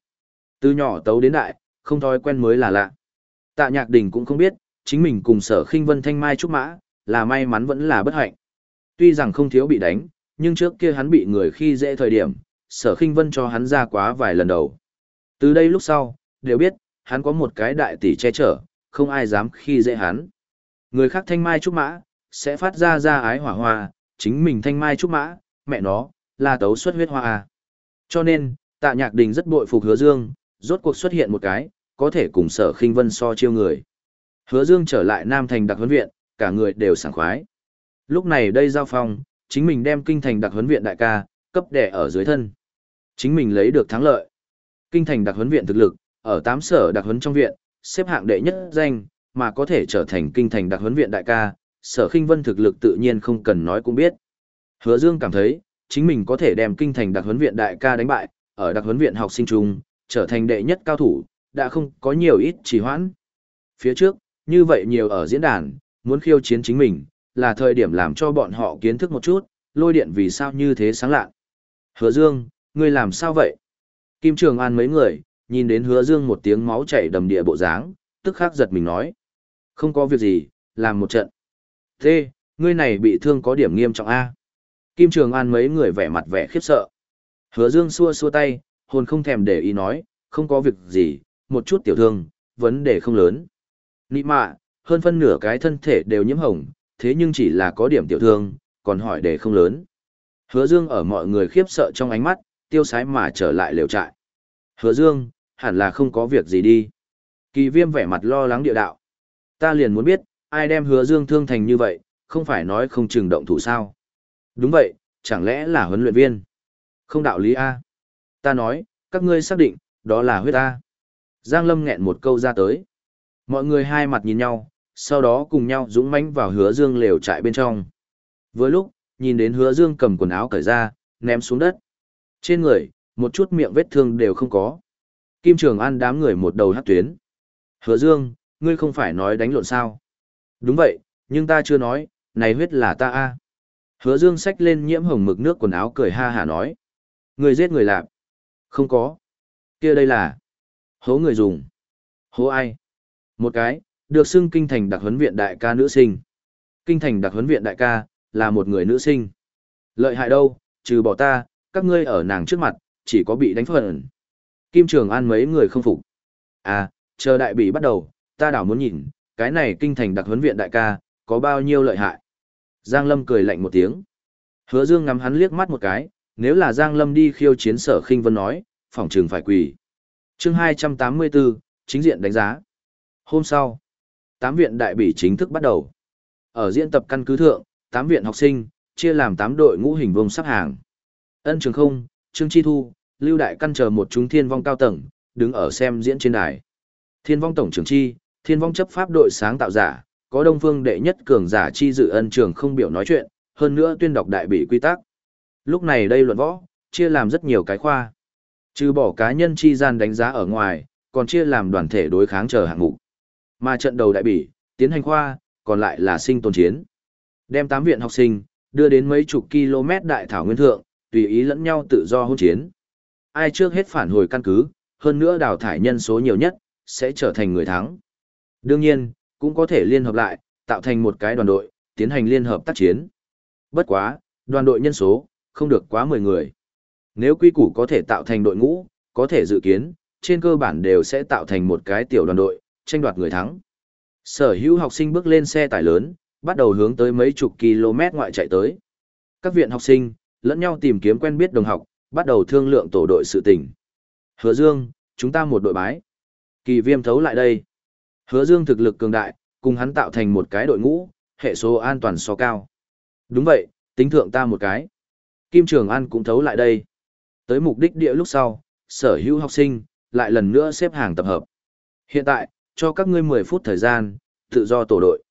[SPEAKER 1] Từ nhỏ tấu đến đại, không thói quen mới là lạ. Tạ nhạc đình cũng không biết, chính mình cùng sở khinh vân thanh mai trúc mã, là may mắn vẫn là bất hạnh. Tuy rằng không thiếu bị đánh, nhưng trước kia hắn bị người khi dễ thời điểm, sở khinh vân cho hắn ra quá vài lần đầu. Từ đây lúc sau, đều biết, hắn có một cái đại tỷ che chở, không ai dám khi dễ hắn. Người khác thanh mai trúc mã, sẽ phát ra ra ái hỏa hoa, chính mình thanh mai trúc mã, mẹ nó, là tấu xuất huyết hoa à. Cho nên, Tạ Nhạc Đình rất bội phục Hứa Dương, rốt cuộc xuất hiện một cái, có thể cùng Sở Khinh Vân so chiêu người. Hứa Dương trở lại Nam Thành đặc huấn viện, cả người đều sảng khoái. Lúc này đây giao phong, chính mình đem kinh thành đặc huấn viện đại ca, cấp đẻ ở dưới thân. Chính mình lấy được thắng lợi. Kinh thành đặc huấn viện thực lực, ở tám sở đặc huấn trong viện, xếp hạng đệ nhất danh, mà có thể trở thành kinh thành đặc huấn viện đại ca, sở khinh vân thực lực tự nhiên không cần nói cũng biết. Hứa Dương cảm thấy, chính mình có thể đem kinh thành đặc huấn viện đại ca đánh bại, ở đặc huấn viện học sinh trung, trở thành đệ nhất cao thủ, đã không có nhiều ít trì hoãn. Phía trước, như vậy nhiều ở diễn đàn, muốn khiêu chiến chính mình, là thời điểm làm cho bọn họ kiến thức một chút, lôi điện vì sao như thế sáng lạ. Hứa Dương, ngươi làm sao vậy? Kim Trường An mấy người, nhìn đến hứa Dương một tiếng máu chảy đầm địa bộ dáng, tức khắc giật mình nói. Không có việc gì, làm một trận. Thế, ngươi này bị thương có điểm nghiêm trọng A. Kim Trường An mấy người vẻ mặt vẻ khiếp sợ. Hứa Dương xua xua tay, hồn không thèm để ý nói, không có việc gì, một chút tiểu thương, vấn đề không lớn. Nị mạ, hơn phân nửa cái thân thể đều nhiễm hồng, thế nhưng chỉ là có điểm tiểu thương, còn hỏi để không lớn. Hứa Dương ở mọi người khiếp sợ trong ánh mắt, tiêu sái mà trở lại lều trại. Hứa Dương, hẳn là không có việc gì đi. Kỳ viêm vẻ mặt lo lắng địa đạo. Ta liền muốn biết, ai đem hứa Dương thương thành như vậy, không phải nói không chừng động thủ sao. Đúng vậy, chẳng lẽ là huấn luyện viên? Không đạo lý A. Ta nói, các ngươi xác định, đó là huyết ta Giang Lâm nghẹn một câu ra tới. Mọi người hai mặt nhìn nhau, sau đó cùng nhau dũng mãnh vào hứa dương lều trại bên trong. Với lúc, nhìn đến hứa dương cầm quần áo cởi ra, ném xuống đất. Trên người, một chút miệng vết thương đều không có. Kim Trường An đám người một đầu hát tuyến. Hứa dương, ngươi không phải nói đánh lộn sao? Đúng vậy, nhưng ta chưa nói, này huyết là ta a. Hứa dương xách lên nhiễm hồng mực nước quần áo cười ha hà nói. Người giết người lạp. Không có. kia đây là. Hố người dùng. Hố ai? Một cái, được xưng kinh thành đặc huấn viện đại ca nữ sinh. Kinh thành đặc huấn viện đại ca, là một người nữ sinh. Lợi hại đâu, trừ bỏ ta, các ngươi ở nàng trước mặt, chỉ có bị đánh phần. Kim Trường An mấy người không phục. À, chờ đại bị bắt đầu, ta đảo muốn nhìn, cái này kinh thành đặc huấn viện đại ca, có bao nhiêu lợi hại. Giang Lâm cười lạnh một tiếng. Hứa Dương ngắm hắn liếc mắt một cái, nếu là Giang Lâm đi khiêu chiến sở khinh vân nói, phòng trường phải quỳ. Chương 284, chính diện đánh giá. Hôm sau, tám viện đại bỉ chính thức bắt đầu. Ở diễn tập căn cứ thượng, tám viện học sinh, chia làm tám đội ngũ hình vuông sắp hàng. Ân Trường Không, Trương Chi Thu, Lưu Đại Căn chờ một chúng thiên vong cao tầng, đứng ở xem diễn trên đài. Thiên vong tổng trưởng chi, thiên vong chấp pháp đội sáng tạo giả, có đông phương đệ nhất cường giả chi dự ân trường không biểu nói chuyện, hơn nữa tuyên đọc đại bỉ quy tắc. Lúc này đây luận võ, chia làm rất nhiều cái khoa. Trừ bỏ cá nhân chi gian đánh giá ở ngoài, còn chia làm đoàn thể đối kháng chờ hạng mục. Mà trận đầu đại bỉ, tiến hành khoa, còn lại là sinh tồn chiến. Đem tám viện học sinh, đưa đến mấy chục km đại thảo nguyên thượng, tùy ý lẫn nhau tự do hôn chiến. Ai trước hết phản hồi căn cứ, hơn nữa đào thải nhân số nhiều nhất, sẽ trở thành người thắng. Đương nhiên, cũng có thể liên hợp lại, tạo thành một cái đoàn đội, tiến hành liên hợp tác chiến. Bất quá, đoàn đội nhân số, không được quá 10 người. Nếu quy củ có thể tạo thành đội ngũ, có thể dự kiến, trên cơ bản đều sẽ tạo thành một cái tiểu đoàn đội, tranh đoạt người thắng. Sở hữu học sinh bước lên xe tải lớn, bắt đầu hướng tới mấy chục km ngoại chạy tới. Các viện học sinh, lẫn nhau tìm kiếm quen biết đồng học, bắt đầu thương lượng tổ đội sự tình. Hứa Dương, chúng ta một đội bái. Kỳ viêm thấu lại đây. Hứa Dương thực lực cường đại, cùng hắn tạo thành một cái đội ngũ, hệ số an toàn so cao. Đúng vậy, tính thượng ta một cái. Kim Trường An cũng thấu lại đây. Tới mục đích địa lúc sau, sở hữu học sinh, lại lần nữa xếp hàng tập hợp. Hiện tại, cho các ngươi 10 phút thời gian, tự do tổ đội.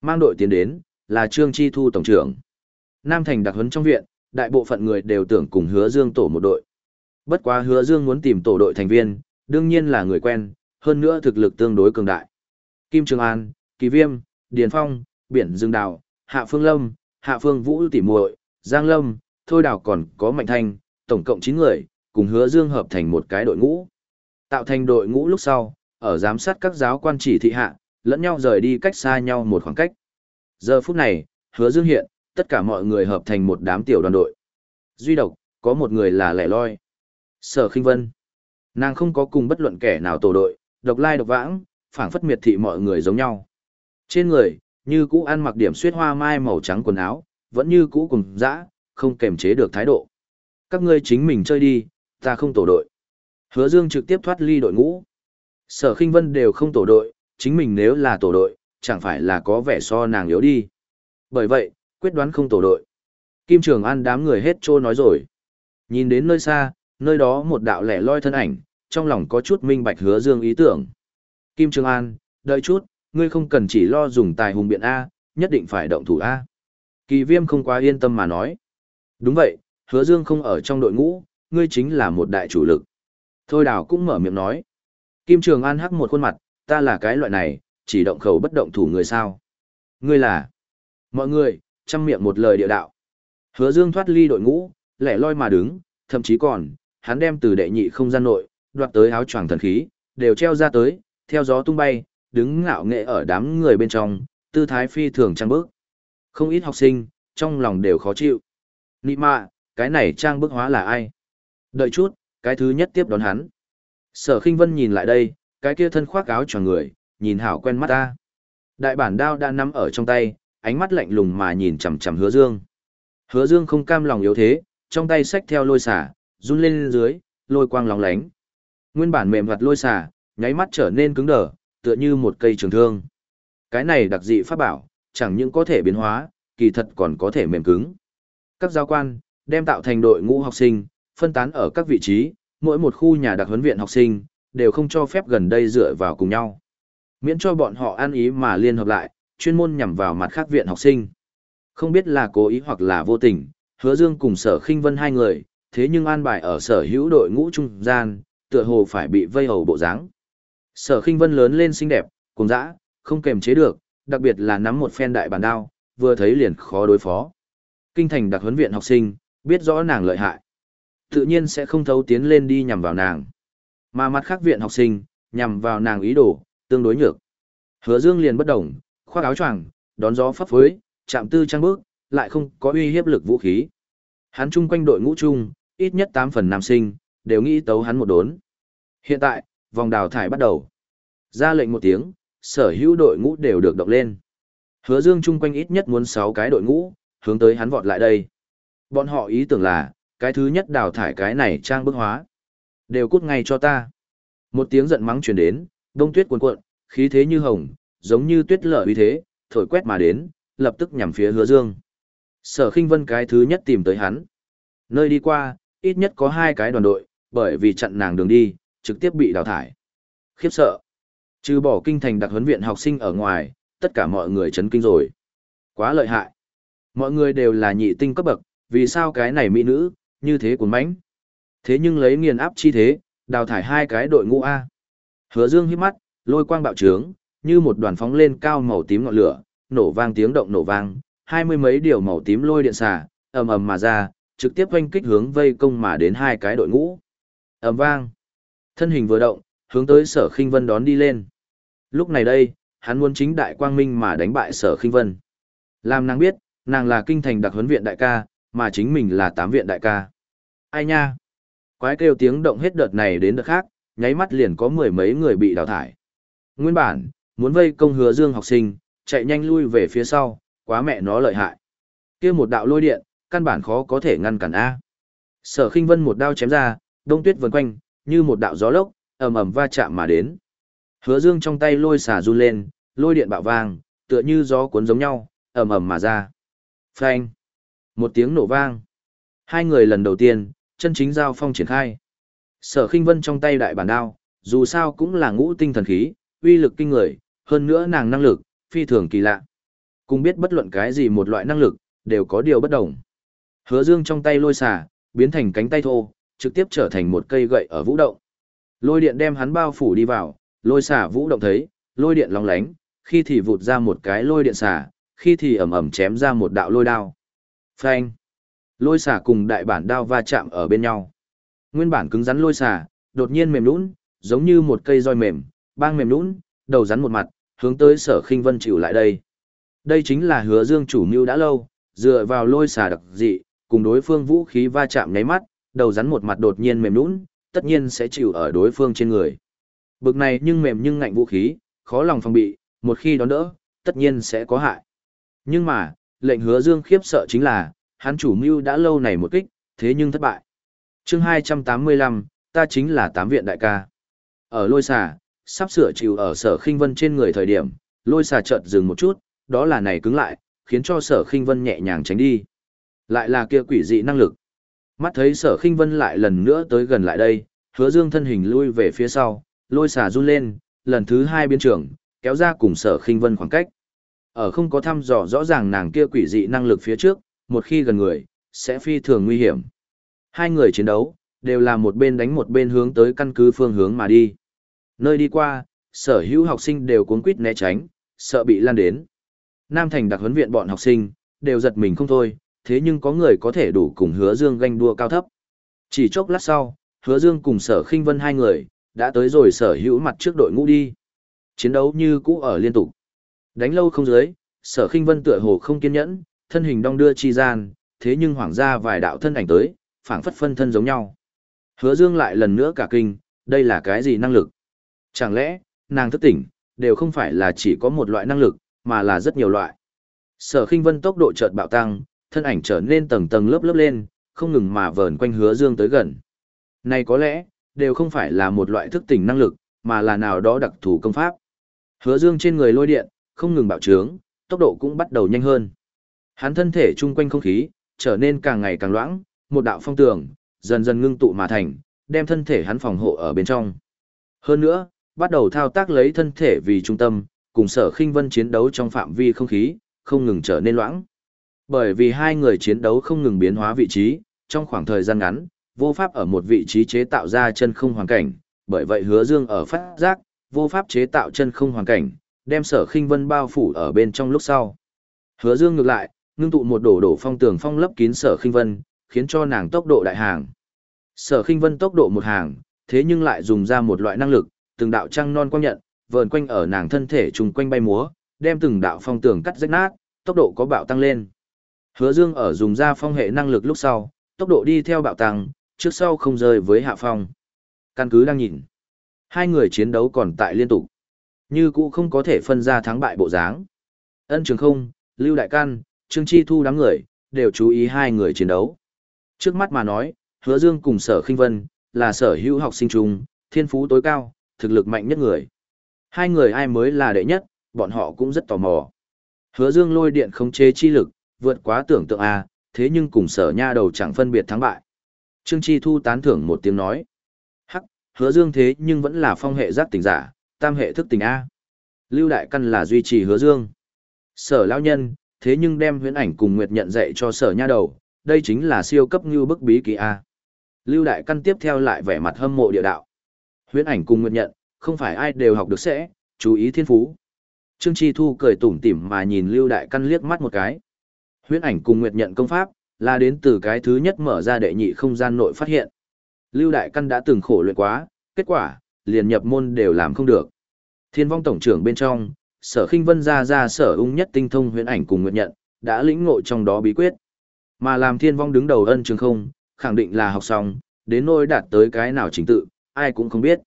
[SPEAKER 1] Mang đội tiến đến, là Trương Chi Thu Tổng trưởng. Nam Thành đặc huấn trong viện, đại bộ phận người đều tưởng cùng hứa Dương tổ một đội. Bất quá hứa Dương muốn tìm tổ đội thành viên, đương nhiên là người quen, hơn nữa thực lực tương đối cường đại. Kim Trường An, Kỳ Viêm, Điền Phong, Biển Dương Đào, Hạ Phương Lâm, Hạ Phương Vũ Tỷ muội, Giang Lâm, Thôi Đào còn có Mạnh Thanh, tổng cộng 9 người, cùng hứa Dương hợp thành một cái đội ngũ. Tạo thành đội ngũ lúc sau, ở giám sát các giáo quan chỉ thị hạ, lẫn nhau rời đi cách xa nhau một khoảng cách. Giờ phút này, hứa dương hiện, tất cả mọi người hợp thành một đám tiểu đoàn đội. Duy độc, có một người là lẻ loi. Sở khinh vân. Nàng không có cùng bất luận kẻ nào tổ đội, độc lai độc vãng, phảng phất miệt thị mọi người giống nhau. Trên người, như cũ ăn mặc điểm suyết hoa mai màu trắng quần áo, vẫn như cũ cùng dã, không kềm chế được thái độ. Các ngươi chính mình chơi đi, Ta không tổ đội. Hứa Dương trực tiếp thoát ly đội ngũ. Sở Khinh Vân đều không tổ đội, chính mình nếu là tổ đội, chẳng phải là có vẻ so nàng yếu đi. Bởi vậy, quyết đoán không tổ đội. Kim Trường An đám người hết trô nói rồi. Nhìn đến nơi xa, nơi đó một đạo lẻ loi thân ảnh, trong lòng có chút minh bạch hứa dương ý tưởng. Kim Trường An, đợi chút, ngươi không cần chỉ lo dùng tài hùng biện A, nhất định phải động thủ A. Kỳ viêm không quá yên tâm mà nói. Đúng vậy, hứa dương không ở trong đội ngũ, ngươi chính là một đại chủ lực. Thôi đào cũng mở miệng nói. Kim Trường An hắc một khuôn mặt, ta là cái loại này, chỉ động khẩu bất động thủ người sao. Ngươi là... Mọi người, chăm miệng một lời địa đạo. Hứa Dương thoát ly đội ngũ, lẻ loi mà đứng, thậm chí còn, hắn đem từ đệ nhị không gian nội, đoạt tới áo choàng thần khí, đều treo ra tới, theo gió tung bay, đứng ngạo nghệ ở đám người bên trong, tư thái phi thường trang bước. Không ít học sinh, trong lòng đều khó chịu. Nị mạ, cái này trang bức hóa là ai? Đợi chút, cái thứ nhất tiếp đón hắn. Sở khinh vân nhìn lại đây, cái kia thân khoác áo cho người, nhìn hảo quen mắt ta. Đại bản đao đã nắm ở trong tay, ánh mắt lạnh lùng mà nhìn chằm chằm hứa dương. Hứa dương không cam lòng yếu thế, trong tay xách theo lôi xả, run lên dưới, lôi quang lóng lánh. Nguyên bản mềm hoạt lôi xả, nháy mắt trở nên cứng đờ, tựa như một cây trường thương. Cái này đặc dị pháp bảo, chẳng những có thể biến hóa, kỳ thật còn có thể mềm cứng. Các giáo quan, đem tạo thành đội ngũ học sinh, phân tán ở các vị trí, mỗi một khu nhà đặc huấn viện học sinh, đều không cho phép gần đây dựa vào cùng nhau. Miễn cho bọn họ ăn ý mà liên hợp lại, chuyên môn nhằm vào mặt khác viện học sinh. Không biết là cố ý hoặc là vô tình, hứa dương cùng sở khinh vân hai người, thế nhưng an bài ở sở hữu đội ngũ trung gian, tựa hồ phải bị vây hầu bộ dáng. Sở khinh vân lớn lên xinh đẹp, cùng dã, không kềm chế được, đặc biệt là nắm một phen đại bản đao, vừa thấy liền khó đối phó. Kinh thành đặc huấn viện học sinh, biết rõ nàng lợi hại. Tự nhiên sẽ không thấu tiến lên đi nhằm vào nàng. Mà mặt khác viện học sinh, nhằm vào nàng ý đồ, tương đối nhược. Hứa Dương liền bất động, khoác áo choàng, đón gió phấp phới, chạm tư trang bước, lại không có uy hiếp lực vũ khí. Hắn chung quanh đội ngũ chung, ít nhất 8 phần nam sinh, đều nghĩ tấu hắn một đốn. Hiện tại, vòng đào thải bắt đầu. Ra lệnh một tiếng, sở hữu đội ngũ đều được động lên. Hứa Dương chung quanh ít nhất muốn 6 cái đội ngũ, hướng tới hắn vọt lại đây. Bọn họ ý tưởng là, cái thứ nhất đào thải cái này trang bức hóa. Đều cút ngay cho ta. Một tiếng giận mắng truyền đến, đông tuyết cuồn cuộn, khí thế như hồng, giống như tuyết lở uy thế, thổi quét mà đến, lập tức nhằm phía hứa dương. Sở khinh vân cái thứ nhất tìm tới hắn. Nơi đi qua, ít nhất có hai cái đoàn đội, bởi vì chặn nàng đường đi, trực tiếp bị đào thải. Khiếp sợ. Trừ bỏ kinh thành đặc huấn viện học sinh ở ngoài, tất cả mọi người chấn kinh rồi. Quá lợi hại. Mọi người đều là nhị tinh cấp bậc, vì sao cái này mỹ nữ, như thế cuốn mánh? Thế nhưng lấy nghiền áp chi thế, đào thải hai cái đội ngũ A. Hứa dương hít mắt, lôi quang bạo trướng, như một đoàn phóng lên cao màu tím ngọn lửa, nổ vang tiếng động nổ vang, hai mươi mấy điều màu tím lôi điện xả, ầm ầm mà ra, trực tiếp vanh kích hướng vây công mà đến hai cái đội ngũ. ầm vang, thân hình vừa động, hướng tới Sở Khinh Vân đón đi lên. Lúc này đây, hắn muốn chính đại quang minh mà đánh bại Sở Khinh Vân. Làm nàng biết, nàng là kinh thành đặc huấn viện đại ca, mà chính mình là tám viện đại ca. Ai nha? Quái kêu tiếng động hết đợt này đến đợt khác, nháy mắt liền có mười mấy người bị đào thải. Nguyên bản, muốn vây công hứa dương học sinh, chạy nhanh lui về phía sau, quá mẹ nó lợi hại. kia một đạo lôi điện, căn bản khó có thể ngăn cản A. Sở khinh vân một đao chém ra, đông tuyết vần quanh, như một đạo gió lốc, ầm ầm va chạm mà đến. Hứa dương trong tay lôi xả run lên, lôi điện bạo vang, tựa như gió cuốn giống nhau, ầm ầm mà ra. Phanh! Một tiếng nổ vang. Hai người lần đầu tiên, chân chính giao phong triển khai. Sở khinh vân trong tay đại bản đao, dù sao cũng là ngũ tinh thần khí, uy lực kinh người, hơn nữa nàng năng lực, phi thường kỳ lạ. Cùng biết bất luận cái gì một loại năng lực, đều có điều bất đồng. Hứa dương trong tay lôi xả, biến thành cánh tay thô, trực tiếp trở thành một cây gậy ở vũ động. Lôi điện đem hắn bao phủ đi vào, lôi xả vũ động thấy, lôi điện lóng lánh, khi thì vụt ra một cái lôi điện xả, khi thì ầm ầm chém ra một đạo lôi đao. Phanh! Lôi xả cùng đại bản đao va chạm ở bên nhau. Nguyên bản cứng rắn lôi xả, đột nhiên mềm nũng, giống như một cây roi mềm, bang mềm nũng, đầu rắn một mặt, hướng tới sở khinh vân chịu lại đây. Đây chính là hứa dương chủ mưu đã lâu, dựa vào lôi xả đặc dị, cùng đối phương vũ khí va chạm nháy mắt, đầu rắn một mặt đột nhiên mềm nũng, tất nhiên sẽ chịu ở đối phương trên người. Bực này nhưng mềm nhưng ngạnh vũ khí, khó lòng phòng bị, một khi đón đỡ, tất nhiên sẽ có hại. Nhưng mà, lệnh hứa dương khiếp sợ chính là, hắn chủ mưu đã lâu này một kích, thế nhưng thất bại. chương 285, ta chính là tám viện đại ca. Ở lôi xà, sắp sửa chịu ở sở khinh vân trên người thời điểm, lôi xà chợt dừng một chút, đó là này cứng lại, khiến cho sở khinh vân nhẹ nhàng tránh đi. Lại là kia quỷ dị năng lực. Mắt thấy sở khinh vân lại lần nữa tới gần lại đây, hứa dương thân hình lui về phía sau, lôi xà run lên, lần thứ hai biến trưởng, kéo ra cùng sở khinh vân khoảng cách. Ở không có thăm dò rõ ràng nàng kia quỷ dị năng lực phía trước, một khi gần người, sẽ phi thường nguy hiểm. Hai người chiến đấu, đều là một bên đánh một bên hướng tới căn cứ phương hướng mà đi. Nơi đi qua, sở hữu học sinh đều cuốn quýt né tránh, sợ bị lan đến. Nam Thành đặc huấn viện bọn học sinh, đều giật mình không thôi, thế nhưng có người có thể đủ cùng hứa dương ganh đua cao thấp. Chỉ chốc lát sau, hứa dương cùng sở khinh vân hai người, đã tới rồi sở hữu mặt trước đội ngũ đi. Chiến đấu như cũ ở liên tục. Đánh lâu không dưới, sở khinh vân tựa hồ không kiên nhẫn, thân hình đong đưa chi gian, thế nhưng hoảng ra vài đạo thân ảnh tới, phảng phất phân thân giống nhau. Hứa dương lại lần nữa cả kinh, đây là cái gì năng lực? Chẳng lẽ, nàng thức tỉnh, đều không phải là chỉ có một loại năng lực, mà là rất nhiều loại. Sở khinh vân tốc độ chợt bạo tăng, thân ảnh trở nên tầng tầng lớp lớp lên, không ngừng mà vờn quanh hứa dương tới gần. Này có lẽ, đều không phải là một loại thức tỉnh năng lực, mà là nào đó đặc thù công pháp. Hứa dương trên người lôi điện, không ngừng bạo trướng, tốc độ cũng bắt đầu nhanh hơn. Hắn thân thể chung quanh không khí, trở nên càng ngày càng loãng, một đạo phong tường, dần dần ngưng tụ mà thành, đem thân thể hắn phòng hộ ở bên trong. Hơn nữa, bắt đầu thao tác lấy thân thể vì trung tâm, cùng sở khinh vân chiến đấu trong phạm vi không khí, không ngừng trở nên loãng. Bởi vì hai người chiến đấu không ngừng biến hóa vị trí, trong khoảng thời gian ngắn, vô pháp ở một vị trí chế tạo ra chân không hoàn cảnh, bởi vậy hứa dương ở phát giác, vô pháp chế tạo chân không hoàn cảnh, đem sở khinh vân bao phủ ở bên trong lúc sau. Hứa dương ngược lại, ngưng tụ một đổ đổ phong tường phong lấp kín sở khinh vân, khiến cho nàng tốc độ đại hàng. Sở khinh vân tốc độ một hàng, thế nhưng lại dùng ra một loại năng lực, từng đạo trăng non quang nhận, vờn quanh ở nàng thân thể trùng quanh bay múa, đem từng đạo phong tường cắt rách nát, tốc độ có bạo tăng lên. Hứa Dương ở dùng ra phong hệ năng lực lúc sau, tốc độ đi theo bạo tăng, trước sau không rơi với hạ phong. Căn cứ đang nhìn. Hai người chiến đấu còn tại liên tục. Như cũ không có thể phân ra thắng bại bộ dáng. Ân Trường Không, Lưu Đại Căn, Trương Chi Thu đám người, đều chú ý hai người chiến đấu. Trước mắt mà nói, Hứa Dương cùng Sở Khinh Vân, là sở hữu học sinh trung, thiên phú tối cao, thực lực mạnh nhất người. Hai người ai mới là đệ nhất, bọn họ cũng rất tò mò. Hứa Dương lôi điện không chế chi lực, vượt quá tưởng tượng a, thế nhưng cùng sở nha đầu chẳng phân biệt thắng bại. Trương Chi Thu tán thưởng một tiếng nói. Hắc, hứa dương thế nhưng vẫn là phong hệ giác tỉnh giả, tam hệ thức tình A. Lưu Đại Căn là duy trì hứa dương. Sở lão nhân, thế nhưng đem huyễn ảnh cùng Nguyệt nhận dạy cho sở nha đầu, đây chính là siêu cấp như bức bí kỳ A. Lưu Đại Căn tiếp theo lại vẻ mặt hâm mộ địa đạo. Huyễn ảnh cùng Nguyệt nhận, không phải ai đều học được sẽ, chú ý thiên phú. Trương Chi Thu cười tủm tỉm mà nhìn Lưu Đại Căn liếc mắt một cái. Huyễn ảnh cùng Nguyệt nhận công pháp, là đến từ cái thứ nhất mở ra đệ nhị không gian nội phát hiện. Lưu Đại Căn đã từng khổ luyện quá, kết quả, liền nhập môn đều làm không được. Thiên vong tổng trưởng bên trong, sở khinh vân ra ra sở ung nhất tinh thông huyễn ảnh cùng nguyện nhận, đã lĩnh ngộ trong đó bí quyết. Mà làm thiên vong đứng đầu ân trường không, khẳng định là học xong, đến nỗi đạt tới cái nào chính tự, ai cũng không biết.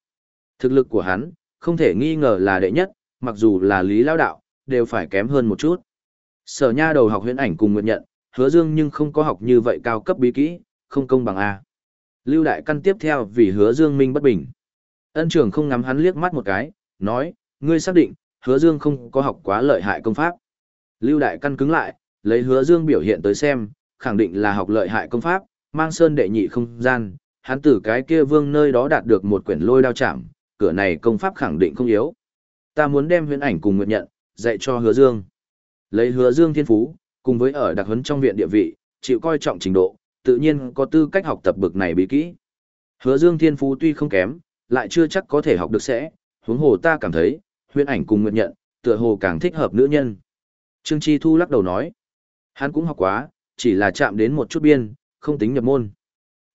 [SPEAKER 1] Thực lực của hắn, không thể nghi ngờ là đệ nhất, mặc dù là lý lao đạo, đều phải kém hơn một chút. Sở nha đầu học huyễn ảnh cùng nguyện nhận, hứa dương nhưng không có học như vậy cao cấp bí kỹ, không công bằng A. Lưu đại căn tiếp theo vì hứa dương minh bất bình. Ân trưởng không ngắm hắn liếc mắt một cái, nói, ngươi xác định, hứa dương không có học quá lợi hại công pháp. Lưu đại căn cứng lại, lấy hứa dương biểu hiện tới xem, khẳng định là học lợi hại công pháp, mang sơn đệ nhị không gian, hắn từ cái kia vương nơi đó đạt được một quyển lôi đao chạm, cửa này công pháp khẳng định không yếu. Ta muốn đem huyễn ảnh cùng nguyện nhận, dạy cho hứa dương. Lấy hứa dương thiên phú, cùng với ở đặc huấn trong viện địa vị, chịu coi trọng trình độ, tự nhiên có tư cách học tập bực này bí kỹ. Hứa Dương Thiên Phú tuy không kém, lại chưa chắc có thể học được sẽ, huống hồ ta cảm thấy, huyễn ảnh cùng nguyện nhận, tựa hồ càng thích hợp nữ nhân. Trương Chi Thu lắc đầu nói, hắn cũng học quá, chỉ là chạm đến một chút biên, không tính nhập môn.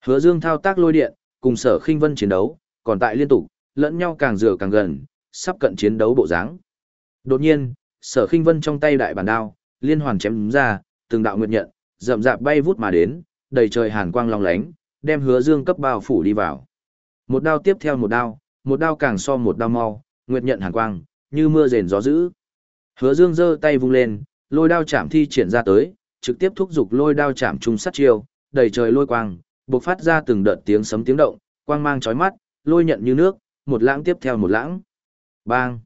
[SPEAKER 1] Hứa Dương thao tác lôi điện, cùng sở khinh vân chiến đấu, còn tại liên tục, lẫn nhau càng rửa càng gần, sắp cận chiến đấu bộ dáng. Đột nhiên, sở khinh vân trong tay đại bản đao, liên hoàn chém ra, từng đạo nguyệt nhận, rậm rạp bay vút mà đến, đầy trời hàn quang long lánh, đem hứa dương cấp bao phủ đi vào. Một đao tiếp theo một đao, một đao càng so một đao mau, nguyệt nhận hàn quang, như mưa rền gió dữ. Hứa dương giơ tay vung lên, lôi đao chạm thi triển ra tới, trực tiếp thúc giục lôi đao chạm trung sát chiêu, đầy trời lôi quang, bộc phát ra từng đợt tiếng sấm tiếng động, quang mang chói mắt, lôi nhận như nước, một lãng tiếp theo một lãng. Bang!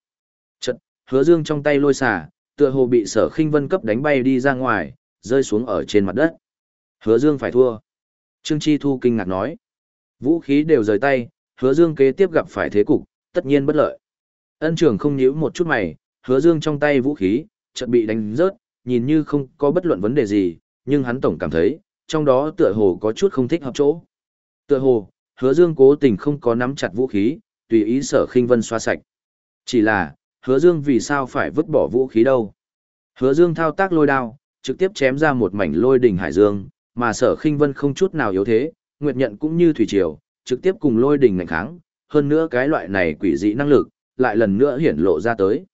[SPEAKER 1] Chật, hứa dương trong tay lôi xả, tựa hồ bị sở khinh vân cấp đánh bay đi ra ngoài, rơi xuống ở trên mặt đất. Hứa dương phải thua. Trương Chi Thu kinh ngạc nói. Vũ khí đều rời tay, hứa dương kế tiếp gặp phải thế cục, tất nhiên bất lợi. Ân trưởng không nhíu một chút mày, hứa dương trong tay vũ khí, chợt bị đánh rớt, nhìn như không có bất luận vấn đề gì, nhưng hắn tổng cảm thấy, trong đó tựa hồ có chút không thích hợp chỗ. Tựa hồ, hứa dương cố tình không có nắm chặt vũ khí, tùy ý sở khinh vân xoa sạch. Chỉ là, hứa dương vì sao phải vứt bỏ vũ khí đâu. Hứa dương thao tác lôi đao, trực tiếp chém ra một mảnh lôi đỉnh hải dương, mà sở khinh vân không chút nào yếu thế, nguyệt nhận cũng như thủy triều, trực tiếp cùng lôi đỉnh ngành kháng, hơn nữa cái loại này quỷ dị năng lực, lại lần nữa hiển lộ ra tới.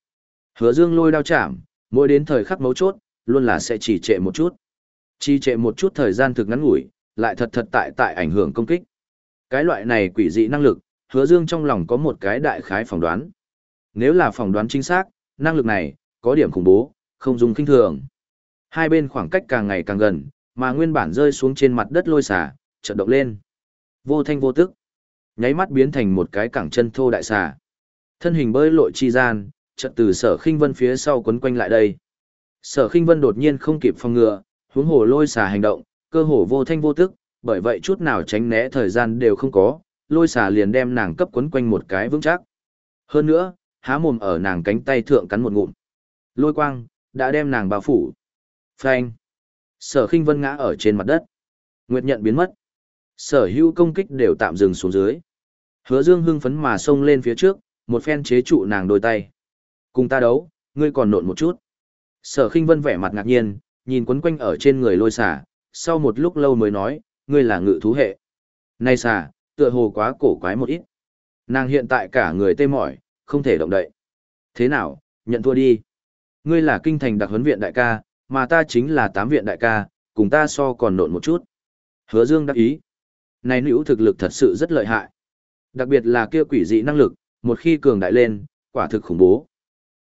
[SPEAKER 1] Hứa dương lôi đao chạm, mỗi đến thời khắc mấu chốt, luôn là sẽ chỉ trệ một chút. Chỉ trệ một chút thời gian thực ngắn ngủi, lại thật thật tại tại ảnh hưởng công kích. Cái loại này quỷ dị năng lực, hứa dương trong lòng có một cái đại khái phỏng đoán. Nếu là phỏng đoán chính xác, năng lực này, có điểm khủng bố, không dùng kinh thường. Hai bên khoảng cách càng ngày càng gần, mà nguyên bản rơi xuống trên mặt đất lôi xả, chợt động lên. Vô thanh vô tức, nháy mắt biến thành một cái cẳng chân thô đại xà. Thân hình bơi lội chi gian, chợt từ Sở Khinh Vân phía sau quấn quanh lại đây. Sở Khinh Vân đột nhiên không kịp phòng ngừa, huống hồ lôi xà hành động, cơ hồ vô thanh vô tức, bởi vậy chút nào tránh né thời gian đều không có, lôi xà liền đem nàng cấp quấn quanh một cái vững chắc. Hơn nữa, há mồm ở nàng cánh tay thượng cắn một ngụm. Lôi quang, đã đem nàng bao phủ. Phanh. Sở khinh vân ngã ở trên mặt đất. Nguyệt nhận biến mất. Sở hữu công kích đều tạm dừng xuống dưới. Hứa dương hưng phấn mà xông lên phía trước, một phen chế trụ nàng đôi tay. Cùng ta đấu, ngươi còn nộn một chút. Sở khinh vân vẻ mặt ngạc nhiên, nhìn quấn quanh ở trên người lôi xả, sau một lúc lâu mới nói, ngươi là ngự thú hệ. Này xả, tựa hồ quá cổ quái một ít. Nàng hiện tại cả người tê mỏi, không thể động đậy. Thế nào, nhận thua đi. Ngươi là kinh thành đặc huấn viện đại ca, mà ta chính là tám viện đại ca, cùng ta so còn nộn một chút. Hứa Dương đáp ý. Này nữ thực lực thật sự rất lợi hại. Đặc biệt là kia quỷ dị năng lực, một khi cường đại lên, quả thực khủng bố.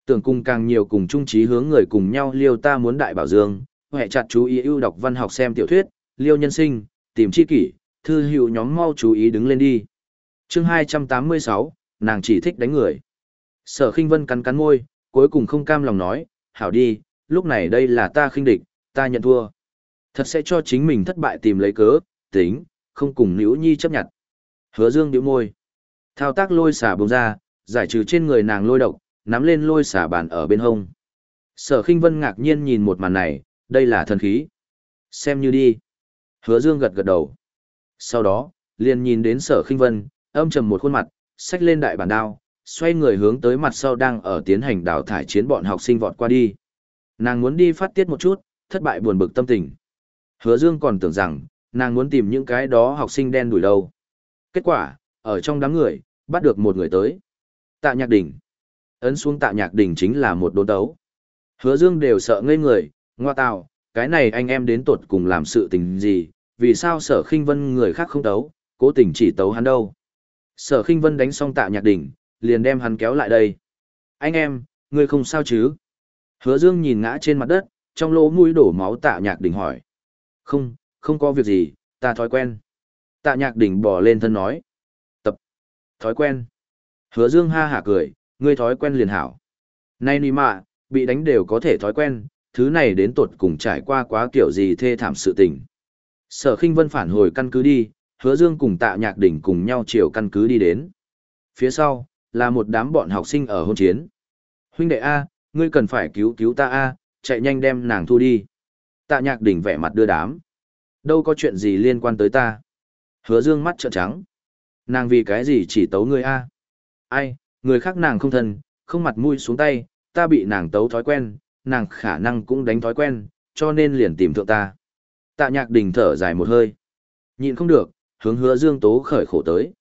[SPEAKER 1] Tưởng cung càng nhiều cùng chung trí hướng người cùng nhau liêu ta muốn đại bảo dương, hệ chặt chú ý ưu đọc văn học xem tiểu thuyết, liêu nhân sinh, tìm chi kỷ, thư hữu nhóm mau chú ý đứng lên đi. Chương 286, nàng chỉ thích đánh người. Sở Khinh Vân cắn cắn môi, cuối cùng không cam lòng nói, "Hảo đi, lúc này đây là ta khinh địch, ta nhận thua." Thật sẽ cho chính mình thất bại tìm lấy cớ, tính, không cùng nữ Nhi chấp nhận. Hứa Dương nhíu môi. Thao tác lôi xả bùng ra, giải trừ trên người nàng lôi độc, nắm lên lôi xả bàn ở bên hông. Sở Khinh Vân ngạc nhiên nhìn một màn này, đây là thần khí. Xem như đi. Hứa Dương gật gật đầu. Sau đó, liền nhìn đến Sở Khinh Vân, âm trầm một khuôn mặt, xách lên đại bản đao, xoay người hướng tới mặt sau đang ở tiến hành đào thải chiến bọn học sinh vọt qua đi. Nàng muốn đi phát tiết một chút, thất bại buồn bực tâm tình. Hứa Dương còn tưởng rằng, nàng muốn tìm những cái đó học sinh đen đuổi đâu. Kết quả, ở trong đám người, bắt được một người tới. Tạ Nhạc Đình. Ấn xuống Tạ Nhạc Đình chính là một đốn tấu. Hứa Dương đều sợ ngây người, ngoa tào, cái này anh em đến tuột cùng làm sự tình gì, vì sao sở khinh vân người khác không tấu, cố tình chỉ tấu hắn đâu. Sở khinh vân đánh xong Tạ Nhạc Đình, liền đem hắn kéo lại đây. Anh em, ngươi không sao chứ? Hứa Dương nhìn ngã trên mặt đất, trong lỗ mũi đổ máu Tạ Nhạc Đình hỏi. Không, không có việc gì, ta thói quen. Tạ Nhạc Đỉnh bỏ lên thân nói. Tập. Thói quen. Hứa Dương ha hả cười, ngươi thói quen liền hảo. Này nì mạ, bị đánh đều có thể thói quen, thứ này đến tột cùng trải qua quá kiểu gì thê thảm sự tình. Sở Kinh Vân phản hồi căn cứ đi, Hứa Dương cùng Tạ Nhạc Đỉnh cùng nhau chiều căn cứ đi đến. Phía sau, là một đám bọn học sinh ở hôn chiến. Huynh đệ A, ngươi cần phải cứu cứu ta A, chạy nhanh đem nàng thu đi. Tạ nhạc đỉnh vẻ mặt đưa đám. Đâu có chuyện gì liên quan tới ta. Hứa dương mắt trợn trắng. Nàng vì cái gì chỉ tấu ngươi A. Ai, người khác nàng không thân, không mặt mũi xuống tay, ta bị nàng tấu thói quen, nàng khả năng cũng đánh thói quen, cho nên liền tìm thượng ta. Tạ nhạc đình thở dài một hơi. Nhịn không được, hướng hứa dương tố khởi khổ tới.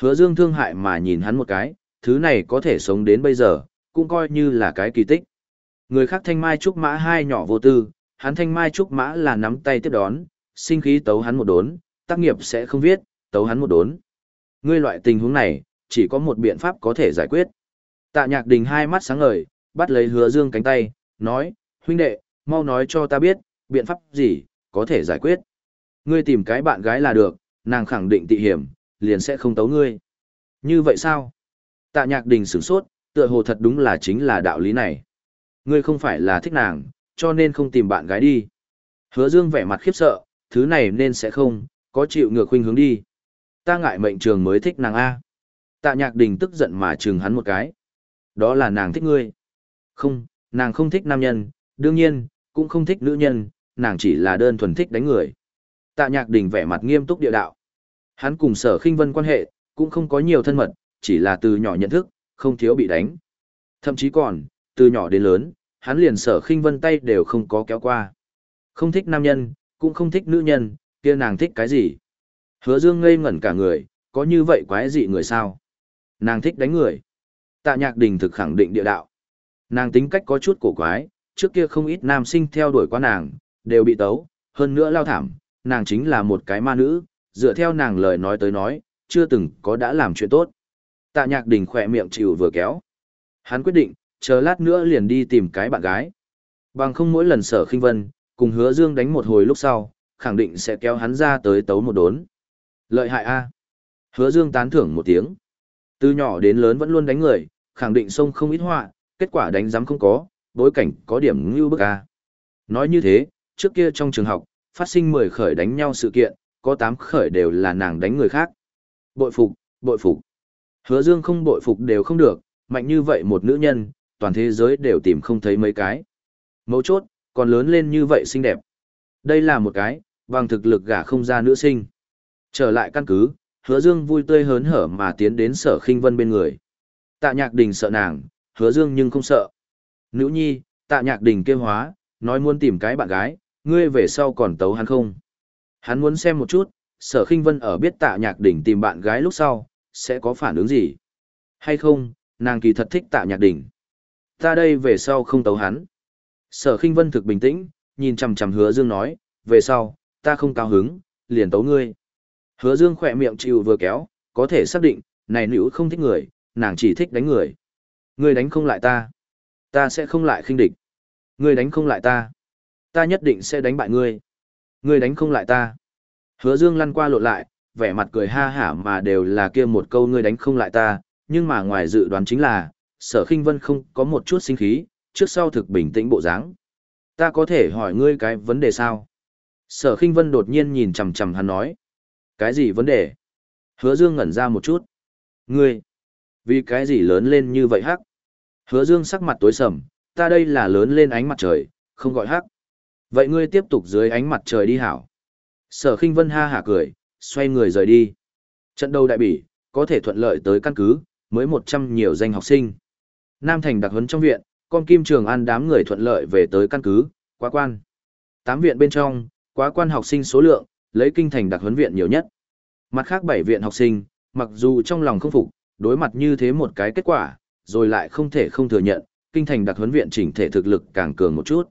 [SPEAKER 1] Hứa dương thương hại mà nhìn hắn một cái, thứ này có thể sống đến bây giờ, cũng coi như là cái kỳ tích. Người khác thanh mai trúc mã hai nhỏ vô tư, hắn thanh mai trúc mã là nắm tay tiếp đón, sinh khí tấu hắn một đốn, tác nghiệp sẽ không viết, tấu hắn một đốn. Ngươi loại tình huống này, chỉ có một biện pháp có thể giải quyết. Tạ nhạc đình hai mắt sáng ngời, bắt lấy hứa dương cánh tay, nói, huynh đệ, mau nói cho ta biết, biện pháp gì, có thể giải quyết. Ngươi tìm cái bạn gái là được, nàng khẳng định tị hiểm, liền sẽ không tấu ngươi. Như vậy sao? Tạ nhạc đình sửng sốt, tựa hồ thật đúng là chính là đạo lý này. Ngươi không phải là thích nàng, cho nên không tìm bạn gái đi. Hứa dương vẻ mặt khiếp sợ, thứ này nên sẽ không, có chịu ngược khuynh hướng đi. Ta ngại mệnh trường mới thích nàng A. Tạ nhạc đình tức giận mà chừng hắn một cái. Đó là nàng thích ngươi. Không, nàng không thích nam nhân, đương nhiên, cũng không thích nữ nhân, nàng chỉ là đơn thuần thích đánh người. Tạ nhạc đình vẻ mặt nghiêm túc địa đạo. Hắn cùng sở khinh vân quan hệ, cũng không có nhiều thân mật, chỉ là từ nhỏ nhận thức, không thiếu bị đánh. Thậm chí còn, từ nhỏ đến lớn, hắn liền sở khinh vân tay đều không có kéo qua. Không thích nam nhân, cũng không thích nữ nhân, kia nàng thích cái gì? Hứa dương ngây ngẩn cả người, có như vậy quái dị người sao? Nàng thích đánh người. Tạ nhạc đình thực khẳng định địa đạo. Nàng tính cách có chút cổ quái, trước kia không ít nam sinh theo đuổi qua nàng, đều bị tấu, hơn nữa lao thảm, nàng chính là một cái ma nữ, dựa theo nàng lời nói tới nói, chưa từng có đã làm chuyện tốt. Tạ nhạc đình khỏe miệng chịu vừa kéo. Hắn quyết định, chờ lát nữa liền đi tìm cái bạn gái. Bằng không mỗi lần sở khinh vân, cùng hứa dương đánh một hồi lúc sau, khẳng định sẽ kéo hắn ra tới tấu một đốn. Lợi hại a Hứa dương tán thưởng một tiếng. Từ nhỏ đến lớn vẫn luôn đánh người, khẳng định sông không ít họa, kết quả đánh giám không có, bối cảnh có điểm như bức a. Nói như thế, trước kia trong trường học, phát sinh 10 khởi đánh nhau sự kiện, có 8 khởi đều là nàng đánh người khác. Bội phục, bội phục. Hứa Dương không bội phục đều không được, mạnh như vậy một nữ nhân, toàn thế giới đều tìm không thấy mấy cái. Mấu chốt, còn lớn lên như vậy xinh đẹp. Đây là một cái, bằng thực lực gả không ra nữ sinh. Trở lại căn cứ, hứa dương vui tươi hớn hở mà tiến đến sở khinh vân bên người. Tạ nhạc đình sợ nàng, hứa dương nhưng không sợ. Nữ nhi, tạ nhạc đình kêu hóa, nói muốn tìm cái bạn gái, ngươi về sau còn tấu hắn không? Hắn muốn xem một chút, sở khinh vân ở biết tạ nhạc đình tìm bạn gái lúc sau, sẽ có phản ứng gì? Hay không, nàng kỳ thật thích tạ nhạc đình. Ta đây về sau không tấu hắn. Sở khinh vân thực bình tĩnh, nhìn chằm chằm hứa dương nói, về sau, ta không cao hứng, liền tấu ngươi. Hứa dương khỏe miệng chịu vừa kéo, có thể xác định, này nữ không thích người, nàng chỉ thích đánh người. Ngươi đánh không lại ta. Ta sẽ không lại khinh địch. Ngươi đánh không lại ta. Ta nhất định sẽ đánh bại ngươi. Ngươi đánh không lại ta. Hứa dương lăn qua lộn lại, vẻ mặt cười ha hả mà đều là kia một câu ngươi đánh không lại ta, nhưng mà ngoài dự đoán chính là, sở khinh vân không có một chút sinh khí, trước sau thực bình tĩnh bộ dáng. Ta có thể hỏi ngươi cái vấn đề sao? Sở khinh vân đột nhiên nhìn chằm chằm hắn nói. Cái gì vấn đề? Hứa dương ngẩn ra một chút. Ngươi, vì cái gì lớn lên như vậy hắc? Hứa dương sắc mặt tối sầm, ta đây là lớn lên ánh mặt trời, không gọi hắc. Vậy ngươi tiếp tục dưới ánh mặt trời đi hảo. Sở khinh vân ha hả cười, xoay người rời đi. Trận đầu đại bỉ, có thể thuận lợi tới căn cứ, mới 100 nhiều danh học sinh. Nam Thành đặc huấn trong viện, con kim trường an đám người thuận lợi về tới căn cứ, quá quan. Tám viện bên trong, quá quan học sinh số lượng, lấy kinh thành đặc huấn viện nhiều nhất. Mặt khác bảy viện học sinh, mặc dù trong lòng không phục, đối mặt như thế một cái kết quả, rồi lại không thể không thừa nhận, kinh thành đặc huấn viện chỉnh thể thực lực càng cường một chút.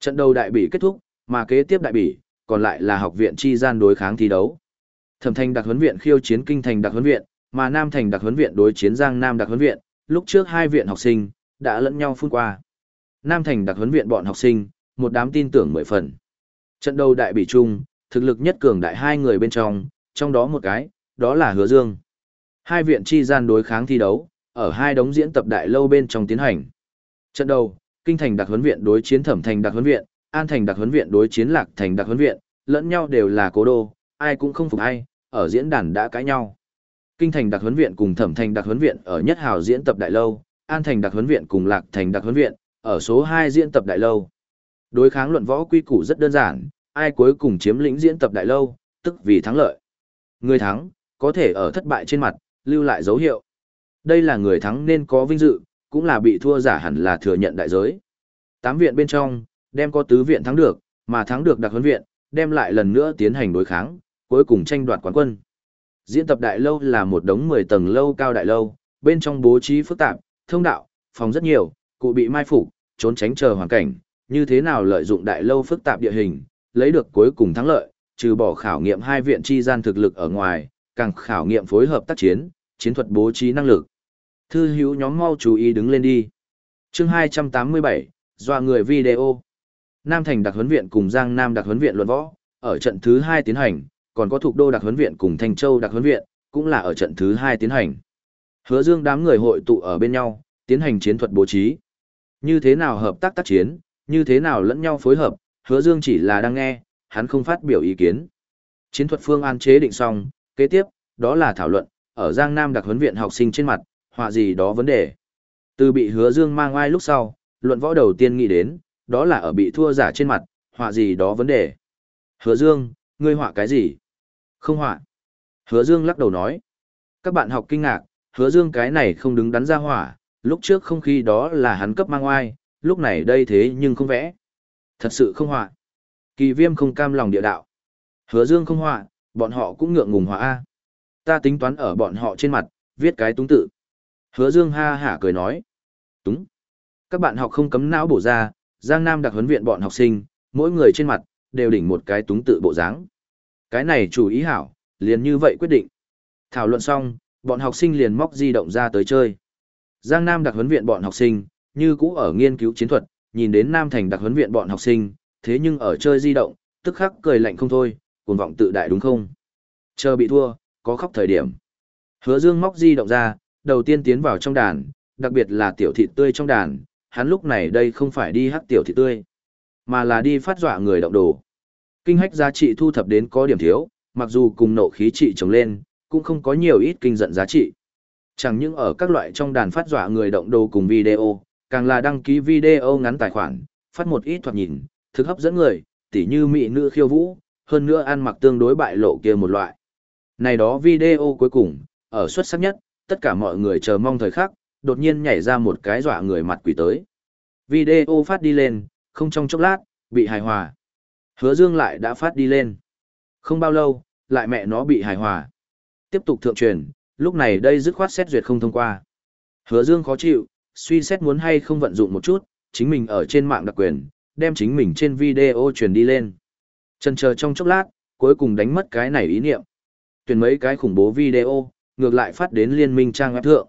[SPEAKER 1] Trận đầu đại bỉ kết thúc, mà kế tiếp đại bỉ, còn lại là học viện chi gian đối kháng thi đấu. Thẩm thành đặc huấn viện khiêu chiến kinh thành đặc huấn viện, mà Nam thành đặc huấn viện đối chiến Giang Nam đặc huấn viện, lúc trước hai viện học sinh đã lẫn nhau phun qua. Nam thành đặc huấn viện bọn học sinh, một đám tin tưởng mười phần. Trận đầu đại bị chung, thực lực nhất cường đại hai người bên trong, trong đó một cái, đó là Hứa Dương. Hai viện chi gian đối kháng thi đấu, ở hai đống diễn tập đại lâu bên trong tiến hành. Trận đầu, Kinh thành đặc huấn viện đối chiến Thẩm thành đặc huấn viện, An thành đặc huấn viện đối chiến Lạc thành đặc huấn viện, lẫn nhau đều là cố đô, ai cũng không phục ai, ở diễn đàn đã cãi nhau. Kinh thành đặc huấn viện cùng Thẩm thành đặc huấn viện ở nhất hào diễn tập đại lâu, An thành đặc huấn viện cùng Lạc thành đặc huấn viện, ở số 2 diễn tập đại lâu. Đối kháng luận võ quy củ rất đơn giản, ai cuối cùng chiếm lĩnh diễn tập đại lâu, tức vì thắng lợi. Người thắng, có thể ở thất bại trên mặt, lưu lại dấu hiệu. Đây là người thắng nên có vinh dự, cũng là bị thua giả hẳn là thừa nhận đại giới. Tám viện bên trong, đem có tứ viện thắng được, mà thắng được đặc huấn viện, đem lại lần nữa tiến hành đối kháng, cuối cùng tranh đoạt quán quân. Diễn tập đại lâu là một đống 10 tầng lâu cao đại lâu, bên trong bố trí phức tạp, thông đạo, phòng rất nhiều, cụ bị mai phục, trốn tránh chờ hoàn cảnh, như thế nào lợi dụng đại lâu phức tạp địa hình, lấy được cuối cùng thắng lợi, trừ bỏ khảo nghiệm hai viện chi gian thực lực ở ngoài, càng khảo nghiệm phối hợp tác chiến, chiến thuật bố trí năng lực. Thư hữu nhóm mau chú ý đứng lên đi. Chương 287, dọa người video. Nam Thành đặc huấn viện cùng Giang Nam đặc huấn viện luận võ, ở trận thứ 2 tiến hành, còn có thuộc đô đặc huấn viện cùng Thanh Châu đặc huấn viện, cũng là ở trận thứ hai tiến hành. Hứa Dương đám người hội tụ ở bên nhau, tiến hành chiến thuật bố trí. Như thế nào hợp tác tác chiến, như thế nào lẫn nhau phối hợp, Hứa Dương chỉ là đang nghe, hắn không phát biểu ý kiến. Chiến thuật phương án chế định xong, kế tiếp, đó là thảo luận, ở Giang Nam đặc huấn viện học sinh trên mặt, họa gì đó vấn đề. Từ bị Hứa Dương mang ai lúc sau, luận võ đầu tiên nghĩ đến, đó là ở bị thua giả trên mặt, họa gì đó vấn đề. Hứa Dương, ngươi họa cái gì? Không họa. Hứa Dương lắc đầu nói. Các bạn học kinh ngạc, hứa Dương cái này không đứng đắn ra hỏa, lúc trước không khí đó là hắn cấp mang oai, lúc này đây thế nhưng không vẽ. Thật sự không họa. Kỳ viêm không cam lòng địa đạo. Hứa Dương không họa, bọn họ cũng ngượng ngùng họa A. Ta tính toán ở bọn họ trên mặt, viết cái túng tự. Hứa Dương ha hả cười nói. Túng. Các bạn học không cấm não bổ ra, Giang Nam đặc huấn viện bọn học sinh, mỗi người trên mặt, đều đỉnh một cái túng tự bộ dáng. Cái này chủ ý hảo, liền như vậy quyết định. Thảo luận xong, bọn học sinh liền móc di động ra tới chơi. Giang Nam đặc huấn viện bọn học sinh, như cũ ở nghiên cứu chiến thuật, nhìn đến Nam Thành đặc huấn viện bọn học sinh, thế nhưng ở chơi di động, tức khắc cười lạnh không thôi, cuồng vọng tự đại đúng không? Chờ bị thua, có khóc thời điểm. Hứa Dương móc di động ra, đầu tiên tiến vào trong đàn, đặc biệt là tiểu thị tươi trong đàn, hắn lúc này đây không phải đi hắc tiểu thị tươi, mà là đi phát dọa người động đồ. Kinh hách giá trị thu thập đến có điểm thiếu, mặc dù cùng nộ khí trị chồng lên, cũng không có nhiều ít kinh giận giá trị. Chẳng những ở các loại trong đàn phát dọa người động đồ cùng video, càng là đăng ký video ngắn tài khoản, phát một ít thoạt nhìn, thực hấp dẫn người, tỉ như mỹ nữ khiêu vũ, hơn nữa ăn mặc tương đối bại lộ kia một loại. Này đó video cuối cùng, ở xuất sắc nhất, tất cả mọi người chờ mong thời khắc, đột nhiên nhảy ra một cái dọa người mặt quỷ tới. Video phát đi lên, không trong chốc lát, bị hài hòa. Hứa Dương lại đã phát đi lên. Không bao lâu, lại mẹ nó bị hài hòa. Tiếp tục thượng truyền, lúc này đây dứt khoát xét duyệt không thông qua. Hứa Dương khó chịu, suy xét muốn hay không vận dụng một chút, chính mình ở trên mạng đặc quyền, đem chính mình trên video truyền đi lên. Chân chờ trong chốc lát, cuối cùng đánh mất cái này ý niệm. Tuyển mấy cái khủng bố video, ngược lại phát đến liên minh trang web thượng.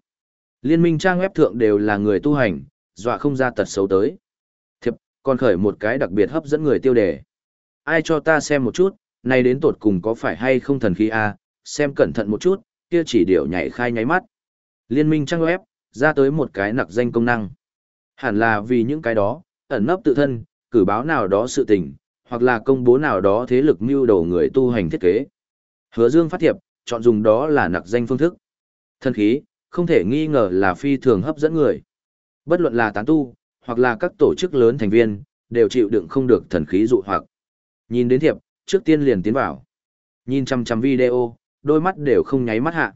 [SPEAKER 1] Liên minh trang web thượng đều là người tu hành, dọa không ra tật xấu tới. Thiệp, còn khởi một cái đặc biệt hấp dẫn người tiêu đề. Ai cho ta xem một chút, này đến tột cùng có phải hay không thần khí a xem cẩn thận một chút, kia chỉ điều nhảy khai nháy mắt. Liên minh trang web, ra tới một cái nặc danh công năng. Hẳn là vì những cái đó, ẩn nấp tự thân, cử báo nào đó sự tình, hoặc là công bố nào đó thế lực mưu đầu người tu hành thiết kế. Hứa Dương phát thiệp, chọn dùng đó là nặc danh phương thức. Thần khí, không thể nghi ngờ là phi thường hấp dẫn người. Bất luận là tán tu, hoặc là các tổ chức lớn thành viên, đều chịu đựng không được thần khí dụ hoặc. Nhìn đến thiệp, trước tiên liền tiến vào. Nhìn chăm chăm video, đôi mắt đều không nháy mắt hạ.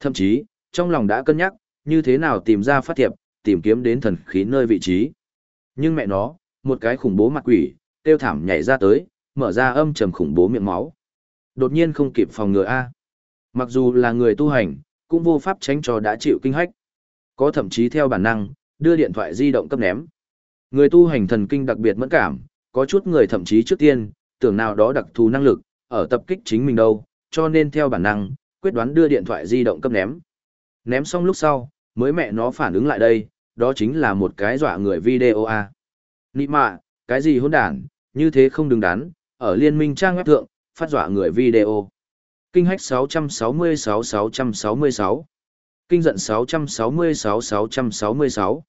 [SPEAKER 1] Thậm chí, trong lòng đã cân nhắc, như thế nào tìm ra phát thiệp, tìm kiếm đến thần khí nơi vị trí. Nhưng mẹ nó, một cái khủng bố mặt quỷ, tiêu thảm nhảy ra tới, mở ra âm trầm khủng bố miệng máu. Đột nhiên không kịp phòng ngừa A. Mặc dù là người tu hành, cũng vô pháp tránh cho đã chịu kinh hách. Có thậm chí theo bản năng, đưa điện thoại di động cấp ném. Người tu hành thần kinh đặc biệt mẫn cảm, có chút người thậm chí trước tiên, tưởng nào đó đặc thù năng lực, ở tập kích chính mình đâu, cho nên theo bản năng, quyết đoán đưa điện thoại di động cấp ném. Ném xong lúc sau, mới mẹ nó phản ứng lại đây, đó chính là một cái dọa người video a. Nị mạ, cái gì hỗn đản, như thế không đừng đắn, ở liên minh trang web thượng, phát dọa người video. Kinh hách 666-666. Kinh giận 666-666.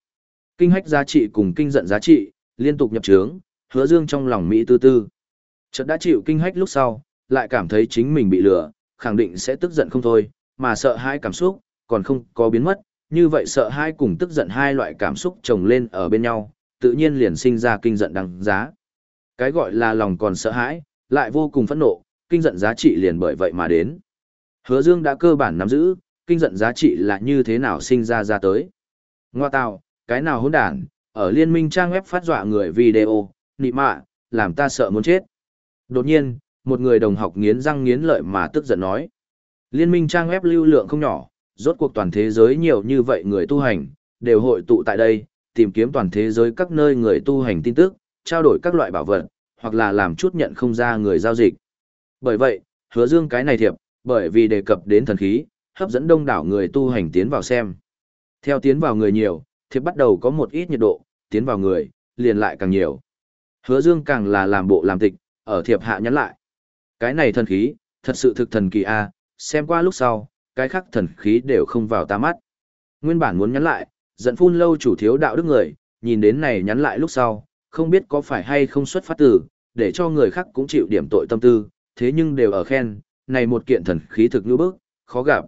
[SPEAKER 1] Kinh hách giá trị cùng kinh giận giá trị, liên tục nhập trướng, hứa dương trong lòng Mỹ tư tư. Chợt đã chịu kinh hách lúc sau, lại cảm thấy chính mình bị lừa, khẳng định sẽ tức giận không thôi, mà sợ hãi cảm xúc, còn không có biến mất, như vậy sợ hãi cùng tức giận hai loại cảm xúc chồng lên ở bên nhau, tự nhiên liền sinh ra kinh giận đằng giá. Cái gọi là lòng còn sợ hãi, lại vô cùng phẫn nộ, kinh giận giá trị liền bởi vậy mà đến. Hứa Dương đã cơ bản nắm giữ, kinh giận giá trị là như thế nào sinh ra ra tới. Ngoa tạo, cái nào hỗn đản, ở liên minh trang web phát dọa người video, nị mạ, làm ta sợ muốn chết. Đột nhiên, một người đồng học nghiến răng nghiến lợi mà tức giận nói. Liên minh trang web lưu lượng không nhỏ, rốt cuộc toàn thế giới nhiều như vậy người tu hành, đều hội tụ tại đây, tìm kiếm toàn thế giới các nơi người tu hành tin tức, trao đổi các loại bảo vật, hoặc là làm chút nhận không ra người giao dịch. Bởi vậy, hứa dương cái này thiệp, bởi vì đề cập đến thần khí, hấp dẫn đông đảo người tu hành tiến vào xem. Theo tiến vào người nhiều, thiệp bắt đầu có một ít nhiệt độ, tiến vào người, liền lại càng nhiều. Hứa dương càng là làm bộ làm tịch, ở thiệp hạ nhắn lại. Cái này thần khí, thật sự thực thần kỳ a, xem qua lúc sau, cái khác thần khí đều không vào ta mắt. Nguyên bản muốn nhắn lại, giận phun lâu chủ thiếu đạo đức người, nhìn đến này nhắn lại lúc sau, không biết có phải hay không xuất phát từ, để cho người khác cũng chịu điểm tội tâm tư, thế nhưng đều ở khen, này một kiện thần khí thực như bước, khó gặp.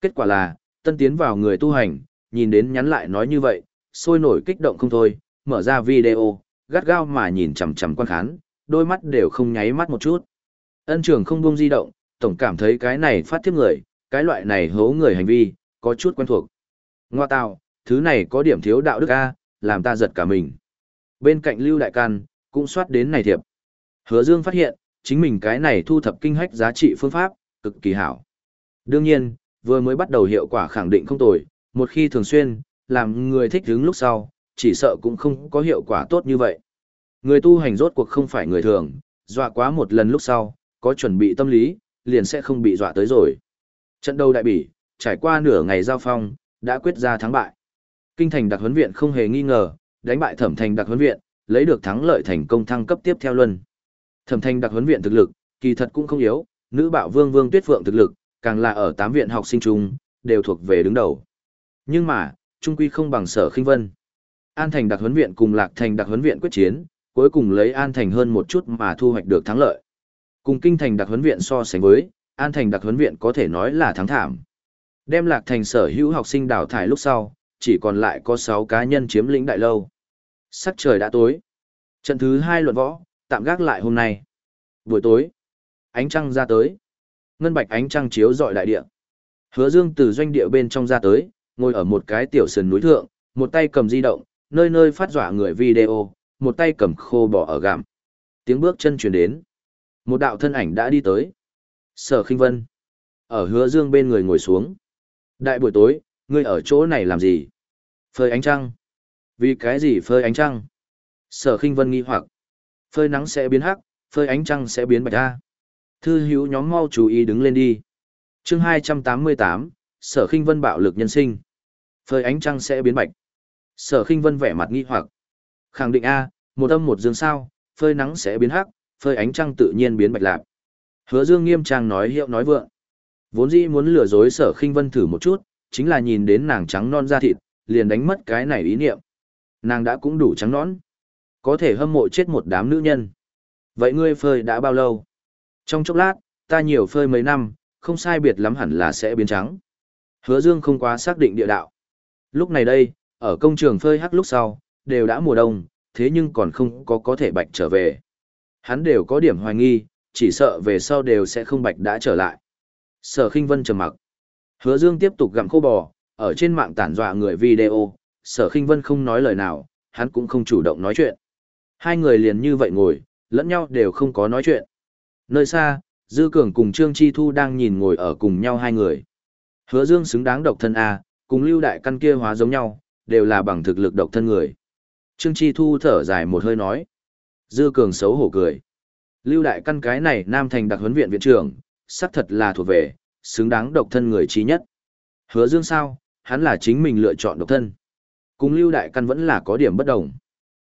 [SPEAKER 1] Kết quả là, tân tiến vào người tu hành, nhìn đến nhắn lại nói như vậy, sôi nổi kích động không thôi, mở ra video, gắt gao mà nhìn chằm chằm quan khán, đôi mắt đều không nháy mắt một chút. Ân trường không buông di động, tổng cảm thấy cái này phát thiếp người, cái loại này hố người hành vi, có chút quen thuộc. Ngoa tạo, thứ này có điểm thiếu đạo đức A, làm ta giật cả mình. Bên cạnh Lưu Đại Can, cũng soát đến này thiệp. Hứa Dương phát hiện, chính mình cái này thu thập kinh hách giá trị phương pháp, cực kỳ hảo. Đương nhiên, vừa mới bắt đầu hiệu quả khẳng định không tồi, một khi thường xuyên, làm người thích hứng lúc sau, chỉ sợ cũng không có hiệu quả tốt như vậy. Người tu hành rốt cuộc không phải người thường, dọa quá một lần lúc sau, có chuẩn bị tâm lý, liền sẽ không bị dọa tới rồi. Trận đấu đại bỉ, trải qua nửa ngày giao phong, đã quyết ra thắng bại. Kinh thành đặc huấn viện không hề nghi ngờ, đánh bại thẩm thành đặc huấn viện, lấy được thắng lợi thành công thăng cấp tiếp theo luân. Thẩm thành đặc huấn viện thực lực, kỳ thật cũng không yếu, nữ bạo vương vương tuyết phượng thực lực, càng là ở tám viện học sinh chung, đều thuộc về đứng đầu. Nhưng mà, trung quy không bằng sở khinh vân. An thành đặc huấn viện cùng lạc thành đặc huấn viện quyết chiến, cuối cùng lấy an thành hơn một chút mà thu hoạch được thắng lợi. Cùng kinh thành đặc huấn viện so sánh với, an thành đặc huấn viện có thể nói là thắng thảm. Đem lạc thành sở hữu học sinh đào thải lúc sau, chỉ còn lại có 6 cá nhân chiếm lĩnh đại lâu. Sắc trời đã tối. Trận thứ 2 luận võ, tạm gác lại hôm nay. Buổi tối, ánh trăng ra tới. Ngân bạch ánh trăng chiếu dọi đại địa. Hứa Dương từ doanh địa bên trong ra tới, ngồi ở một cái tiểu sườn núi thượng, một tay cầm di động, nơi nơi phát dọa người video, một tay cầm khô bỏ ở gạm. Tiếng bước chân truyền đến. Một đạo thân ảnh đã đi tới. Sở Khinh Vân. Ở Hứa Dương bên người ngồi xuống. Đại buổi tối, ngươi ở chỗ này làm gì? Phơi ánh trăng. Vì cái gì phơi ánh trăng? Sở Khinh Vân nghi hoặc. Phơi nắng sẽ biến hắc, phơi ánh trăng sẽ biến bạch ra. Thư hữu nhóm mau chú ý đứng lên đi. Chương 288, Sở Khinh Vân bạo lực nhân sinh. Phơi ánh trăng sẽ biến bạch. Sở Khinh Vân vẻ mặt nghi hoặc. Khẳng định a, một âm một dương sao, phơi nắng sẽ biến hắc, phơi ánh trăng tự nhiên biến bạch lạp. Hứa Dương nghiêm trang nói hiệu nói vượng. Vốn dĩ muốn lừa dối Sở Khinh Vân thử một chút, chính là nhìn đến nàng trắng non da thịt, liền đánh mất cái này ý niệm. Nàng đã cũng đủ trắng nõn. Có thể hâm mộ chết một đám nữ nhân. Vậy ngươi phơi đã bao lâu? Trong chốc lát, ta nhiều phơi mấy năm, không sai biệt lắm hẳn là sẽ biến trắng. Hứa Dương không quá xác định địa đạo. Lúc này đây, ở công trường phơi hắc lúc sau, đều đã mùa đông, thế nhưng còn không có có thể bạch trở về. Hắn đều có điểm hoài nghi, chỉ sợ về sau đều sẽ không bạch đã trở lại. Sở Kinh Vân trầm mặc. Hứa Dương tiếp tục gặm khô bò, ở trên mạng tản dọa người video, Sở Kinh Vân không nói lời nào, hắn cũng không chủ động nói chuyện. Hai người liền như vậy ngồi, lẫn nhau đều không có nói chuyện. Nơi xa, Dư Cường cùng Trương Chi Thu đang nhìn ngồi ở cùng nhau hai người. Hứa Dương xứng đáng độc thân A, cùng Lưu Đại Căn kia hóa giống nhau, đều là bằng thực lực độc thân người. Trương Chi Thu thở dài một hơi nói. Dư Cường xấu hổ cười. Lưu Đại Căn cái này Nam Thành đặc huấn viện viện trưởng, xác thật là thuộc về, xứng đáng độc thân người trí nhất. Hứa Dương sao, hắn là chính mình lựa chọn độc thân. Cùng Lưu Đại Căn vẫn là có điểm bất đồng.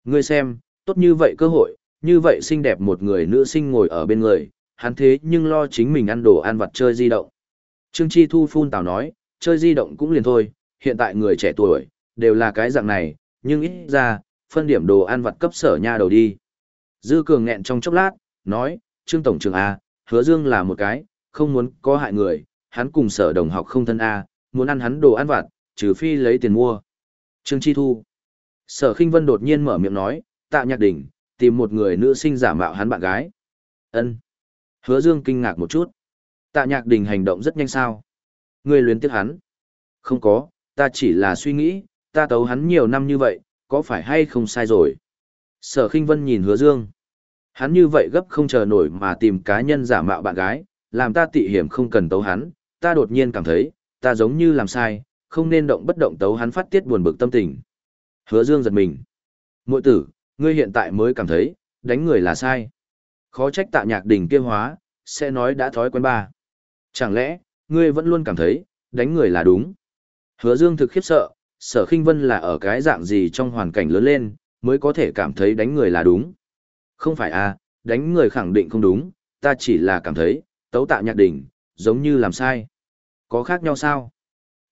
[SPEAKER 1] Ngươi xem, tốt như vậy cơ hội, như vậy xinh đẹp một người nữ sinh ngồi ở bên người, hắn thế nhưng lo chính mình ăn đồ ăn vặt chơi di động. Trương Chi Thu phun tào nói, chơi di động cũng liền thôi, hiện tại người trẻ tuổi, đều là cái dạng này, nhưng ít ra, phân điểm đồ ăn vặt cấp sở nha đầu đi. Dư Cường nghẹn trong chốc lát, nói, Trương Tổng trưởng A, hứa dương là một cái, không muốn có hại người, hắn cùng sở đồng học không thân A, muốn ăn hắn đồ ăn vặt, trừ phi lấy tiền mua. Trương Chi Thu. Sở Kinh Vân đột nhiên mở miệng nói, tạ nhạc đỉnh, tìm một người nữ sinh giả mạo hắn bạn gái. ân Hứa Dương kinh ngạc một chút. Tạ nhạc đình hành động rất nhanh sao. Ngươi luyến tiếc hắn. Không có, ta chỉ là suy nghĩ, ta tấu hắn nhiều năm như vậy, có phải hay không sai rồi. Sở Kinh Vân nhìn hứa Dương. Hắn như vậy gấp không chờ nổi mà tìm cá nhân giả mạo bạn gái, làm ta tị hiểm không cần tấu hắn, ta đột nhiên cảm thấy, ta giống như làm sai, không nên động bất động tấu hắn phát tiết buồn bực tâm tình. Hứa Dương giật mình. Mội tử, ngươi hiện tại mới cảm thấy, đánh người là sai. Khó trách tạ nhạc đỉnh kia hóa, sẽ nói đã thói quen ba. Chẳng lẽ, ngươi vẫn luôn cảm thấy, đánh người là đúng. Hứa Dương thực khiếp sợ, sở khinh vân là ở cái dạng gì trong hoàn cảnh lớn lên, mới có thể cảm thấy đánh người là đúng. Không phải à, đánh người khẳng định không đúng, ta chỉ là cảm thấy, tấu tạ nhạc đỉnh, giống như làm sai. Có khác nhau sao?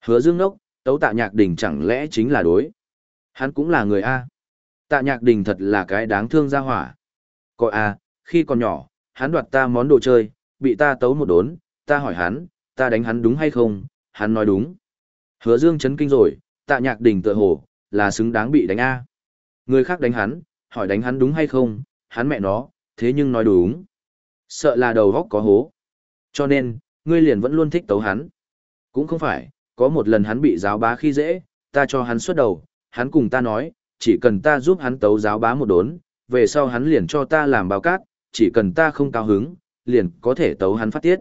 [SPEAKER 1] Hứa dương nốc, tấu tạ nhạc đỉnh chẳng lẽ chính là đối. Hắn cũng là người A. Tạ nhạc đỉnh thật là cái đáng thương ra hỏa. Coi A, khi còn nhỏ, hắn đoạt ta món đồ chơi, bị ta tấu một đốn, ta hỏi hắn, ta đánh hắn đúng hay không, hắn nói đúng. Hứa dương chấn kinh rồi, tạ nhạc đỉnh tựa hồ, là xứng đáng bị đánh A. Người khác đánh hắn, hỏi đánh hắn đúng hay không, hắn mẹ nó, thế nhưng nói đúng. Sợ là đầu góc có hố. Cho nên, ngươi liền vẫn luôn thích tấu hắn. Cũng không phải, có một lần hắn bị giáo bá khi dễ, ta cho hắn xuất đầu, hắn cùng ta nói, chỉ cần ta giúp hắn tấu giáo bá một đốn, về sau hắn liền cho ta làm báo cát, chỉ cần ta không cao hứng, liền có thể tấu hắn phát tiết.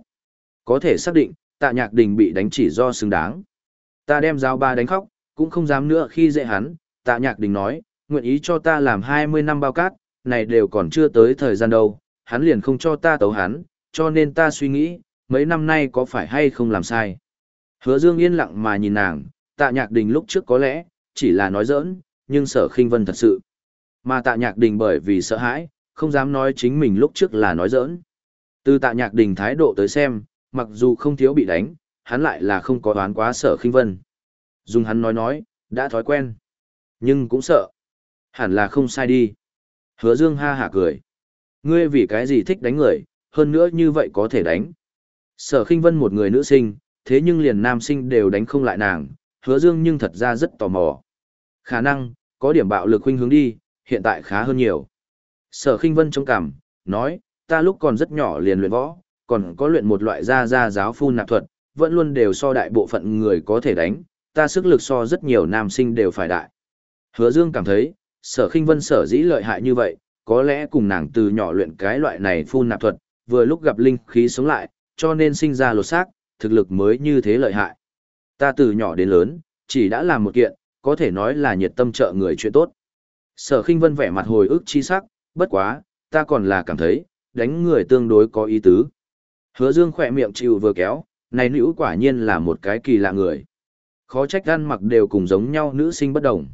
[SPEAKER 1] Có thể xác định, tạ nhạc đình bị đánh chỉ do xứng đáng. Ta đem giáo bá đánh khóc, cũng không dám nữa khi dễ hắn, tạ nhạc đình nói, nguyện ý cho ta làm 20 năm bao cát, này đều còn chưa tới thời gian đâu, hắn liền không cho ta tấu hắn, cho nên ta suy nghĩ, mấy năm nay có phải hay không làm sai. Hứa Dương yên lặng mà nhìn nàng, tạ nhạc đình lúc trước có lẽ, chỉ là nói giỡn, nhưng sở khinh vân thật sự. Mà tạ nhạc đình bởi vì sợ hãi, không dám nói chính mình lúc trước là nói giỡn. Từ tạ nhạc đình thái độ tới xem, mặc dù không thiếu bị đánh, hắn lại là không có đoán quá sở khinh vân. Dùng hắn nói nói, đã thói quen. Nhưng cũng sợ. Hẳn là không sai đi. Hứa Dương ha hả cười. Ngươi vì cái gì thích đánh người, hơn nữa như vậy có thể đánh. Sở khinh vân một người nữ sinh, thế nhưng liền nam sinh đều đánh không lại nàng, hứa dương nhưng thật ra rất tò mò. Khả năng, có điểm bạo lực huynh hướng đi, hiện tại khá hơn nhiều. Sở khinh vân trong cảm, nói, ta lúc còn rất nhỏ liền luyện võ, còn có luyện một loại gia gia giáo phun nạp thuật, vẫn luôn đều so đại bộ phận người có thể đánh, ta sức lực so rất nhiều nam sinh đều phải đại. Hứa dương cảm thấy, sở khinh vân sở dĩ lợi hại như vậy, có lẽ cùng nàng từ nhỏ luyện cái loại này phun nạp thuật, vừa lúc gặp linh khí sống lại, cho nên sinh ra lột xác, thực lực mới như thế lợi hại. Ta từ nhỏ đến lớn, chỉ đã làm một kiện, có thể nói là nhiệt tâm trợ người chuyện tốt. Sở khinh vân vẻ mặt hồi ức chi sắc, bất quá, ta còn là cảm thấy, đánh người tương đối có ý tứ. Hứa dương khỏe miệng chịu vừa kéo, này nữ quả nhiên là một cái kỳ lạ người. Khó trách ăn mặc đều cùng giống nhau nữ sinh bất đồng.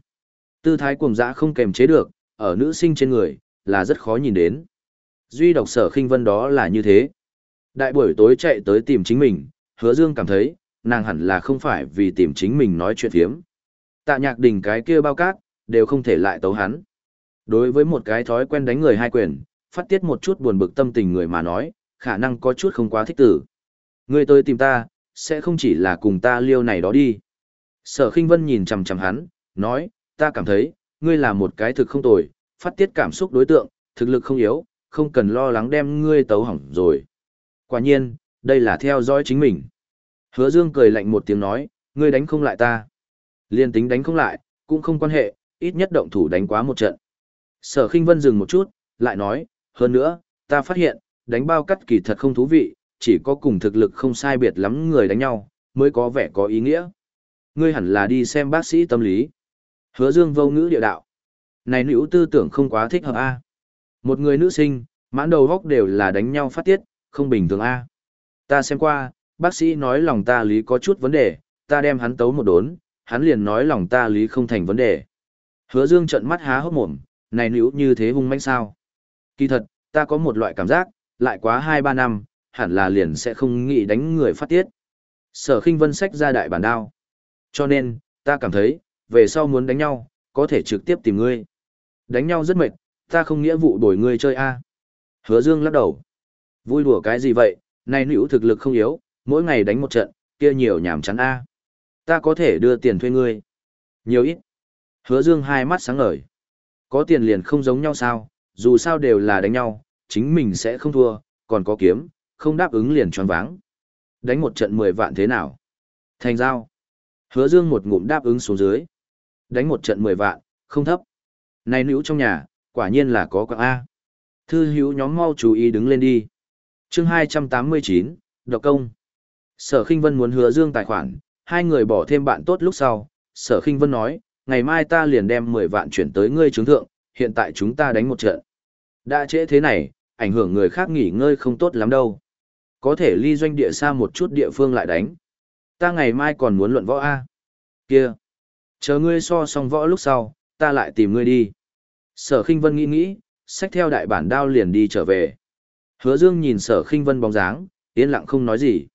[SPEAKER 1] Tư thái cuồng dã không kềm chế được, ở nữ sinh trên người, là rất khó nhìn đến. Duy độc sở khinh vân đó là như thế. Đại buổi tối chạy tới tìm chính mình, hứa dương cảm thấy, nàng hẳn là không phải vì tìm chính mình nói chuyện phiếm. Tạ nhạc đình cái kia bao cát, đều không thể lại tấu hắn. Đối với một cái thói quen đánh người hai quyền, phát tiết một chút buồn bực tâm tình người mà nói, khả năng có chút không quá thích tử. Người tới tìm ta, sẽ không chỉ là cùng ta liêu này đó đi. Sở khinh vân nhìn chằm chằm hắn, nói, ta cảm thấy, ngươi là một cái thực không tồi, phát tiết cảm xúc đối tượng, thực lực không yếu, không cần lo lắng đem ngươi tấu hỏng rồi. Quả nhiên, đây là theo dõi chính mình. Hứa Dương cười lạnh một tiếng nói, ngươi đánh không lại ta. Liên tính đánh không lại, cũng không quan hệ, ít nhất động thủ đánh quá một trận. Sở Kinh Vân dừng một chút, lại nói, hơn nữa, ta phát hiện, đánh bao cắt kỳ thật không thú vị, chỉ có cùng thực lực không sai biệt lắm người đánh nhau, mới có vẻ có ý nghĩa. Ngươi hẳn là đi xem bác sĩ tâm lý. Hứa Dương vô ngữ địa đạo. Này nữ tư tưởng không quá thích hợp a. Một người nữ sinh, mãn đầu góc đều là đánh nhau phát tiết, không bình thường a. Ta xem qua, bác sĩ nói lòng ta lý có chút vấn đề, ta đem hắn tấu một đốn, hắn liền nói lòng ta lý không thành vấn đề. Hứa Dương trợn mắt há hốc mồm, này nữ như thế hung mãnh sao? Kỳ thật, ta có một loại cảm giác, lại quá 2-3 năm, hẳn là liền sẽ không nghĩ đánh người phát tiết. Sở Kinh Vân sách ra đại bản đao. Cho nên, ta cảm thấy, về sau muốn đánh nhau, có thể trực tiếp tìm ngươi. Đánh nhau rất mệt, ta không nghĩa vụ đổi ngươi chơi a. Hứa Dương lắc đầu. Vui đùa cái gì vậy, này nữ thực lực không yếu, mỗi ngày đánh một trận, kia nhiều nhảm chán a. Ta có thể đưa tiền thuê ngươi. Nhiều ít. Hứa Dương hai mắt sáng ngời. Có tiền liền không giống nhau sao, dù sao đều là đánh nhau, chính mình sẽ không thua, còn có kiếm, không đáp ứng liền tròn váng. Đánh một trận 10 vạn thế nào? Thành giao. Hứa Dương một ngụm đáp ứng xuống dưới. Đánh một trận 10 vạn, không thấp. Này nữ trong nhà, quả nhiên là có quạng A. Thư hữu nhóm mau chú ý đứng lên đi. chương 289, Độc Công. Sở Kinh Vân muốn hứa Dương tài khoản, hai người bỏ thêm bạn tốt lúc sau. Sở Kinh Vân nói, ngày mai ta liền đem 10 vạn chuyển tới ngươi chứng thượng, hiện tại chúng ta đánh một trận. Đã trễ thế này, ảnh hưởng người khác nghỉ ngơi không tốt lắm đâu. Có thể ly doanh địa xa một chút địa phương lại đánh. Ta ngày mai còn muốn luận võ A. Kia. Chờ ngươi so xong võ lúc sau, ta lại tìm ngươi đi. Sở khinh vân nghĩ nghĩ, xách theo đại bản đao liền đi trở về. Hứa dương nhìn sở khinh vân bóng dáng, yên lặng không nói gì.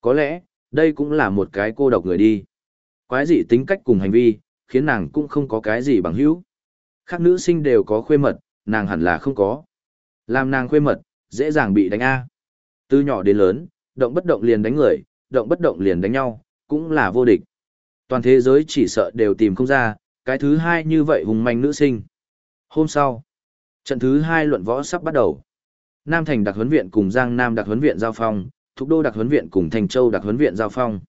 [SPEAKER 1] Có lẽ, đây cũng là một cái cô độc người đi. Quái dị tính cách cùng hành vi, khiến nàng cũng không có cái gì bằng hữu. Khác nữ sinh đều có khuê mật, nàng hẳn là không có. Làm nàng khuê mật, dễ dàng bị đánh A. Từ nhỏ đến lớn, động bất động liền đánh người, động bất động liền đánh nhau, cũng là vô địch. Toàn thế giới chỉ sợ đều tìm không ra, cái thứ hai như vậy hùng manh nữ sinh. Hôm sau, trận thứ hai luận võ sắp bắt đầu. Nam Thành đặc huấn viện cùng Giang Nam đặc huấn viện giao phong, Thục Đô đặc huấn viện cùng Thành Châu đặc huấn viện giao phong.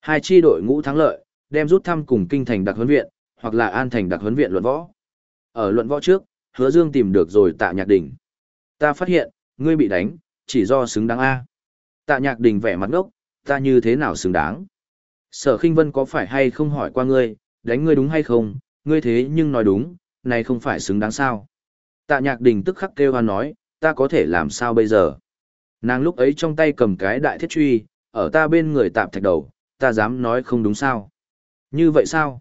[SPEAKER 1] Hai chi đội ngũ thắng lợi, đem rút thăm cùng Kinh Thành đặc huấn viện, hoặc là An Thành đặc huấn viện luận võ. Ở luận võ trước, Hứa Dương tìm được rồi Tạ Nhạc Đình. Ta phát hiện, ngươi bị đánh, chỉ do xứng đáng a. Tạ Nhạc Đình vẻ mặt ngốc, ta như thế nào xứng đáng? Sở Khinh Vân có phải hay không hỏi qua ngươi, đánh ngươi đúng hay không? Ngươi thế nhưng nói đúng, này không phải xứng đáng sao? Tạ Nhạc Đình tức khắc kêu hoan nói, ta có thể làm sao bây giờ? Nàng lúc ấy trong tay cầm cái đại thiết truy, ở ta bên người tạm thạch đầu, ta dám nói không đúng sao? Như vậy sao?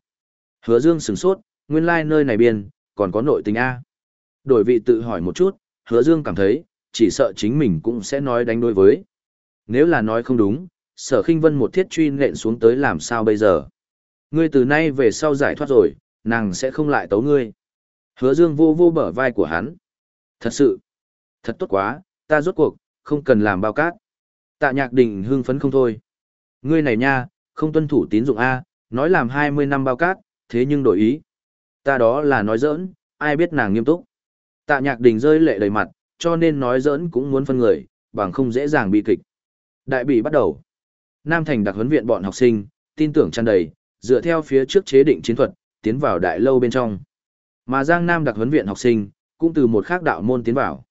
[SPEAKER 1] Hứa Dương sửng sốt, nguyên lai like nơi này biên, còn có nội tình A. Đổi vị tự hỏi một chút, hứa Dương cảm thấy, chỉ sợ chính mình cũng sẽ nói đánh đối với. Nếu là nói không đúng, sở khinh vân một thiết truy nện xuống tới làm sao bây giờ? Ngươi từ nay về sau giải thoát rồi, nàng sẽ không lại tấu ngươi. Hứa Dương vô vô bở vai của hắn. Thật sự, thật tốt quá, ta rốt cuộc, không cần làm bao cát. Tạ nhạc đình hưng phấn không thôi. Ngươi này nha, không tuân thủ tín dụng A, nói làm 20 năm bao cát, thế nhưng đổi ý. Ta đó là nói dỡn, ai biết nàng nghiêm túc. Tạ nhạc đình rơi lệ đầy mặt, cho nên nói dỡn cũng muốn phân người, bằng không dễ dàng bị kịch. Đại bị bắt đầu. Nam Thành đặc huấn viện bọn học sinh, tin tưởng tràn đầy, dựa theo phía trước chế định chiến thuật, tiến vào đại lâu bên trong. Mà Giang Nam đặc huấn viện học sinh, cũng từ một khác đạo môn tiến vào.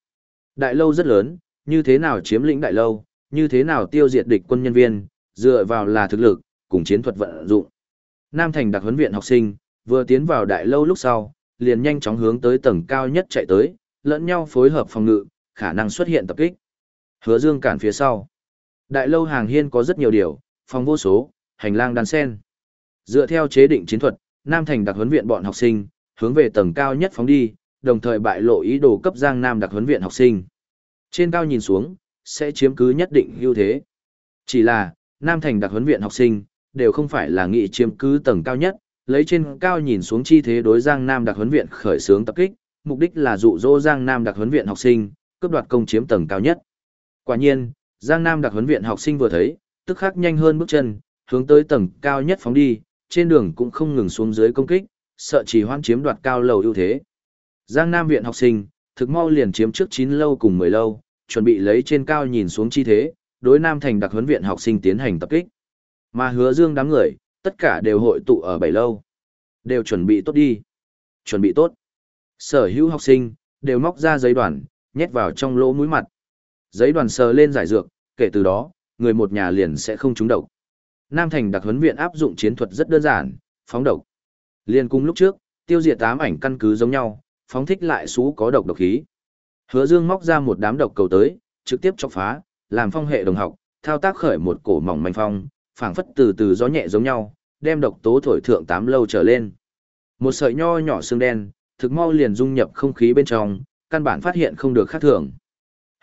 [SPEAKER 1] Đại lâu rất lớn, như thế nào chiếm lĩnh đại lâu, như thế nào tiêu diệt địch quân nhân viên, dựa vào là thực lực, cùng chiến thuật vận dụng. Nam Thành đặc huấn viện học sinh, vừa tiến vào đại lâu lúc sau, liền nhanh chóng hướng tới tầng cao nhất chạy tới, lẫn nhau phối hợp phòng ngự, khả năng xuất hiện tập kích. Hứa Dương cản phía sau. Đại lâu hàng hiên có rất nhiều điều, phòng vô số, hành lang đan sen. Dựa theo chế định chiến thuật, Nam Thành đặc huấn viện bọn học sinh, hướng về tầng cao nhất phóng đi, đồng thời bại lộ ý đồ cấp Giang Nam đặc huấn viện học sinh. Trên cao nhìn xuống, sẽ chiếm cứ nhất định ưu thế. Chỉ là, Nam Thành đặc huấn viện học sinh, đều không phải là nghị chiếm cứ tầng cao nhất, lấy trên cao nhìn xuống chi thế đối Giang Nam đặc huấn viện khởi xướng tập kích, mục đích là dụ dỗ Giang Nam đặc huấn viện học sinh, cướp đoạt công chiếm tầng cao nhất. Quả nhiên, Giang Nam đặc huấn viện học sinh vừa thấy, tức khắc nhanh hơn bước chân, hướng tới tầng cao nhất phóng đi, trên đường cũng không ngừng xuống dưới công kích, sợ chỉ hoan chiếm đoạt cao lầu ưu thế. Giang Nam viện học sinh, thực mau liền chiếm trước 9 lâu cùng 10 lâu, chuẩn bị lấy trên cao nhìn xuống chi thế, đối Nam thành đặc huấn viện học sinh tiến hành tập kích. Mà hứa dương đám người, tất cả đều hội tụ ở bảy lâu. Đều chuẩn bị tốt đi. Chuẩn bị tốt. Sở hữu học sinh, đều móc ra giấy đoàn, nhét vào trong lỗ mũi mặt. Giấy đoàn sờ lên giải dược, kể từ đó, người một nhà liền sẽ không trúng độc. Nam Thành đặc huấn viện áp dụng chiến thuật rất đơn giản, phóng độc. Liên cung lúc trước, tiêu diệt tám ảnh căn cứ giống nhau, phóng thích lại số có độc độc khí. Hứa Dương móc ra một đám độc cầu tới, trực tiếp chọc phá, làm phong hệ đồng học, thao tác khởi một cổ mỏng manh phong, phảng phất từ từ gió nhẹ giống nhau, đem độc tố thổi thượng tám lâu trở lên. Một sợi nho nhỏ xương đen, thực mau liền dung nhập không khí bên trong, căn bản phát hiện không được khác thường.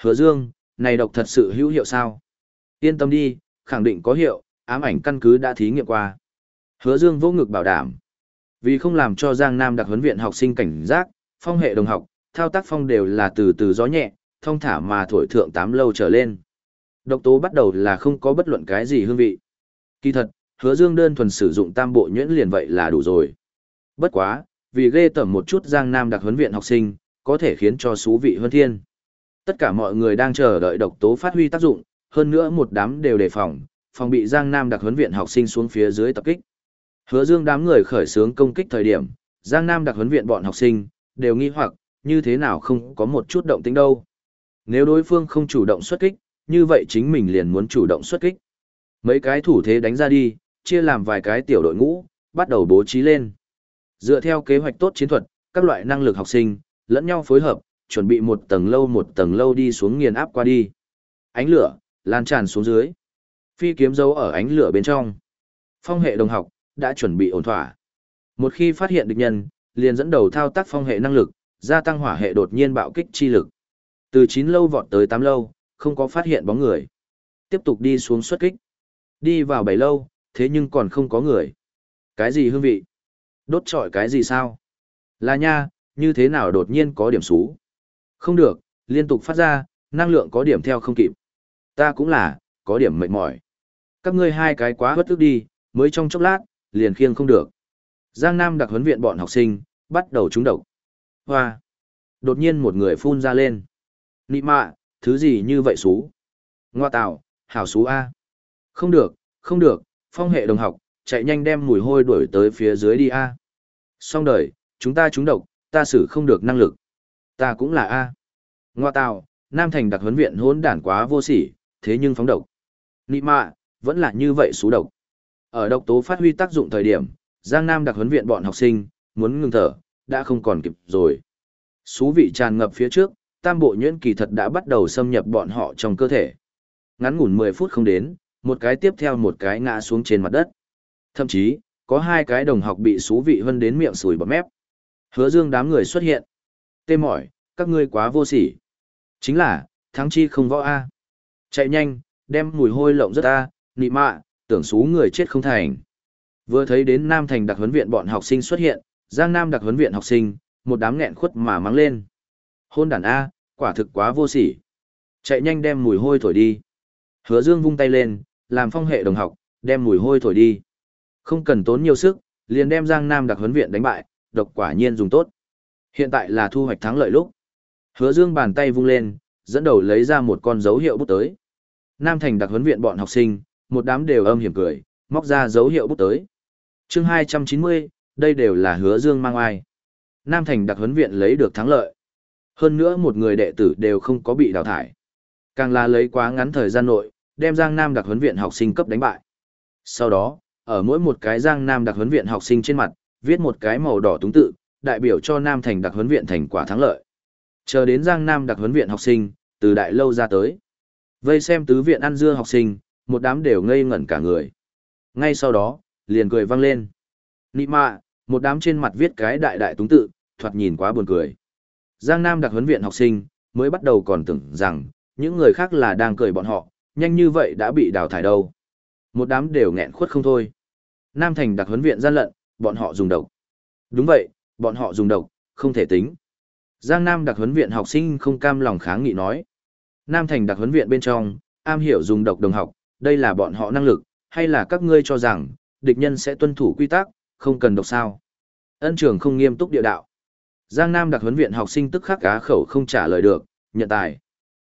[SPEAKER 1] Hứa Dương, này độc thật sự hữu hiệu sao? Yên tâm đi, khẳng định có hiệu, ám ảnh căn cứ đã thí nghiệm qua. Hứa Dương vô ngực bảo đảm. Vì không làm cho Giang Nam đặc huấn viện học sinh cảnh giác, phong hệ đồng học, thao tác phong đều là từ từ gió nhẹ, thông thả mà thổi thượng tám lâu trở lên. Độc tố bắt đầu là không có bất luận cái gì hương vị. Kỳ thật, hứa dương đơn thuần sử dụng tam bộ nhuyễn liền vậy là đủ rồi. Bất quá, vì ghê tởm một chút giang nam đặc huấn viện học sinh, có thể khiến cho xú vị hơn thiên. Tất cả mọi người đang chờ đợi độc tố phát huy tác dụng, hơn nữa một đám đều đề phòng, phòng bị giang nam đặc huấn viện học sinh xuống phía dưới tập kích. Hứa dương đám người khởi xướng công kích thời điểm, giang nam đặc huấn viện bọn học sinh, đều nghi hoặc, như thế nào không có một chút động tĩnh đâu. Nếu đối phương không chủ động xuất kích, như vậy chính mình liền muốn chủ động xuất kích. Mấy cái thủ thế đánh ra đi, chia làm vài cái tiểu đội ngũ, bắt đầu bố trí lên. Dựa theo kế hoạch tốt chiến thuật, các loại năng lực học sinh, lẫn nhau phối hợp, chuẩn bị một tầng lâu một tầng lâu đi xuống nghiền áp qua đi. Ánh lửa, lan tràn xuống dưới. Phi kiếm dấu ở ánh lửa bên trong. Phong hệ đồng học, đã chuẩn bị ổn thỏa. Một khi phát hiện địch nhân, liền dẫn đầu thao tác phong hệ năng lực, gia tăng hỏa hệ đột nhiên bạo kích chi lực. Từ 9 lâu vọt tới 8 lâu, không có phát hiện bóng người. Tiếp tục đi xuống xuất kích. Đi vào bảy lâu, thế nhưng còn không có người. Cái gì hương vị? Đốt trọi cái gì sao? Là nha, như thế nào đột nhiên có điểm số không được, liên tục phát ra, năng lượng có điểm theo không kịp. Ta cũng là, có điểm mệt mỏi. Các ngươi hai cái quá bất tức đi, mới trong chốc lát, liền khiêng không được. Giang Nam đặc huấn viện bọn học sinh, bắt đầu trúng độc. Hoa! Đột nhiên một người phun ra lên. Nị mạ, thứ gì như vậy xú? Ngoa tạo, hảo xú A. Không được, không được, phong hệ đồng học, chạy nhanh đem mùi hôi đuổi tới phía dưới đi A. Xong đời, chúng ta trúng độc, ta xử không được năng lực. Ta cũng là A. Ngoa tào, Nam Thành đặc huấn viện hỗn đản quá vô sỉ, thế nhưng phóng độc. Nị mạ, vẫn là như vậy xú độc. Ở độc tố phát huy tác dụng thời điểm, Giang Nam đặc huấn viện bọn học sinh, muốn ngừng thở, đã không còn kịp rồi. Xú vị tràn ngập phía trước, tam bộ nhuyễn kỳ thật đã bắt đầu xâm nhập bọn họ trong cơ thể. Ngắn ngủn 10 phút không đến, một cái tiếp theo một cái ngã xuống trên mặt đất. Thậm chí, có hai cái đồng học bị xú vị hơn đến miệng sùi bọt mép. Hứa dương đám người xuất hiện. Tê mỏi, các ngươi quá vô sỉ. Chính là, thắng chi không võ A. Chạy nhanh, đem mùi hôi lộng rất A, nị mạ, tưởng xú người chết không thành. Vừa thấy đến Nam Thành đặc huấn viện bọn học sinh xuất hiện, Giang Nam đặc huấn viện học sinh, một đám nghẹn khuất mà mắng lên. Hôn đàn A, quả thực quá vô sỉ. Chạy nhanh đem mùi hôi thổi đi. Hứa Dương vung tay lên, làm phong hệ đồng học, đem mùi hôi thổi đi. Không cần tốn nhiều sức, liền đem Giang Nam đặc huấn viện đánh bại, độc quả nhiên dùng tốt. Hiện tại là thu hoạch thắng lợi lúc. Hứa Dương bàn tay vung lên, dẫn đầu lấy ra một con dấu hiệu bút tới. Nam Thành đặc huấn viện bọn học sinh, một đám đều âm hiểm cười, móc ra dấu hiệu bút tới. Chương 290, đây đều là Hứa Dương mang ai. Nam Thành đặc huấn viện lấy được thắng lợi. Hơn nữa một người đệ tử đều không có bị đào thải. Càng là lấy quá ngắn thời gian nội, đem Giang Nam đặc huấn viện học sinh cấp đánh bại. Sau đó, ở mỗi một cái Giang Nam đặc huấn viện học sinh trên mặt, viết một cái màu đỏ túng tự, đại biểu cho Nam Thành đặc huấn viện thành quả thắng lợi. Chờ đến Giang Nam đặc huấn viện học sinh, từ đại lâu ra tới. Vây xem tứ viện ăn dưa học sinh, một đám đều ngây ngẩn cả người. Ngay sau đó, liền cười vang lên. Nị mạ, một đám trên mặt viết cái đại đại túng tự, thoạt nhìn quá buồn cười. Giang Nam đặc huấn viện học sinh, mới bắt đầu còn tưởng rằng, những người khác là đang cười bọn họ, nhanh như vậy đã bị đào thải đâu. Một đám đều nghẹn khuất không thôi. Nam Thành đặc huấn viện gian lận, bọn họ dùng độc. Đúng vậy, bọn họ dùng độc, không thể tính. Giang Nam đặc huấn viện học sinh không cam lòng kháng nghị nói. Nam Thành đặc huấn viện bên trong, am hiểu dùng độc đồng học, đây là bọn họ năng lực, hay là các ngươi cho rằng, địch nhân sẽ tuân thủ quy tắc, không cần độc sao. Ân trưởng không nghiêm túc địa đạo. Giang Nam đặc huấn viện học sinh tức khắc cá khẩu không trả lời được, nhận tài.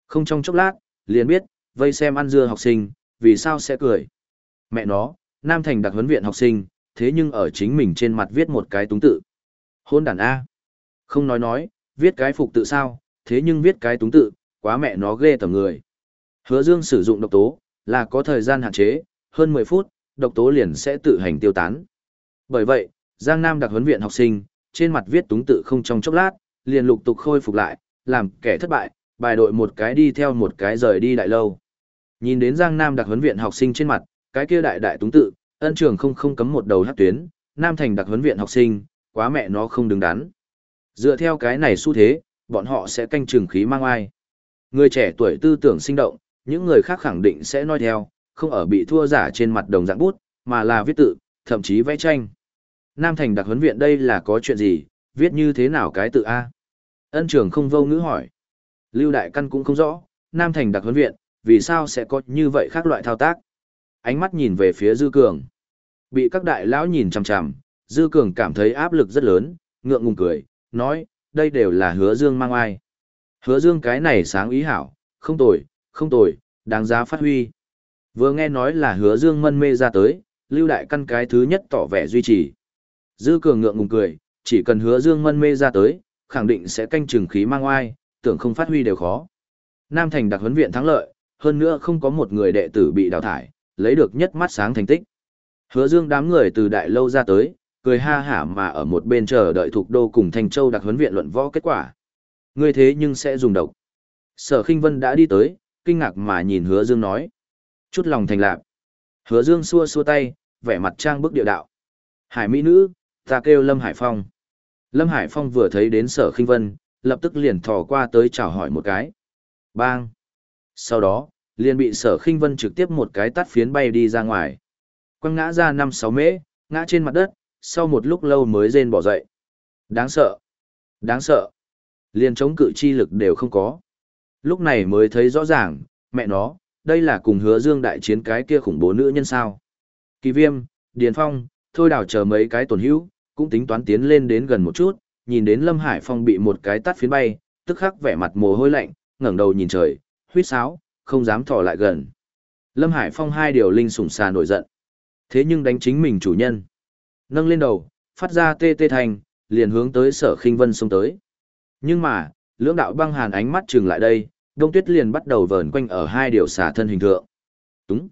[SPEAKER 1] Không trong chốc lát, liền biết, vây xem ăn dưa học sinh, vì sao sẽ cười. Mẹ nó, Nam Thành đặc huấn viện học sinh, thế nhưng ở chính mình trên mặt viết một cái túng tự. Hôn đàn A. Không nói nói, viết cái phục tự sao, thế nhưng viết cái túng tự, quá mẹ nó ghê tầm người. Hứa Dương sử dụng độc tố, là có thời gian hạn chế, hơn 10 phút, độc tố liền sẽ tự hành tiêu tán. Bởi vậy, Giang Nam đặc huấn viện học sinh, trên mặt viết túng tự không trong chốc lát, liền lục tục khôi phục lại, làm kẻ thất bại, bài đội một cái đi theo một cái rời đi đại lâu. Nhìn đến Giang Nam đặc huấn viện học sinh trên mặt, cái kia đại đại túng tự, ân trường không không cấm một đầu hát tuyến, Nam thành đặc huấn viện học sinh, quá mẹ nó không đứng đắn. Dựa theo cái này xu thế, bọn họ sẽ canh trường khí mang ai. Người trẻ tuổi tư tưởng sinh động, những người khác khẳng định sẽ nói theo, không ở bị thua giả trên mặt đồng dạng bút, mà là viết tự, thậm chí vẽ tranh. Nam Thành đặc huấn viện đây là có chuyện gì, viết như thế nào cái tự A? Ân trường không vô ngữ hỏi. Lưu Đại Căn cũng không rõ, Nam Thành đặc huấn viện, vì sao sẽ có như vậy khác loại thao tác? Ánh mắt nhìn về phía Dư Cường. Bị các đại lão nhìn chằm chằm, Dư Cường cảm thấy áp lực rất lớn, ngượng ngùng cười, nói, đây đều là hứa dương mang ai. Hứa dương cái này sáng ý hảo, không tồi, không tồi, đáng giá phát huy. Vừa nghe nói là hứa dương mân mê ra tới, lưu đại căn cái thứ nhất tỏ vẻ duy trì. Dư cường ngượng ngùng cười, chỉ cần hứa dương mân mê ra tới, khẳng định sẽ canh chừng khí mang oai, tưởng không phát huy đều khó. Nam Thành đặc huấn viện thắng lợi, hơn nữa không có một người đệ tử bị đào thải, lấy được nhất mắt sáng thành tích. Hứa dương đám người từ đại lâu ra tới, cười ha hả mà ở một bên chờ đợi thuộc đô cùng Thành Châu đặc huấn viện luận võ kết quả. Ngươi thế nhưng sẽ dùng độc. Sở Kinh Vân đã đi tới, kinh ngạc mà nhìn Hứa Dương nói. Chút lòng thành lạc. Hứa Dương xua xua tay, vẻ mặt trang bức địa đạo. Hải mỹ nữ, ta kêu Lâm Hải Phong. Lâm Hải Phong vừa thấy đến Sở Kinh Vân, lập tức liền thò qua tới chào hỏi một cái. Bang. Sau đó, liền bị sở khinh vân trực tiếp một cái tắt phiến bay đi ra ngoài. Quăng ngã ra năm sáu mễ, ngã trên mặt đất, sau một lúc lâu mới rên bỏ dậy. Đáng sợ. Đáng sợ. Liền chống cự chi lực đều không có. Lúc này mới thấy rõ ràng, mẹ nó, đây là cùng hứa dương đại chiến cái kia khủng bố nữ nhân sao. Kỳ viêm, Điền Phong, thôi đảo chờ mấy cái tổn hữu, cũng tính toán tiến lên đến gần một chút, nhìn đến Lâm Hải Phong bị một cái tát phiến bay, tức khắc vẻ mặt mồ hôi lạnh, ngẩng đầu nhìn trời, huýt sáo, không dám thò lại gần. Lâm Hải Phong hai điều linh sủng xà nổi giận. Thế nhưng đánh chính mình chủ nhân. Nâng lên đầu, phát ra tê tê thành, liền hướng tới sở khinh vân xông tới. Nhưng mà, lưỡng đạo băng hàn ánh mắt trừng lại đây, đông tuyết liền bắt đầu vờn quanh ở hai điều xà thân hình thượng. Đúng.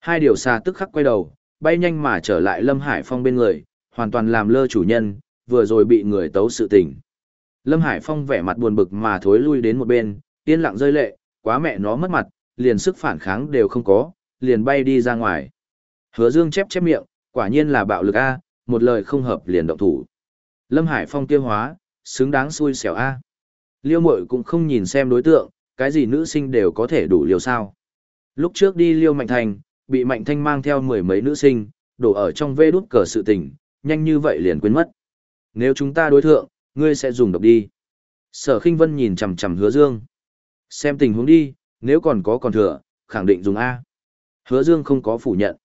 [SPEAKER 1] Hai điều xà tức khắc quay đầu, bay nhanh mà trở lại Lâm Hải Phong bên người, hoàn toàn làm lơ chủ nhân, vừa rồi bị người tấu sự tình. Lâm Hải Phong vẻ mặt buồn bực mà thối lui đến một bên, yên lặng rơi lệ, quá mẹ nó mất mặt, liền sức phản kháng đều không có, liền bay đi ra ngoài. Hứa Dương chép chép miệng, quả nhiên là bạo lực A, một lời không hợp liền động thủ. Lâm Hải Phong tiêu hóa, xứng đáng xui xẻo A. Liêu mội cũng không nhìn xem đối tượng, cái gì nữ sinh đều có thể đủ liều sao. Lúc trước đi Liêu Mạnh Thành, bị Mạnh Thanh mang theo mười mấy nữ sinh, đổ ở trong vê đút cờ sự tình, nhanh như vậy liền quên mất. Nếu chúng ta đối thượng, ngươi sẽ dùng độc đi. Sở khinh vân nhìn chằm chằm hứa dương. Xem tình huống đi, nếu còn có còn thừa, khẳng định dùng A. Hứa dương không có phủ nhận.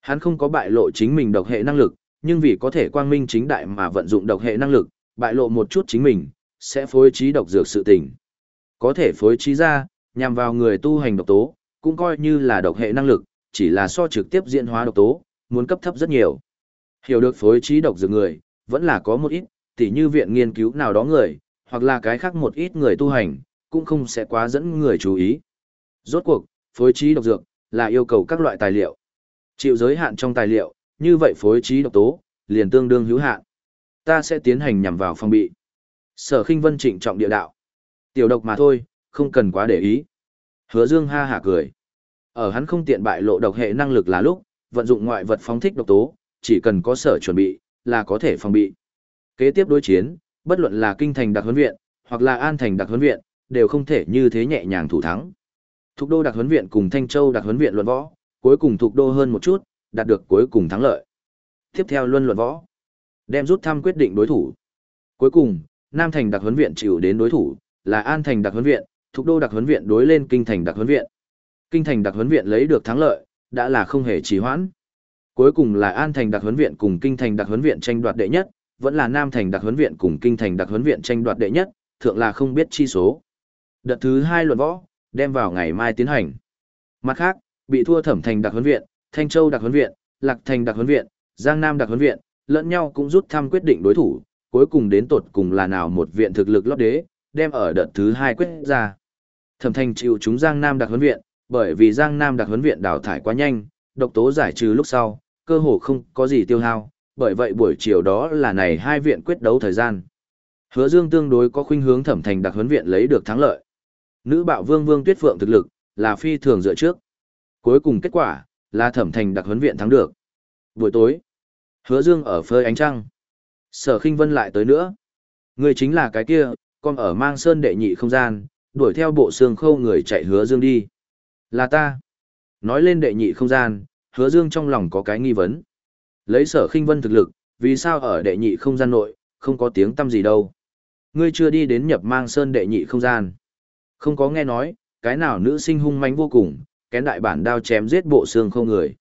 [SPEAKER 1] Hắn không có bại lộ chính mình độc hệ năng lực, nhưng vì có thể quang minh chính đại mà vận dụng độc hệ năng lực, bại lộ một chút chính mình, sẽ phối trí độc dược sự tình. Có thể phối trí ra, nhằm vào người tu hành độc tố, cũng coi như là độc hệ năng lực, chỉ là so trực tiếp diễn hóa độc tố, muốn cấp thấp rất nhiều. Hiểu được phối trí độc dược người, vẫn là có một ít, tỉ như viện nghiên cứu nào đó người, hoặc là cái khác một ít người tu hành, cũng không sẽ quá dẫn người chú ý. Rốt cuộc, phối trí độc dược, là yêu cầu các loại tài liệu. Chịu giới hạn trong tài liệu, như vậy phối trí độc tố, liền tương đương hữu hạn. Ta sẽ tiến hành nhằm vào phòng bị. Sở khinh vân trịnh trọng địa đạo. Tiểu độc mà thôi, không cần quá để ý. Hứa dương ha hạ cười. Ở hắn không tiện bại lộ độc hệ năng lực là lúc, vận dụng ngoại vật phóng thích độc tố, chỉ cần có sở chuẩn bị, là có thể phòng bị. Kế tiếp đối chiến, bất luận là kinh thành đặc huấn viện, hoặc là an thành đặc huấn viện, đều không thể như thế nhẹ nhàng thủ thắng. Thục đô đặc huấn viện cùng Thanh Châu đặc huấn viện luận võ, cuối cùng thục đô hơn một chút, đạt được cuối cùng thắng lợi. Tiếp theo luân luận võ, đem rút thăm quyết định đối thủ. Cuối cùng, Nam thành đặc huấn viện chịu đến đối thủ, là An thành đặc huấn viện, Thục đô đặc huấn viện đối lên Kinh thành đặc huấn viện. Kinh thành đặc huấn viện lấy được thắng lợi, đã là không hề trì hoãn. Cuối cùng là An thành đặc huấn viện cùng Kinh thành đặc huấn viện tranh đoạt đệ nhất, vẫn là Nam thành đặc huấn viện cùng Kinh thành đặc huấn viện tranh đoạt đệ nhất, thượng là không biết chi số. Đợt thứ hai luận võ, đem vào ngày mai tiến hành. Mặt khác, bị thua thẩm thành đặc huấn viện, Thanh Châu đặc huấn viện, Lạc thành đặc huấn viện, Giang Nam đặc huấn viện, lẫn nhau cũng rút thăm quyết định đối thủ, cuối cùng đến tột cùng là nào một viện thực lực lót đế, đem ở đợt thứ hai quyết ra. Thẩm thành chịu chúng Giang Nam đặc huấn viện, bởi vì Giang Nam đặc huấn viện đào thải quá nhanh, độc tố giải trừ lúc sau, cơ hồ không có gì tiêu hao, bởi vậy buổi chiều đó là này hai viện quyết đấu thời gian. Hứa Dương tương đối có khuynh hướng thẩm thành đặc huấn viện lấy được thắng lợi. Nữ bạo vương Vương Tuyết Phượng thực lực là phi thường dựa trước. Cuối cùng kết quả là thẩm thành đặc huấn viện thắng được. Buổi tối, Hứa Dương ở phơi ánh trăng. Sở Khinh Vân lại tới nữa. Người chính là cái kia, con ở mang sơn đệ nhị không gian, đuổi theo bộ xương khâu người chạy Hứa Dương đi. Là ta. Nói lên đệ nhị không gian, Hứa Dương trong lòng có cái nghi vấn. Lấy Sở Khinh Vân thực lực, vì sao ở đệ nhị không gian nội không có tiếng tâm gì đâu? Ngươi chưa đi đến nhập mang sơn đệ nhị không gian. Không có nghe nói, cái nào nữ sinh hung manh vô cùng, kén đại bản đao chém giết bộ xương không người.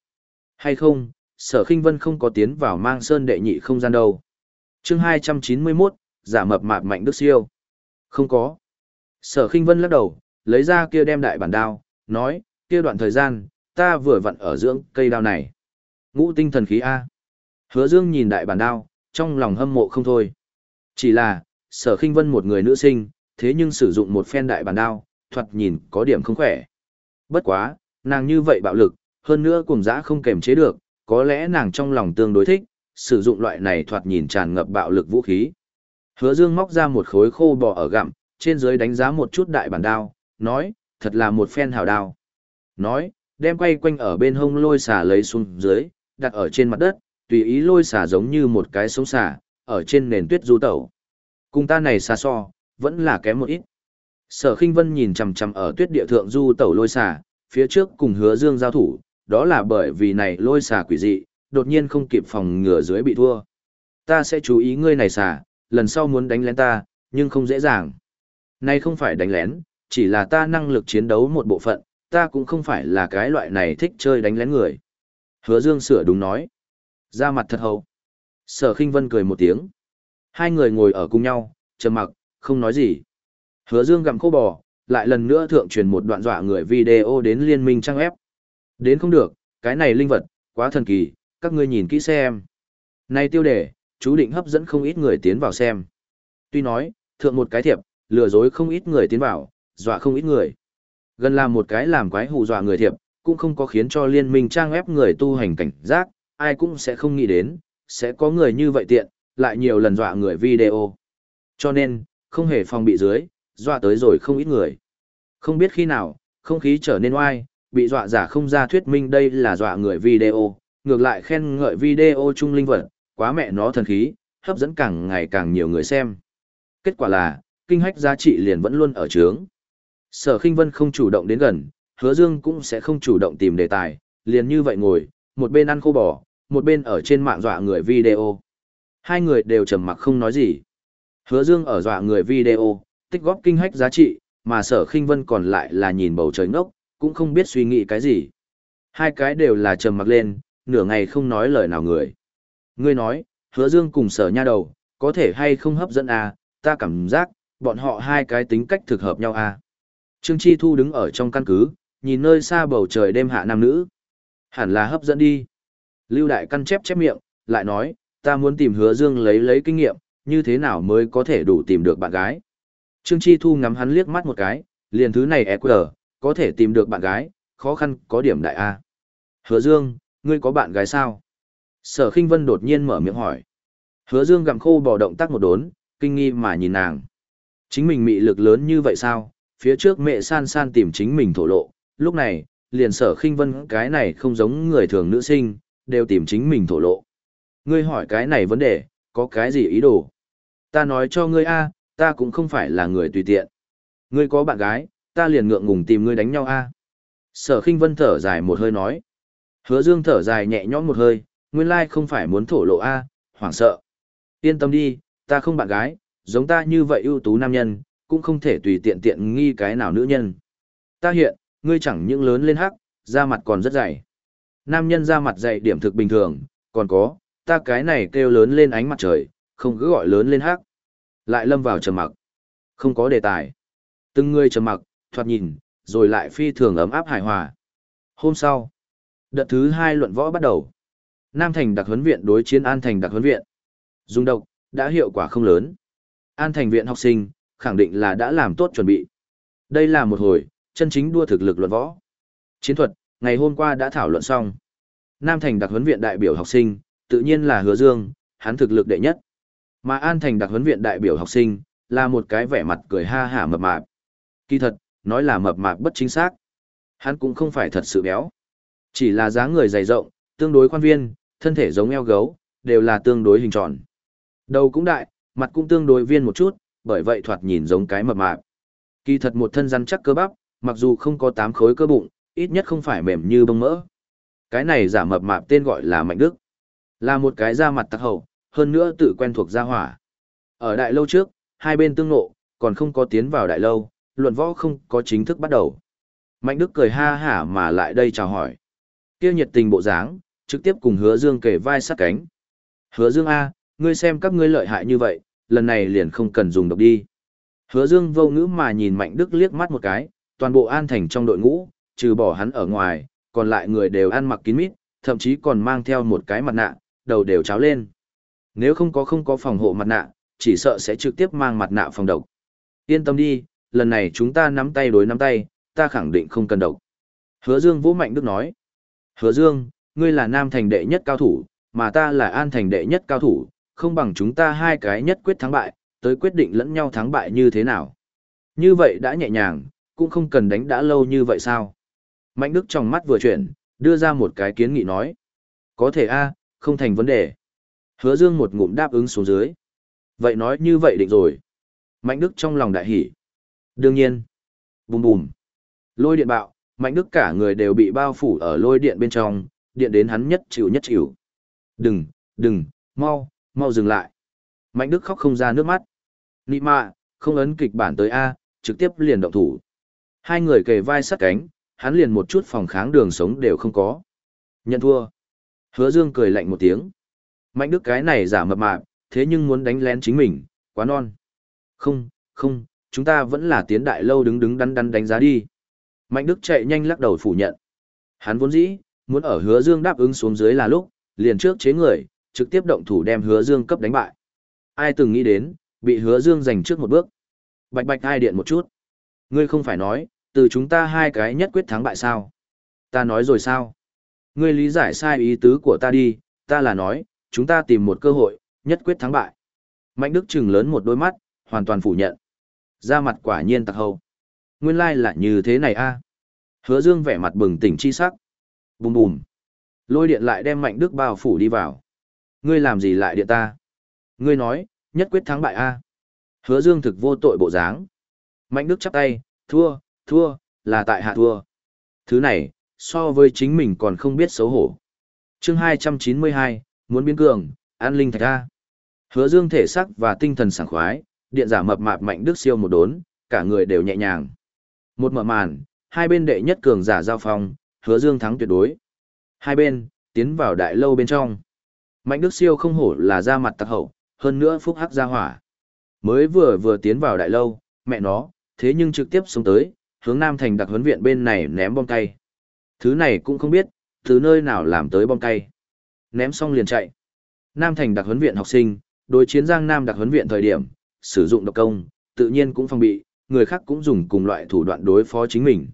[SPEAKER 1] Hay không, sở khinh vân không có tiến vào mang sơn đệ nhị không gian đâu. chương 291, giả mập mạp mạnh đức siêu. Không có. Sở khinh vân lắc đầu, lấy ra kia đem đại bản đao, nói, kia đoạn thời gian, ta vừa vặn ở dưỡng cây đao này. Ngũ tinh thần khí A. Hứa dương nhìn đại bản đao, trong lòng hâm mộ không thôi. Chỉ là, sở khinh vân một người nữ sinh, thế nhưng sử dụng một phen đại bản đao, thoạt nhìn có điểm không khỏe. Bất quá, nàng như vậy bạo lực, hơn nữa cùng dã không kềm chế được, có lẽ nàng trong lòng tương đối thích, sử dụng loại này thoạt nhìn tràn ngập bạo lực vũ khí. Hứa Dương móc ra một khối khô bò ở gặm, trên dưới đánh giá một chút đại bản đao, nói, thật là một phen hào đao. Nói, đem quay quanh ở bên hông lôi xà lấy xuống dưới, đặt ở trên mặt đất, tùy ý lôi xà giống như một cái sống xà, ở trên nền tuyết du tẩu. Cùng ta này xa so, vẫn là kém một ít. Sở khinh vân nhìn chằm chằm ở tuyết địa thượng du tẩu lôi xà, phía trước cùng hứa dương giao thủ, đó là bởi vì này lôi xà quỷ dị, đột nhiên không kịp phòng ngừa dưới bị thua. Ta sẽ chú ý ngươi này xà, lần sau muốn đánh lén ta, nhưng không dễ dàng. Nay không phải đánh lén, chỉ là ta năng lực chiến đấu một bộ phận, ta cũng không phải là cái loại này thích chơi đánh lén người. Hứa Dương sửa đúng nói. Ra mặt thật hậu. Sở Kinh Vân cười một tiếng. Hai người ngồi ở cùng nhau, trầm mặc, không nói gì. Hứa Dương gặm khô bò, lại lần nữa thượng truyền một đoạn dọa người video đến liên minh trang web. Đến không được, cái này linh vật, quá thần kỳ, các ngươi nhìn kỹ xem. Này tiêu đề, chú định hấp dẫn không ít người tiến vào xem. Tuy nói, thượng một cái thiệp, lừa dối không ít người tiến vào, dọa không ít người. Gần là một cái làm quái hù dọa người thiệp, cũng không có khiến cho liên minh trang ép người tu hành cảnh giác, ai cũng sẽ không nghĩ đến, sẽ có người như vậy tiện, lại nhiều lần dọa người video. Cho nên, không hề phòng bị dưới, dọa tới rồi không ít người. Không biết khi nào, không khí trở nên oai, bị dọa giả không ra thuyết minh đây là dọa người video, ngược lại khen ngợi video trung linh vật, quá mẹ nó thần khí, hấp dẫn càng ngày càng nhiều người xem. Kết quả là, kinh hách giá trị liền vẫn luôn ở trướng. Sở Kinh Vân không chủ động đến gần, Hứa Dương cũng sẽ không chủ động tìm đề tài, liền như vậy ngồi, một bên ăn khô bò, một bên ở trên mạng dọa người video. Hai người đều trầm mặc không nói gì. Hứa Dương ở dọa người video, tích góp kinh hách giá trị, mà Sở Kinh Vân còn lại là nhìn bầu trời ngốc, cũng không biết suy nghĩ cái gì. Hai cái đều là trầm mặc lên, nửa ngày không nói lời nào người. Ngươi nói, Hứa Dương cùng Sở Nha Đầu, có thể hay không hấp dẫn à, ta cảm giác, bọn họ hai cái tính cách thực hợp nhau à. Trương Chi Thu đứng ở trong căn cứ, nhìn nơi xa bầu trời đêm hạ nam nữ. Hẳn là hấp dẫn đi. Lưu Đại căn chép chép miệng, lại nói, ta muốn tìm hứa dương lấy lấy kinh nghiệm, như thế nào mới có thể đủ tìm được bạn gái. Trương Chi Thu ngắm hắn liếc mắt một cái, liền thứ này EQ, có thể tìm được bạn gái, khó khăn có điểm đại A. Hứa Dương, ngươi có bạn gái sao? Sở Kinh Vân đột nhiên mở miệng hỏi. Hứa Dương gặm khô bỏ động tác một đốn, kinh nghi mà nhìn nàng. Chính mình mị lực lớn như vậy sao? Phía trước mẹ san san tìm chính mình thổ lộ, lúc này, liền sở khinh vân cái này không giống người thường nữ sinh, đều tìm chính mình thổ lộ. Ngươi hỏi cái này vấn đề, có cái gì ý đồ? Ta nói cho ngươi a, ta cũng không phải là người tùy tiện. Ngươi có bạn gái, ta liền ngượng ngùng tìm ngươi đánh nhau a. Sở khinh vân thở dài một hơi nói. Hứa dương thở dài nhẹ nhõm một hơi, nguyên lai không phải muốn thổ lộ a, hoảng sợ. Yên tâm đi, ta không bạn gái, giống ta như vậy ưu tú nam nhân, cũng không thể tùy tiện tiện nghi cái nào nữ nhân. Ta hiện, ngươi chẳng những lớn lên hắc, da mặt còn rất dày. Nam nhân da mặt dày điểm thực bình thường, còn có, ta cái này kêu lớn lên ánh mặt trời, không cứ gọi lớn lên hắc. Lại lâm vào trầm mặc. Không có đề tài. Từng người trầm mặc, thoạt nhìn, rồi lại phi thường ấm áp hài hòa. Hôm sau, đợt thứ hai luận võ bắt đầu. Nam Thành đặc huấn viện đối chiến An Thành đặc huấn viện. Dùng độc, đã hiệu quả không lớn. An Thành viện học sinh, khẳng định là đã làm tốt chuẩn bị. Đây là một hồi, chân chính đua thực lực luận võ. Chiến thuật, ngày hôm qua đã thảo luận xong. Nam Thành đặc huấn viện đại biểu học sinh, tự nhiên là Hứa Dương, hắn thực lực đệ nhất. Mà An Thành đặc huấn viện đại biểu học sinh, là một cái vẻ mặt cười ha hả mập mạp. Kỳ thật, nói là mập mạp bất chính xác. Hắn cũng không phải thật sự béo. Chỉ là dáng người dày rộng, tương đối khoan viên, thân thể giống eo gấu, đều là tương đối hình tròn. Đầu cũng đại, mặt cũng tương đối viên một chút, bởi vậy thoạt nhìn giống cái mập mạp. Kỳ thật một thân rắn chắc cơ bắp, mặc dù không có tám khối cơ bụng, ít nhất không phải mềm như bông mỡ. Cái này giả mập mạp tên gọi là Mạnh Đức. Là một cái da mặt tặc hậu, hơn nữa tự quen thuộc gia hỏa. Ở đại lâu trước, hai bên tương nộ, còn không có tiến vào đại lâu, luận võ không có chính thức bắt đầu. Mạnh Đức cười ha hả mà lại đây chào hỏi. Kêu nhiệt tình bộ dáng, trực tiếp cùng hứa dương kể vai sát cánh. Hứa dương A, ngươi xem các ngươi lợi hại như vậy, lần này liền không cần dùng độc đi. Hứa dương vô ngữ mà nhìn Mạnh Đức liếc mắt một cái, toàn bộ an thành trong đội ngũ, trừ bỏ hắn ở ngoài, còn lại người đều ăn mặc kín mít, thậm chí còn mang theo một cái mặt nạ, đầu đều cháo lên. Nếu không có không có phòng hộ mặt nạ, chỉ sợ sẽ trực tiếp mang mặt nạ phòng độc. Yên tâm đi, lần này chúng ta nắm tay đối nắm tay, ta khẳng định không cần độc. Hứa Dương Vũ Mạnh Đức nói. Hứa Dương, ngươi là nam thành đệ nhất cao thủ, mà ta là an thành đệ nhất cao thủ, không bằng chúng ta hai cái nhất quyết thắng bại, tới quyết định lẫn nhau thắng bại như thế nào. Như vậy đã nhẹ nhàng, cũng không cần đánh đã lâu như vậy sao? Mạnh Đức trong mắt vừa chuyển, đưa ra một cái kiến nghị nói. Có thể a, không thành vấn đề. Hứa Dương một ngụm đáp ứng xuống dưới. Vậy nói như vậy định rồi. Mạnh Đức trong lòng đại hỉ. Đương nhiên. Bùm bùm. Lôi điện bạo, Mạnh Đức cả người đều bị bao phủ ở lôi điện bên trong, điện đến hắn nhất chịu nhất chịu. Đừng, đừng, mau, mau dừng lại. Mạnh Đức khóc không ra nước mắt. Nị mạ, không ấn kịch bản tới A, trực tiếp liền động thủ. Hai người kề vai sát cánh, hắn liền một chút phòng kháng đường sống đều không có. Nhận thua. Hứa Dương cười lạnh một tiếng. Mạnh Đức cái này giả mập mạp, thế nhưng muốn đánh lén chính mình, quá non. Không, không, chúng ta vẫn là tiến đại lâu đứng đứng đắn đắn đánh giá đi. Mạnh Đức chạy nhanh lắc đầu phủ nhận. Hắn vốn dĩ, muốn ở hứa dương đáp ứng xuống dưới là lúc, liền trước chế người, trực tiếp động thủ đem hứa dương cấp đánh bại. Ai từng nghĩ đến, bị hứa dương giành trước một bước. Bạch bạch ai điện một chút. Ngươi không phải nói, từ chúng ta hai cái nhất quyết thắng bại sao? Ta nói rồi sao? Ngươi lý giải sai ý tứ của ta đi, ta là nói, chúng ta tìm một cơ hội, nhất quyết thắng bại. Mạnh Đức trừng lớn một đôi mắt, hoàn toàn phủ nhận. Ra mặt quả nhiên tặc hầu. Nguyên lai là như thế này a. Hứa Dương vẻ mặt bừng tỉnh chi sắc. Bùm bùm. Lôi điện lại đem Mạnh Đức bao phủ đi vào. Ngươi làm gì lại điện ta? Ngươi nói, nhất quyết thắng bại a. Hứa Dương thực vô tội bộ dáng. Mạnh Đức chắp tay, thua, thua, là tại hạ thua. Thứ này, so với chính mình còn không biết xấu hổ. Chương 292, muốn biến cường, an linh thạch ra, Hứa Dương thể sắc và tinh thần sảng khoái, điện giả mập mạp Mạnh Đức siêu một đốn, cả người đều nhẹ nhàng. Một mở màn, hai bên đệ nhất cường giả giao phong, hứa dương thắng tuyệt đối. Hai bên, tiến vào đại lâu bên trong. Mạnh Đức Siêu không hổ là ra mặt tặc hậu, hơn nữa phúc hắc ra hỏa. Mới vừa vừa tiến vào đại lâu, mẹ nó, thế nhưng trực tiếp xuống tới, hướng Nam Thành đặc huấn viện bên này ném bom cay. Thứ này cũng không biết, từ nơi nào làm tới bom cay. Ném xong liền chạy. Nam Thành đặc huấn viện học sinh, đối chiến Giang Nam đặc huấn viện thời điểm, sử dụng độc công, tự nhiên cũng phòng bị, người khác cũng dùng cùng loại thủ đoạn đối phó chính mình.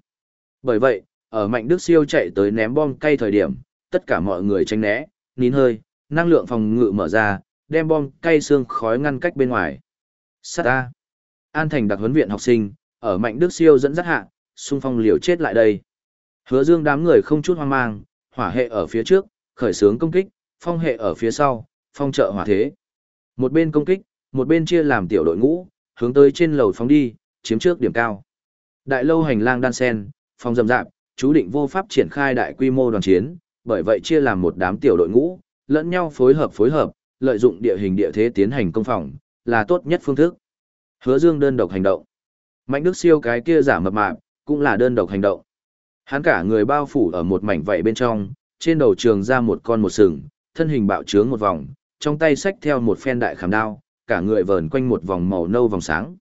[SPEAKER 1] Bởi vậy, ở Mạnh Đức Siêu chạy tới ném bom cay thời điểm, tất cả mọi người tránh né, nín hơi, năng lượng phòng ngự mở ra, đem bom cay xương khói ngăn cách bên ngoài. Sát A. An thành đặc huấn viện học sinh, ở Mạnh Đức Siêu dẫn dắt hạ, xung phong liều chết lại đây. Hứa dương đám người không chút hoang mang, hỏa hệ ở phía trước, khởi xướng công kích, phong hệ ở phía sau, phong trợ hỏa thế. Một bên công kích, một bên chia làm tiểu đội ngũ, hướng tới trên lầu phóng đi, chiếm trước điểm cao. Đại lâu hành lang đan sen, phong rầm rạp, chú định vô pháp triển khai đại quy mô đoàn chiến, bởi vậy chia làm một đám tiểu đội ngũ, lẫn nhau phối hợp phối hợp, lợi dụng địa hình địa thế tiến hành công phòng, là tốt nhất phương thức. Hứa Dương đơn độc hành động. Mạnh Đức Siêu cái kia giả mập mạp, cũng là đơn độc hành động. Hắn cả người bao phủ ở một mảnh vảy bên trong, trên đầu trường ra một con một sừng, thân hình bạo trướng một vòng, trong tay xách theo một phen đại khảm đao, cả người vờn quanh một vòng màu nâu vòng sáng.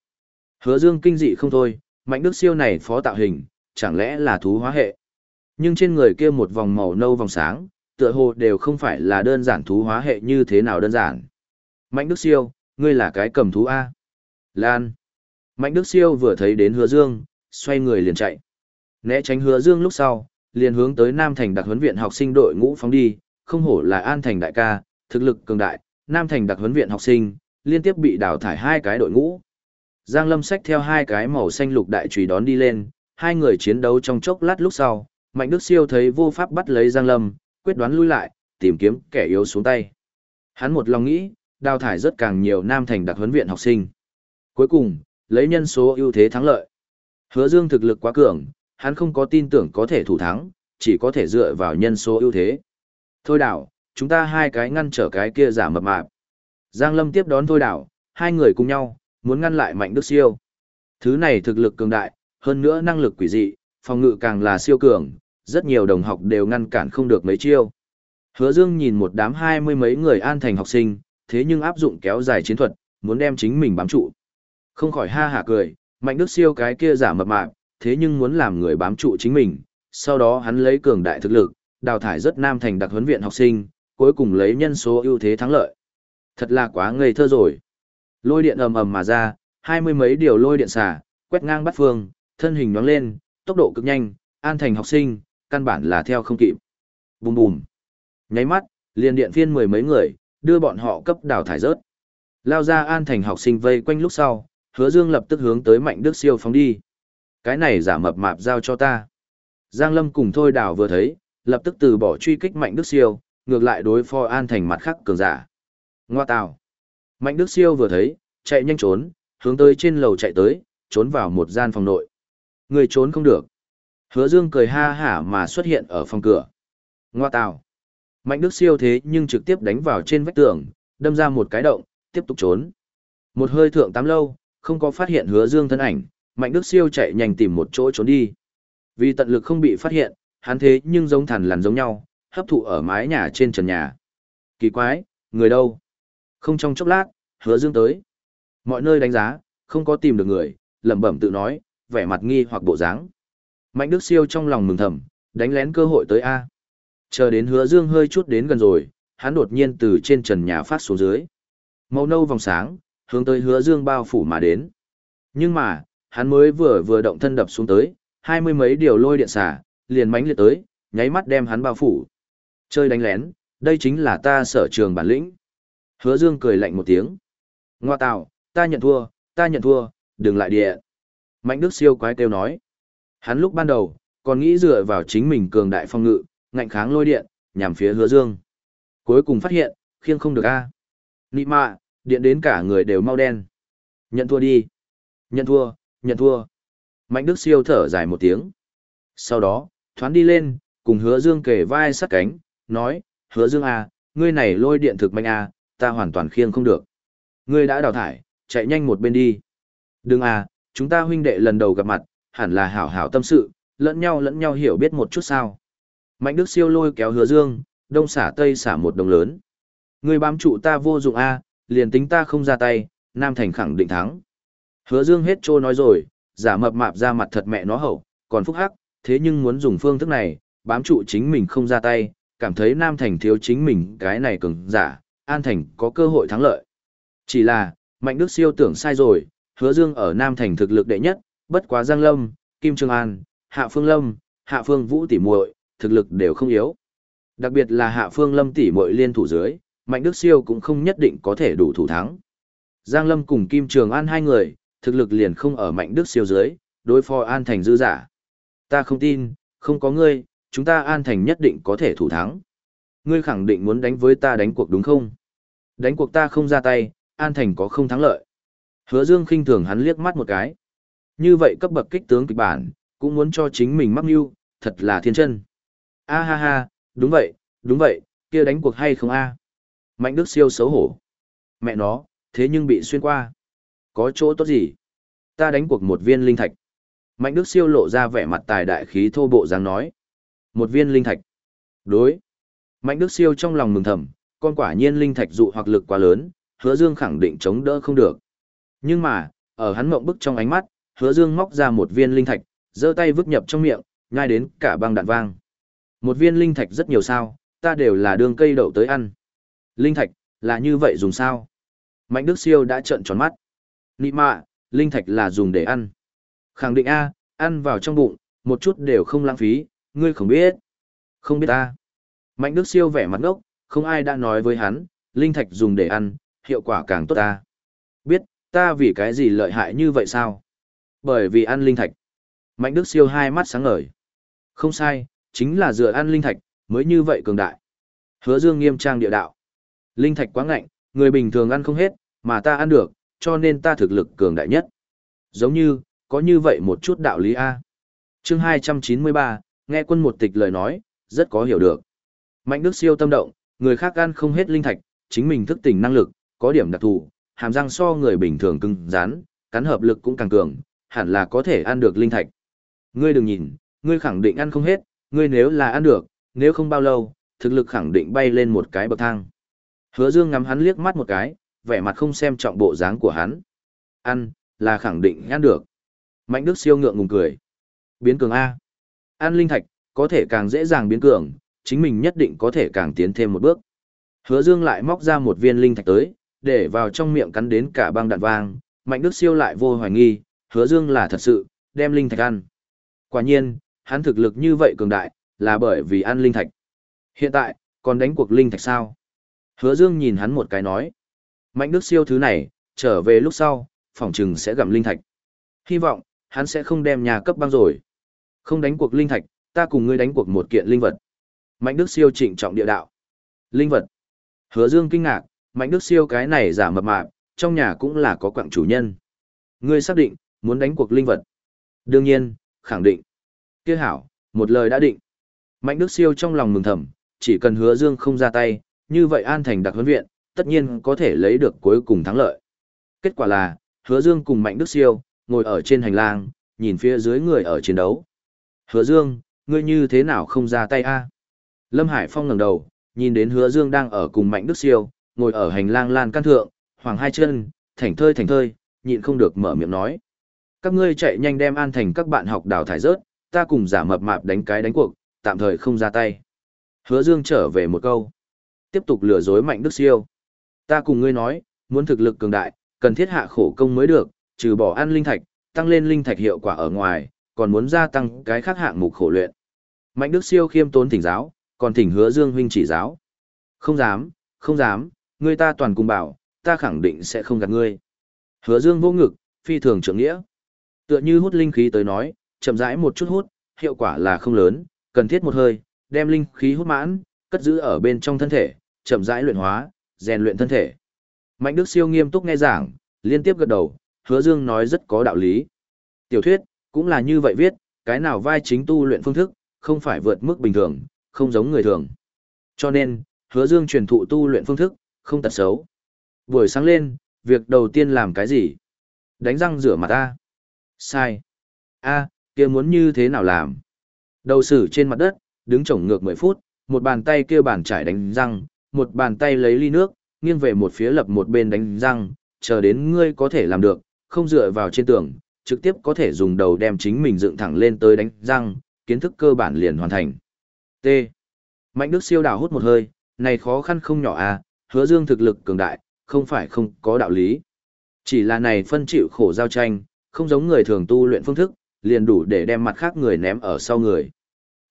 [SPEAKER 1] Hứa Dương kinh dị không thôi, Mạnh Đức Siêu này phó tạo hình, chẳng lẽ là thú hóa hệ. Nhưng trên người kia một vòng màu nâu vòng sáng, tựa hồ đều không phải là đơn giản thú hóa hệ như thế nào đơn giản. Mạnh Đức Siêu, ngươi là cái cầm thú A. Lan. Mạnh Đức Siêu vừa thấy đến hứa dương, xoay người liền chạy. Né tránh hứa dương lúc sau, liền hướng tới Nam Thành đặc huấn viện học sinh đội ngũ phóng đi, không hổ là An Thành đại ca, thực lực cường đại, Nam Thành đặc huấn viện học sinh, liên tiếp bị đào thải hai cái đội ngũ. Giang Lâm xách theo hai cái màu xanh lục đại chùy đón đi lên, hai người chiến đấu trong chốc lát lúc sau, Mạnh Đức Siêu thấy vô pháp bắt lấy Giang Lâm, quyết đoán lui lại, tìm kiếm kẻ yếu xuống tay. Hắn một lòng nghĩ, đào thải rất càng nhiều nam thành đặc huấn viện học sinh. Cuối cùng, lấy nhân số ưu thế thắng lợi. Hứa Dương thực lực quá cường, hắn không có tin tưởng có thể thủ thắng, chỉ có thể dựa vào nhân số ưu thế. Thôi đảo, chúng ta hai cái ngăn trở cái kia giả mập mạp. Giang Lâm tiếp đón Thôi đảo, hai người cùng nhau, muốn ngăn lại Mạnh Đức Siêu. Thứ này thực lực cường đại, hơn nữa năng lực quỷ dị, phòng ngự càng là siêu cường, rất nhiều đồng học đều ngăn cản không được mấy chiêu. Hứa Dương nhìn một đám hai mươi mấy người an thành học sinh, thế nhưng áp dụng kéo dài chiến thuật, muốn đem chính mình bám trụ. Không khỏi ha hả cười, Mạnh Đức Siêu cái kia giả mập mạp, thế nhưng muốn làm người bám trụ chính mình, sau đó hắn lấy cường đại thực lực, đào thải rất nam thành đặc huấn viện học sinh, cuối cùng lấy nhân số ưu thế thắng lợi. Thật là quá ngây thơ rồi. Lôi điện ầm ầm mà ra, hai mươi mấy điều lôi điện xả, quét ngang bắt phương, thân hình nhoáng lên, tốc độ cực nhanh, an thành học sinh, căn bản là theo không kịp. Bùm bùm. Nháy mắt, liền điện phiên mười mấy người, đưa bọn họ cấp đào thải rớt. Lao ra an thành học sinh vây quanh lúc sau, hứa dương lập tức hướng tới mạnh đức siêu phóng đi. Cái này giả mập mạp giao cho ta. Giang Lâm cùng thôi đào vừa thấy, lập tức từ bỏ truy kích mạnh đức siêu, ngược lại đối phó an thành mặt khắc cường giả. Ngoa tào. Mạnh đức siêu vừa thấy, chạy nhanh trốn, hướng tới trên lầu chạy tới, trốn vào một gian phòng nội. Người trốn không được. Hứa Dương cười ha hả mà xuất hiện ở phòng cửa. Ngoa tào. Mạnh Đức siêu thế nhưng trực tiếp đánh vào trên vách tường, đâm ra một cái động, tiếp tục trốn. Một hơi thượng tám lâu, không có phát hiện Hứa Dương thân ảnh, Mạnh Đức siêu chạy nhanh tìm một chỗ trốn đi. Vì tận lực không bị phát hiện, hắn thế nhưng giống thằn lằn giống nhau, hấp thụ ở mái nhà trên trần nhà. Kỳ quái, người đâu? Không trong chốc lát, Hứa Dương tới. Mọi nơi đánh giá, không có tìm được người, lẩm bẩm tự nói, vẻ mặt nghi hoặc bộ dáng. Mạnh Đức Siêu trong lòng mừng thầm, đánh lén cơ hội tới A. Chờ đến hứa dương hơi chút đến gần rồi, hắn đột nhiên từ trên trần nhà phát xuống dưới. Màu nâu vòng sáng, hướng tới hứa dương bao phủ mà đến. Nhưng mà, hắn mới vừa vừa động thân đập xuống tới, hai mươi mấy điều lôi điện xả, liền mánh liệt tới, nháy mắt đem hắn bao phủ. Chơi đánh lén, đây chính là ta sở trường bản lĩnh. Hứa dương cười lạnh một tiếng. Ngoa tạo, ta nhận thua, ta nhận thua, đừng lại địa. Mạnh Đức siêu quái kêu nói. Hắn lúc ban đầu, còn nghĩ dựa vào chính mình cường đại phong ngự, ngạnh kháng lôi điện, nhằm phía hứa dương. Cuối cùng phát hiện, khiêng không được a. Nị mạ, điện đến cả người đều mau đen. Nhận thua đi. Nhận thua, nhận thua. Mạnh Đức siêu thở dài một tiếng. Sau đó, thoáng đi lên, cùng hứa dương kề vai sát cánh, nói, hứa dương à ngươi này lôi điện thực mạnh à ta hoàn toàn khiêng không được. Ngươi đã đào thải, chạy nhanh một bên đi. Đừng à, chúng ta huynh đệ lần đầu gặp mặt, hẳn là hảo hảo tâm sự, lẫn nhau lẫn nhau hiểu biết một chút sao. Mạnh Đức siêu lôi kéo hứa dương, đông xả tây xả một đồng lớn. ngươi bám trụ ta vô dụng A, liền tính ta không ra tay, Nam Thành khẳng định thắng. Hứa dương hết trô nói rồi, giả mập mạp ra mặt thật mẹ nó hậu, còn phúc hắc, thế nhưng muốn dùng phương thức này, bám trụ chính mình không ra tay, cảm thấy Nam Thành thiếu chính mình cái này cường giả, An Thành có cơ hội thắng lợi. Chỉ là, Mạnh Đức siêu tưởng sai rồi, hứa dương ở Nam Thành thực lực đệ nhất, bất quá Giang Lâm, Kim Trường An, Hạ Phương Lâm, Hạ Phương Vũ tỷ muội, thực lực đều không yếu. Đặc biệt là Hạ Phương Lâm tỷ muội liên thủ dưới, Mạnh Đức Siêu cũng không nhất định có thể đủ thủ thắng. Giang Lâm cùng Kim Trường An hai người, thực lực liền không ở Mạnh Đức Siêu dưới, đối phó An Thành dư giả. Ta không tin, không có ngươi, chúng ta An Thành nhất định có thể thủ thắng. Ngươi khẳng định muốn đánh với ta đánh cuộc đúng không? Đánh cuộc ta không ra tay, An Thành có không thắng lợi. Hứa Dương khinh thường hắn liếc mắt một cái. Như vậy cấp bậc kích tướng kịch bản, cũng muốn cho chính mình mắc mưu, thật là thiên chân. A ha ha, đúng vậy, đúng vậy, kia đánh cuộc hay không a? Mạnh Đức siêu xấu hổ. Mẹ nó, thế nhưng bị xuyên qua. Có chỗ tốt gì? Ta đánh cuộc một viên linh thạch. Mạnh Đức siêu lộ ra vẻ mặt tài đại khí thô bộ dáng nói. Một viên linh thạch. Đối. Mạnh Đức siêu trong lòng mừng thầm, con quả nhiên linh thạch dụ hoặc lực quá lớn, hứa dương khẳng định chống đỡ không được. Nhưng mà, ở hắn mộng bức trong ánh mắt, hứa dương móc ra một viên linh thạch, giơ tay vứt nhập trong miệng, nhai đến cả băng đạn vang. Một viên linh thạch rất nhiều sao, ta đều là đường cây đậu tới ăn. Linh thạch, là như vậy dùng sao? Mạnh Đức Siêu đã trợn tròn mắt. Nị mạ, linh thạch là dùng để ăn. Khẳng định A, ăn vào trong bụng, một chút đều không lãng phí, ngươi không biết. Không biết ta. Mạnh Đức Siêu vẻ mặt ngốc, không ai đã nói với hắn, linh thạch dùng để ăn, hiệu quả càng tốt ta. Biết, ta vì cái gì lợi hại như vậy sao? Bởi vì ăn linh thạch. Mạnh Đức Siêu hai mắt sáng ngời. Không sai, chính là dựa ăn linh thạch, mới như vậy cường đại. Hứa Dương nghiêm trang địa đạo. Linh thạch quá ngạnh, người bình thường ăn không hết, mà ta ăn được, cho nên ta thực lực cường đại nhất. Giống như, có như vậy một chút đạo lý A. chương 293, nghe quân một tịch lời nói, rất có hiểu được. Mạnh Đức siêu tâm động, người khác ăn không hết linh thạch, chính mình thức tỉnh năng lực, có điểm đặc thù, hàm răng so người bình thường cứng, rắn, cắn hợp lực cũng càng cường, hẳn là có thể ăn được linh thạch. Ngươi đừng nhìn, ngươi khẳng định ăn không hết, ngươi nếu là ăn được, nếu không bao lâu, thực lực khẳng định bay lên một cái bậc thang. Hứa Dương ngắm hắn liếc mắt một cái, vẻ mặt không xem trọng bộ dáng của hắn. Ăn, là khẳng định ăn được. Mạnh Đức siêu ngượng ngùng cười. Biến cường A. Ăn linh thạch, có thể càng dễ dàng biến cường, chính mình nhất định có thể càng tiến thêm một bước. Hứa Dương lại móc ra một viên linh thạch tới, để vào trong miệng cắn đến cả băng đạn vang, Mạnh Đức siêu lại vô hoài nghi, Hứa Dương là thật sự, đem linh thạch ăn. Quả nhiên, hắn thực lực như vậy cường đại, là bởi vì ăn linh thạch. Hiện tại, còn đánh cuộc linh thạch sao? Hứa Dương nhìn hắn một cái nói. Mạnh đức siêu thứ này, trở về lúc sau, phỏng chừng sẽ gặm linh thạch. Hy vọng, hắn sẽ không đem nhà cấp băng rồi. Không đánh cuộc linh thạch, ta cùng ngươi đánh cuộc một kiện linh vật. Mạnh đức siêu trịnh trọng địa đạo. Linh vật. Hứa Dương kinh ngạc, mạnh đức siêu cái này giả mập mạp, trong nhà cũng là có quặng chủ nhân. Ngươi xác định, muốn đánh cuộc linh vật. Đương nhiên, khẳng định. Kia hảo, một lời đã định. Mạnh Đức Siêu trong lòng mừng thầm, chỉ cần hứa dương không ra tay, như vậy an thành đặc huấn viện, tất nhiên có thể lấy được cuối cùng thắng lợi. Kết quả là, hứa dương cùng Mạnh Đức Siêu, ngồi ở trên hành lang, nhìn phía dưới người ở chiến đấu. Hứa dương, ngươi như thế nào không ra tay a? Lâm Hải Phong ngẩng đầu, nhìn đến hứa dương đang ở cùng Mạnh Đức Siêu, ngồi ở hành lang lan can thượng, hoàng hai chân, thảnh thơi thảnh thơi, nhịn không được mở miệng nói. Các ngươi chạy nhanh đem an thành các bạn học đào thải rớt, ta cùng giả mập mạp đánh cái đánh cuộc, tạm thời không ra tay. Hứa Dương trở về một câu. Tiếp tục lừa dối Mạnh Đức Siêu. Ta cùng ngươi nói, muốn thực lực cường đại, cần thiết hạ khổ công mới được, trừ bỏ ăn linh thạch, tăng lên linh thạch hiệu quả ở ngoài, còn muốn gia tăng cái khác hạng mục khổ luyện. Mạnh Đức Siêu khiêm tốn thỉnh giáo, còn thỉnh Hứa Dương huynh chỉ giáo. Không dám, không dám, ngươi ta toàn cùng bảo, ta khẳng định sẽ không gạt ngươi. Hứa Dương vô ngực, phi thường trưởng nghĩa. Tựa như hút linh khí tới nói, chậm rãi một chút hút, hiệu quả là không lớn, cần thiết một hơi, đem linh khí hút mãn, cất giữ ở bên trong thân thể, chậm rãi luyện hóa, rèn luyện thân thể. Mạnh Đức siêu nghiêm túc nghe giảng, liên tiếp gật đầu, Hứa Dương nói rất có đạo lý. Tiểu thuyết cũng là như vậy viết, cái nào vai chính tu luyện phương thức, không phải vượt mức bình thường, không giống người thường. Cho nên, Hứa Dương truyền thụ tu luyện phương thức, không tật xấu. Buổi sáng lên, việc đầu tiên làm cái gì? Đánh răng rửa mặt ta. Sai. A, kia muốn như thế nào làm? Đầu sử trên mặt đất, đứng chổng ngược 10 phút, một bàn tay kia bàn trải đánh răng, một bàn tay lấy ly nước, nghiêng về một phía lập một bên đánh răng, chờ đến ngươi có thể làm được, không dựa vào trên tường, trực tiếp có thể dùng đầu đem chính mình dựng thẳng lên tới đánh răng, kiến thức cơ bản liền hoàn thành. T. Mạnh Đức siêu đào hút một hơi, này khó khăn không nhỏ à, hứa dương thực lực cường đại, không phải không có đạo lý. Chỉ là này phân chịu khổ giao tranh, không giống người thường tu luyện phương thức, liền đủ để đem mặt khác người ném ở sau người.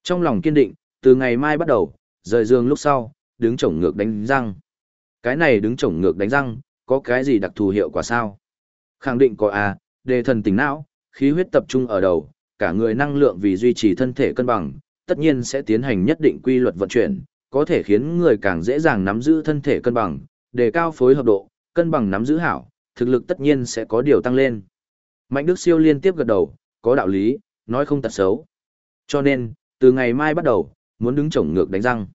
[SPEAKER 1] Trong lòng kiên định, từ ngày mai bắt đầu, rời giường lúc sau, đứng chổng ngược đánh răng. Cái này đứng chổng ngược đánh răng, có cái gì đặc thù hiệu quả sao? Khẳng định có à, đề thần tỉnh não, khí huyết tập trung ở đầu, cả người năng lượng vì duy trì thân thể cân bằng, tất nhiên sẽ tiến hành nhất định quy luật vận chuyển, có thể khiến người càng dễ dàng nắm giữ thân thể cân bằng, đề cao phối hợp độ, cân bằng nắm giữ hảo, thực lực tất nhiên sẽ có điều tăng lên. Mạnh Đức Siêu liên tiếp gật đầu, có đạo lý, nói không tật xấu. Cho nên, từ ngày mai bắt đầu, muốn đứng chổng ngược đánh răng.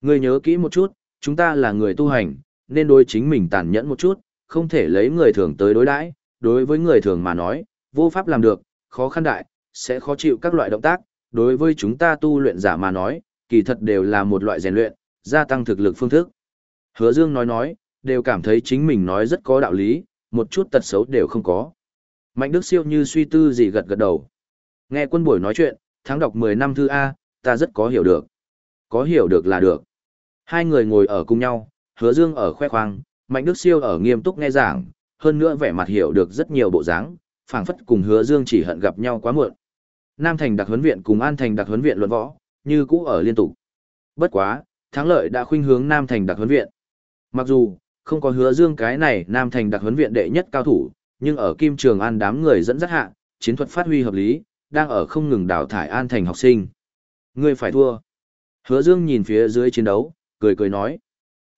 [SPEAKER 1] Ngươi nhớ kỹ một chút, chúng ta là người tu hành, nên đối chính mình tàn nhẫn một chút, không thể lấy người thường tới đối đãi. đối với người thường mà nói, vô pháp làm được, khó khăn đại, sẽ khó chịu các loại động tác, đối với chúng ta tu luyện giả mà nói, kỳ thật đều là một loại rèn luyện, gia tăng thực lực phương thức. Hứa Dương nói nói, đều cảm thấy chính mình nói rất có đạo lý, một chút tật xấu đều không có. Mạnh Đức Siêu như suy tư gì gật gật đầu. Nghe quân buổi nói chuyện, tháng đọc 10 năm thư A, ta rất có hiểu được. Có hiểu được là được. Hai người ngồi ở cùng nhau, hứa dương ở khoe khoang, Mạnh Đức Siêu ở nghiêm túc nghe giảng, hơn nữa vẻ mặt hiểu được rất nhiều bộ dáng, phảng phất cùng hứa dương chỉ hận gặp nhau quá muộn. Nam Thành đặc huấn viện cùng An Thành đặc huấn viện luận võ, như cũ ở liên tục. Bất quá, thắng lợi đã khuynh hướng Nam Thành đặc huấn viện. Mặc dù, không có hứa dương cái này Nam Thành đặc huấn viện đệ nhất cao thủ, nhưng ở Kim Trường An đám người dẫn dắt hạ, chiến thuật phát huy hợp lý, đang ở không ngừng đào thải An Thành học sinh. Ngươi phải thua. Hứa Dương nhìn phía dưới chiến đấu, cười cười nói.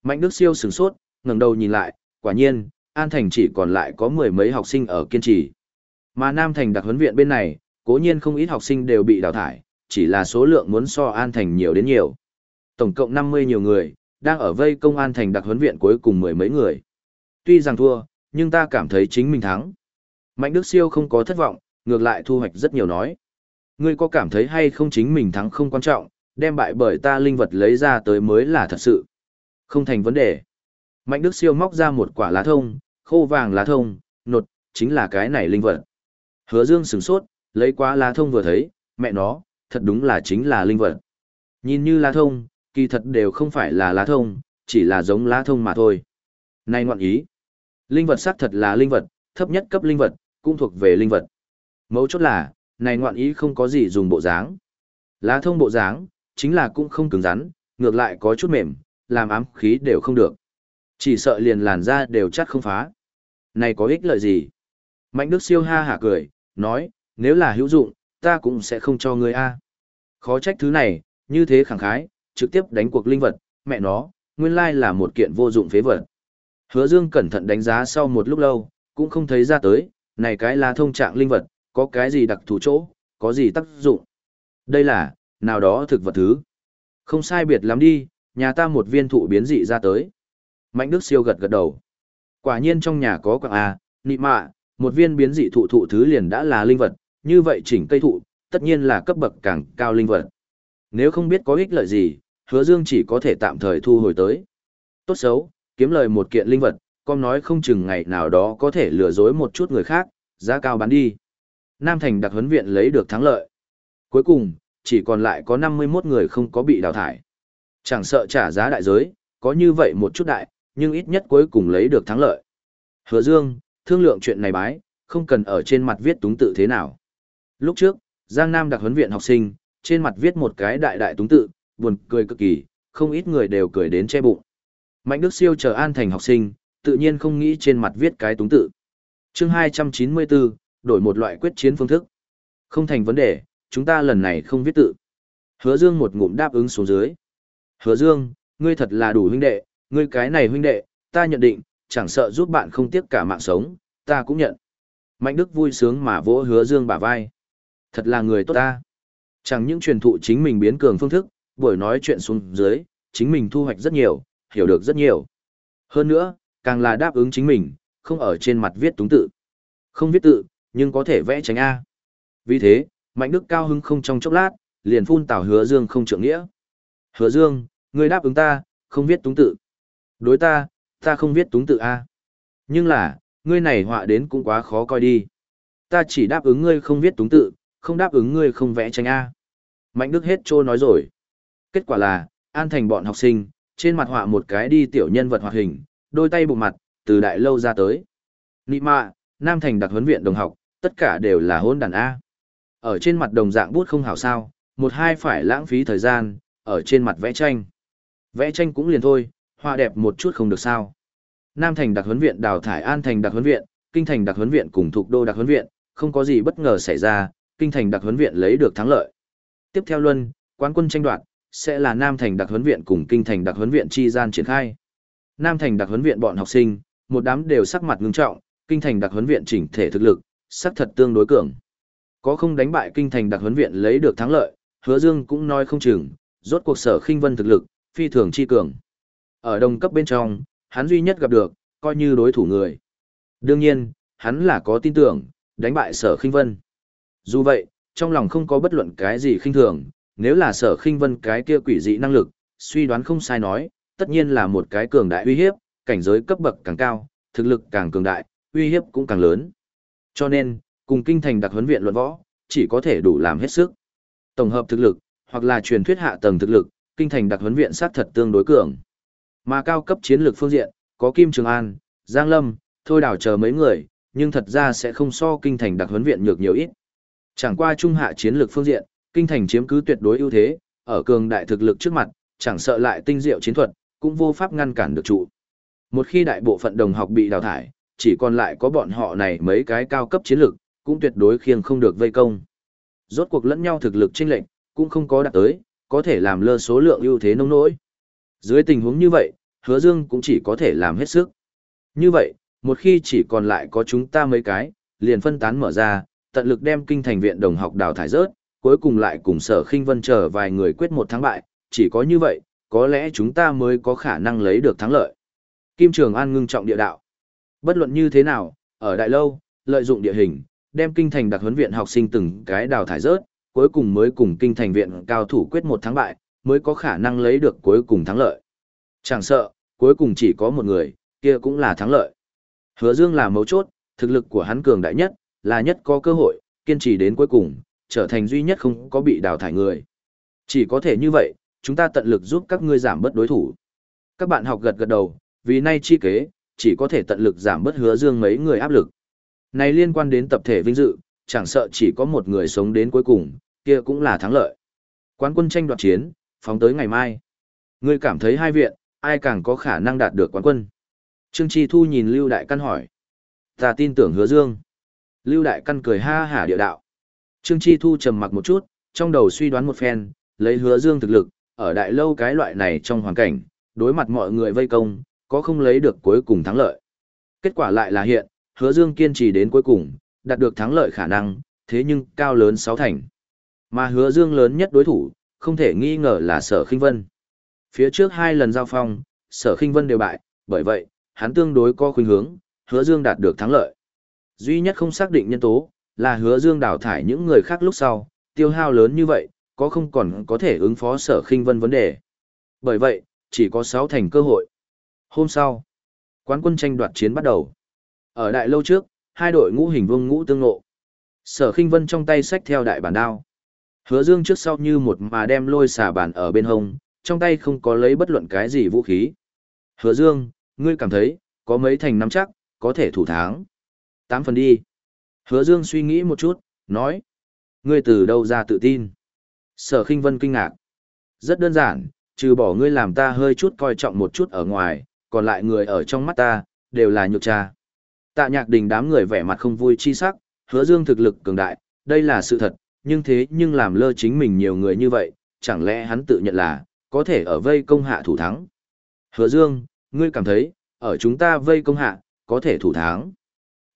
[SPEAKER 1] Mạnh Đức Siêu sửng sốt, ngẩng đầu nhìn lại, quả nhiên, An Thành chỉ còn lại có mười mấy học sinh ở kiên trì. Mà Nam Thành đặc huấn viện bên này, cố nhiên không ít học sinh đều bị đào thải, chỉ là số lượng muốn so An Thành nhiều đến nhiều. Tổng cộng 50 nhiều người, đang ở vây công An Thành đặc huấn viện cuối cùng mười mấy người. Tuy rằng thua, nhưng ta cảm thấy chính mình thắng. Mạnh Đức Siêu không có thất vọng, ngược lại thu hoạch rất nhiều nói. Ngươi có cảm thấy hay không chính mình thắng không quan trọng, đem bại bởi ta linh vật lấy ra tới mới là thật sự. Không thành vấn đề. Mạnh Đức Siêu móc ra một quả lá thông, khô vàng lá thông, nột, chính là cái này linh vật. Hứa Dương sửng sốt, lấy quá lá thông vừa thấy, mẹ nó, thật đúng là chính là linh vật. Nhìn như lá thông, kỳ thật đều không phải là lá thông, chỉ là giống lá thông mà thôi. Này ngoạn ý. Linh vật xác thật là linh vật, thấp nhất cấp linh vật, cũng thuộc về linh vật. Mấu chốt là, này ngoạn ý không có gì dùng bộ dáng. Lá thông bộ dáng, chính là cũng không cứng rắn, ngược lại có chút mềm, làm ám khí đều không được. Chỉ sợ liền làn da đều chắc không phá. Này có ích lợi gì? Mạnh Đức siêu ha hả cười, nói, nếu là hữu dụng, ta cũng sẽ không cho ngươi a. Khó trách thứ này, như thế khẳng khái, trực tiếp đánh cuộc linh vật, mẹ nó, nguyên lai là một kiện vô dụng phế vật. Hứa Dương cẩn thận đánh giá sau một lúc lâu, cũng không thấy ra tới, này cái là thông trạng linh vật, có cái gì đặc thù chỗ, có gì tác dụng. Đây là, nào đó thực vật thứ. Không sai biệt lắm đi, nhà ta một viên thụ biến dị ra tới. Mạnh Đức siêu gật gật đầu. Quả nhiên trong nhà có quạng à nị mạ, một viên biến dị thụ thụ thứ liền đã là linh vật, như vậy chỉnh cây thụ, tất nhiên là cấp bậc càng cao linh vật. Nếu không biết có ích lợi gì, hứa dương chỉ có thể tạm thời thu hồi tới. Tốt xấu, kiếm lời một kiện linh vật, con nói không chừng ngày nào đó có thể lừa dối một chút người khác, giá cao bán đi. Nam Thành đặc huấn viện lấy được thắng lợi. Cuối cùng, chỉ còn lại có 51 người không có bị đào thải. Chẳng sợ trả giá đại giới, có như vậy một chút đại, nhưng ít nhất cuối cùng lấy được thắng lợi. Hứa Dương, thương lượng chuyện này bái, không cần ở trên mặt viết túng tự thế nào. Lúc trước, Giang Nam đặc huấn viện học sinh, trên mặt viết một cái đại đại túng tự, buồn cười cực kỳ, không ít người đều cười đến che bụng. Mạnh Đức Siêu chờ an thành học sinh, tự nhiên không nghĩ trên mặt viết cái túng tự. Chương 294, đổi một loại quyết chiến phương thức. Không thành vấn đề, chúng ta lần này không viết tự. Hứa Dương một ngụm đáp ứng xuống dưới. Hứa Dương, ngươi thật là đủ huynh đệ, ngươi cái này huynh đệ, ta nhận định, chẳng sợ giúp bạn không tiếc cả mạng sống, ta cũng nhận. Mạnh Đức vui sướng mà vỗ Hứa Dương bả vai. Thật là người tốt ta. Chẳng những truyền thụ chính mình biến cường phương thức, buổi nói chuyện xuống dưới, chính mình thu hoạch rất nhiều, hiểu được rất nhiều. Hơn nữa, càng là đáp ứng chính mình, không ở trên mặt viết túng tự. Không viết tự, nhưng có thể vẽ tránh A. Vì thế, Mạnh Đức cao hứng không trong chốc lát, liền phun tào hứa dương không trượng nghĩa. Hứa dương, ngươi đáp ứng ta, không viết túng tự. Đối ta, ta không viết túng tự A. Nhưng là, ngươi này họa đến cũng quá khó coi đi. Ta chỉ đáp ứng ngươi không viết túng tự, không đáp ứng ngươi không vẽ tranh A. Mạnh Đức hết trôi nói rồi. Kết quả là, an thành bọn học sinh, trên mặt họa một cái đi tiểu nhân vật hoạt hình, đôi tay bụng mặt, từ đại lâu ra tới. Nị mạ, Nam Thành đặc huấn viện đồng học, tất cả đều là hôn đàn A. Ở trên mặt đồng dạng bút không hảo sao, một hai phải lãng phí thời gian, ở trên mặt vẽ tranh. Vẽ tranh cũng liền thôi, họa đẹp một chút không được sao. Nam Thành đặc huấn viện đào thải An Thành đặc huấn viện, Kinh Thành đặc huấn viện cùng thuộc đô đặc huấn viện, không có gì bất ngờ xảy ra, Kinh Thành đặc huấn viện lấy được thắng lợi. Tiếp theo luân, quán quân tranh đoạt, sẽ là Nam Thành đặc huấn viện cùng Kinh Thành đặc huấn viện chi gian triển khai. Nam Thành đặc huấn viện bọn học sinh, một đám đều sắc mặt ngưng trọng, Kinh Thành đặc huấn viện chỉnh thể thực lực, sắc thật tương đối cường. Có không đánh bại Kinh Thành đặc huấn viện lấy được thắng lợi, Hứa Dương cũng nói không chừng, rốt cuộc sở khinh vân thực lực, phi thường chi cường. Ở đồng cấp bên trong, hắn duy nhất gặp được, coi như đối thủ người. Đương nhiên, hắn là có tin tưởng, đánh bại sở khinh vân. Dù vậy, trong lòng không có bất luận cái gì khinh thường, nếu là sở khinh vân cái kia quỷ dị năng lực, suy đoán không sai nói, tất nhiên là một cái cường đại uy hiếp, cảnh giới cấp bậc càng cao, thực lực càng cường đại, uy hiếp cũng càng lớn. Cho nên, cùng kinh thành đặc huấn viện luận võ, chỉ có thể đủ làm hết sức. Tổng hợp thực lực, hoặc là truyền thuyết hạ tầng thực lực, kinh thành đặc huấn viện sát thật tương đối cường. Mà cao cấp chiến lược phương diện, có Kim Trường An, Giang Lâm, Thôi đảo chờ mấy người, nhưng thật ra sẽ không so kinh thành đặc huấn viện nhược nhiều ít. Chẳng qua trung hạ chiến lược phương diện, kinh thành chiếm cứ tuyệt đối ưu thế, ở cường đại thực lực trước mặt, chẳng sợ lại tinh diệu chiến thuật, cũng vô pháp ngăn cản được trụ. Một khi đại bộ phận đồng học bị đào thải, chỉ còn lại có bọn họ này mấy cái cao cấp chiến lược, cũng tuyệt đối khiêng không được vây công. Rốt cuộc lẫn nhau thực lực chênh lệch, cũng không có đạt tới, có thể làm lơ số lượng ưu thế nông nỗi. Dưới tình huống như vậy, Hứa Dương cũng chỉ có thể làm hết sức. Như vậy, một khi chỉ còn lại có chúng ta mấy cái, liền phân tán mở ra, tận lực đem kinh thành viện đồng học đào thải rớt, cuối cùng lại cùng sở khinh vân chờ vài người quyết một thắng bại, chỉ có như vậy, có lẽ chúng ta mới có khả năng lấy được thắng lợi. Kim Trường An ngưng trọng địa đạo. Bất luận như thế nào, ở đại lâu, lợi dụng địa hình, đem kinh thành đặc huấn viện học sinh từng cái đào thải rớt, cuối cùng mới cùng kinh thành viện cao thủ quyết một thắng bại, mới có khả năng lấy được cuối cùng thắng lợi. Chẳng sợ, cuối cùng chỉ có một người, kia cũng là thắng lợi. Hứa Dương là mấu chốt, thực lực của hắn cường đại nhất, là nhất có cơ hội, kiên trì đến cuối cùng, trở thành duy nhất không có bị đào thải người. Chỉ có thể như vậy, chúng ta tận lực giúp các ngươi giảm bớt đối thủ. Các bạn học gật gật đầu, vì nay chi kế, chỉ có thể tận lực giảm bớt hứa dương mấy người áp lực. Này liên quan đến tập thể vinh dự, chẳng sợ chỉ có một người sống đến cuối cùng, kia cũng là thắng lợi. Quán quân tranh đoạt chiến, phóng tới ngày mai. Ngươi cảm thấy hai viện, ai càng có khả năng đạt được quán quân? Trương Chi Thu nhìn Lưu Đại Căn hỏi. Ta tin tưởng hứa dương. Lưu Đại Căn cười ha hả địa đạo. Trương Chi Thu trầm mặc một chút, trong đầu suy đoán một phen, lấy hứa dương thực lực, ở đại lâu cái loại này trong hoàn cảnh, đối mặt mọi người vây công, có không lấy được cuối cùng thắng lợi. Kết quả lại là hiện, hứa dương kiên trì đến cuối cùng, đạt được thắng lợi khả năng, thế nhưng cao lớn sáu thành. Mà hứa dương lớn nhất đối thủ, không thể nghi ngờ là sở khinh vân. Phía trước hai lần giao phong, sở khinh vân đều bại, bởi vậy, hắn tương đối có khuynh hướng, hứa dương đạt được thắng lợi. Duy nhất không xác định nhân tố, là hứa dương đào thải những người khác lúc sau, tiêu hao lớn như vậy, có không còn có thể ứng phó sở khinh vân vấn đề. Bởi vậy, chỉ có 6 thành cơ hội. Hôm sau, quán quân tranh đoạt chiến bắt đầu. Ở đại lâu trước, hai đội ngũ hình vương ngũ tương ngộ. Sở khinh vân trong tay sách theo đại bản đao. Hứa dương trước sau như một mà đem lôi xà bản ở bên hông, trong tay không có lấy bất luận cái gì vũ khí. Hứa dương, ngươi cảm thấy, có mấy thành nắm chắc, có thể thủ thắng. Tám phần đi. Hứa dương suy nghĩ một chút, nói. Ngươi từ đâu ra tự tin? Sở khinh vân kinh ngạc. Rất đơn giản, trừ bỏ ngươi làm ta hơi chút coi trọng một chút ở ngoài, còn lại người ở trong mắt ta, đều là nhược cha. Tạ nhạc đình đám người vẻ mặt không vui chi sắc, hứa dương thực lực cường đại, đây là sự thật, nhưng thế nhưng làm lơ chính mình nhiều người như vậy, chẳng lẽ hắn tự nhận là, có thể ở vây công hạ thủ thắng. Hứa dương, ngươi cảm thấy, ở chúng ta vây công hạ, có thể thủ thắng.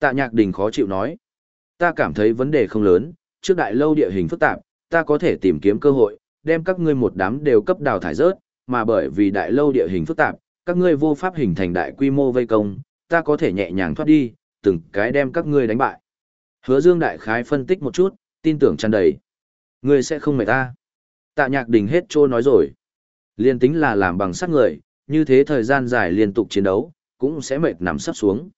[SPEAKER 1] Tạ nhạc đình khó chịu nói, ta cảm thấy vấn đề không lớn, trước đại lâu địa hình phức tạp, ta có thể tìm kiếm cơ hội, đem các ngươi một đám đều cấp đào thải rớt, mà bởi vì đại lâu địa hình phức tạp, các ngươi vô pháp hình thành đại quy mô vây công, ta có thể nhẹ nhàng thoát đi, từng cái đem các ngươi đánh bại. Hứa Dương đại khái phân tích một chút, tin tưởng tràn đầy. Ngươi sẽ không mệt ta. Tạ Nhạc Đình hết trô nói rồi. Liên tính là làm bằng sắt người, như thế thời gian dài liên tục chiến đấu, cũng sẽ mệt nằm sắp xuống.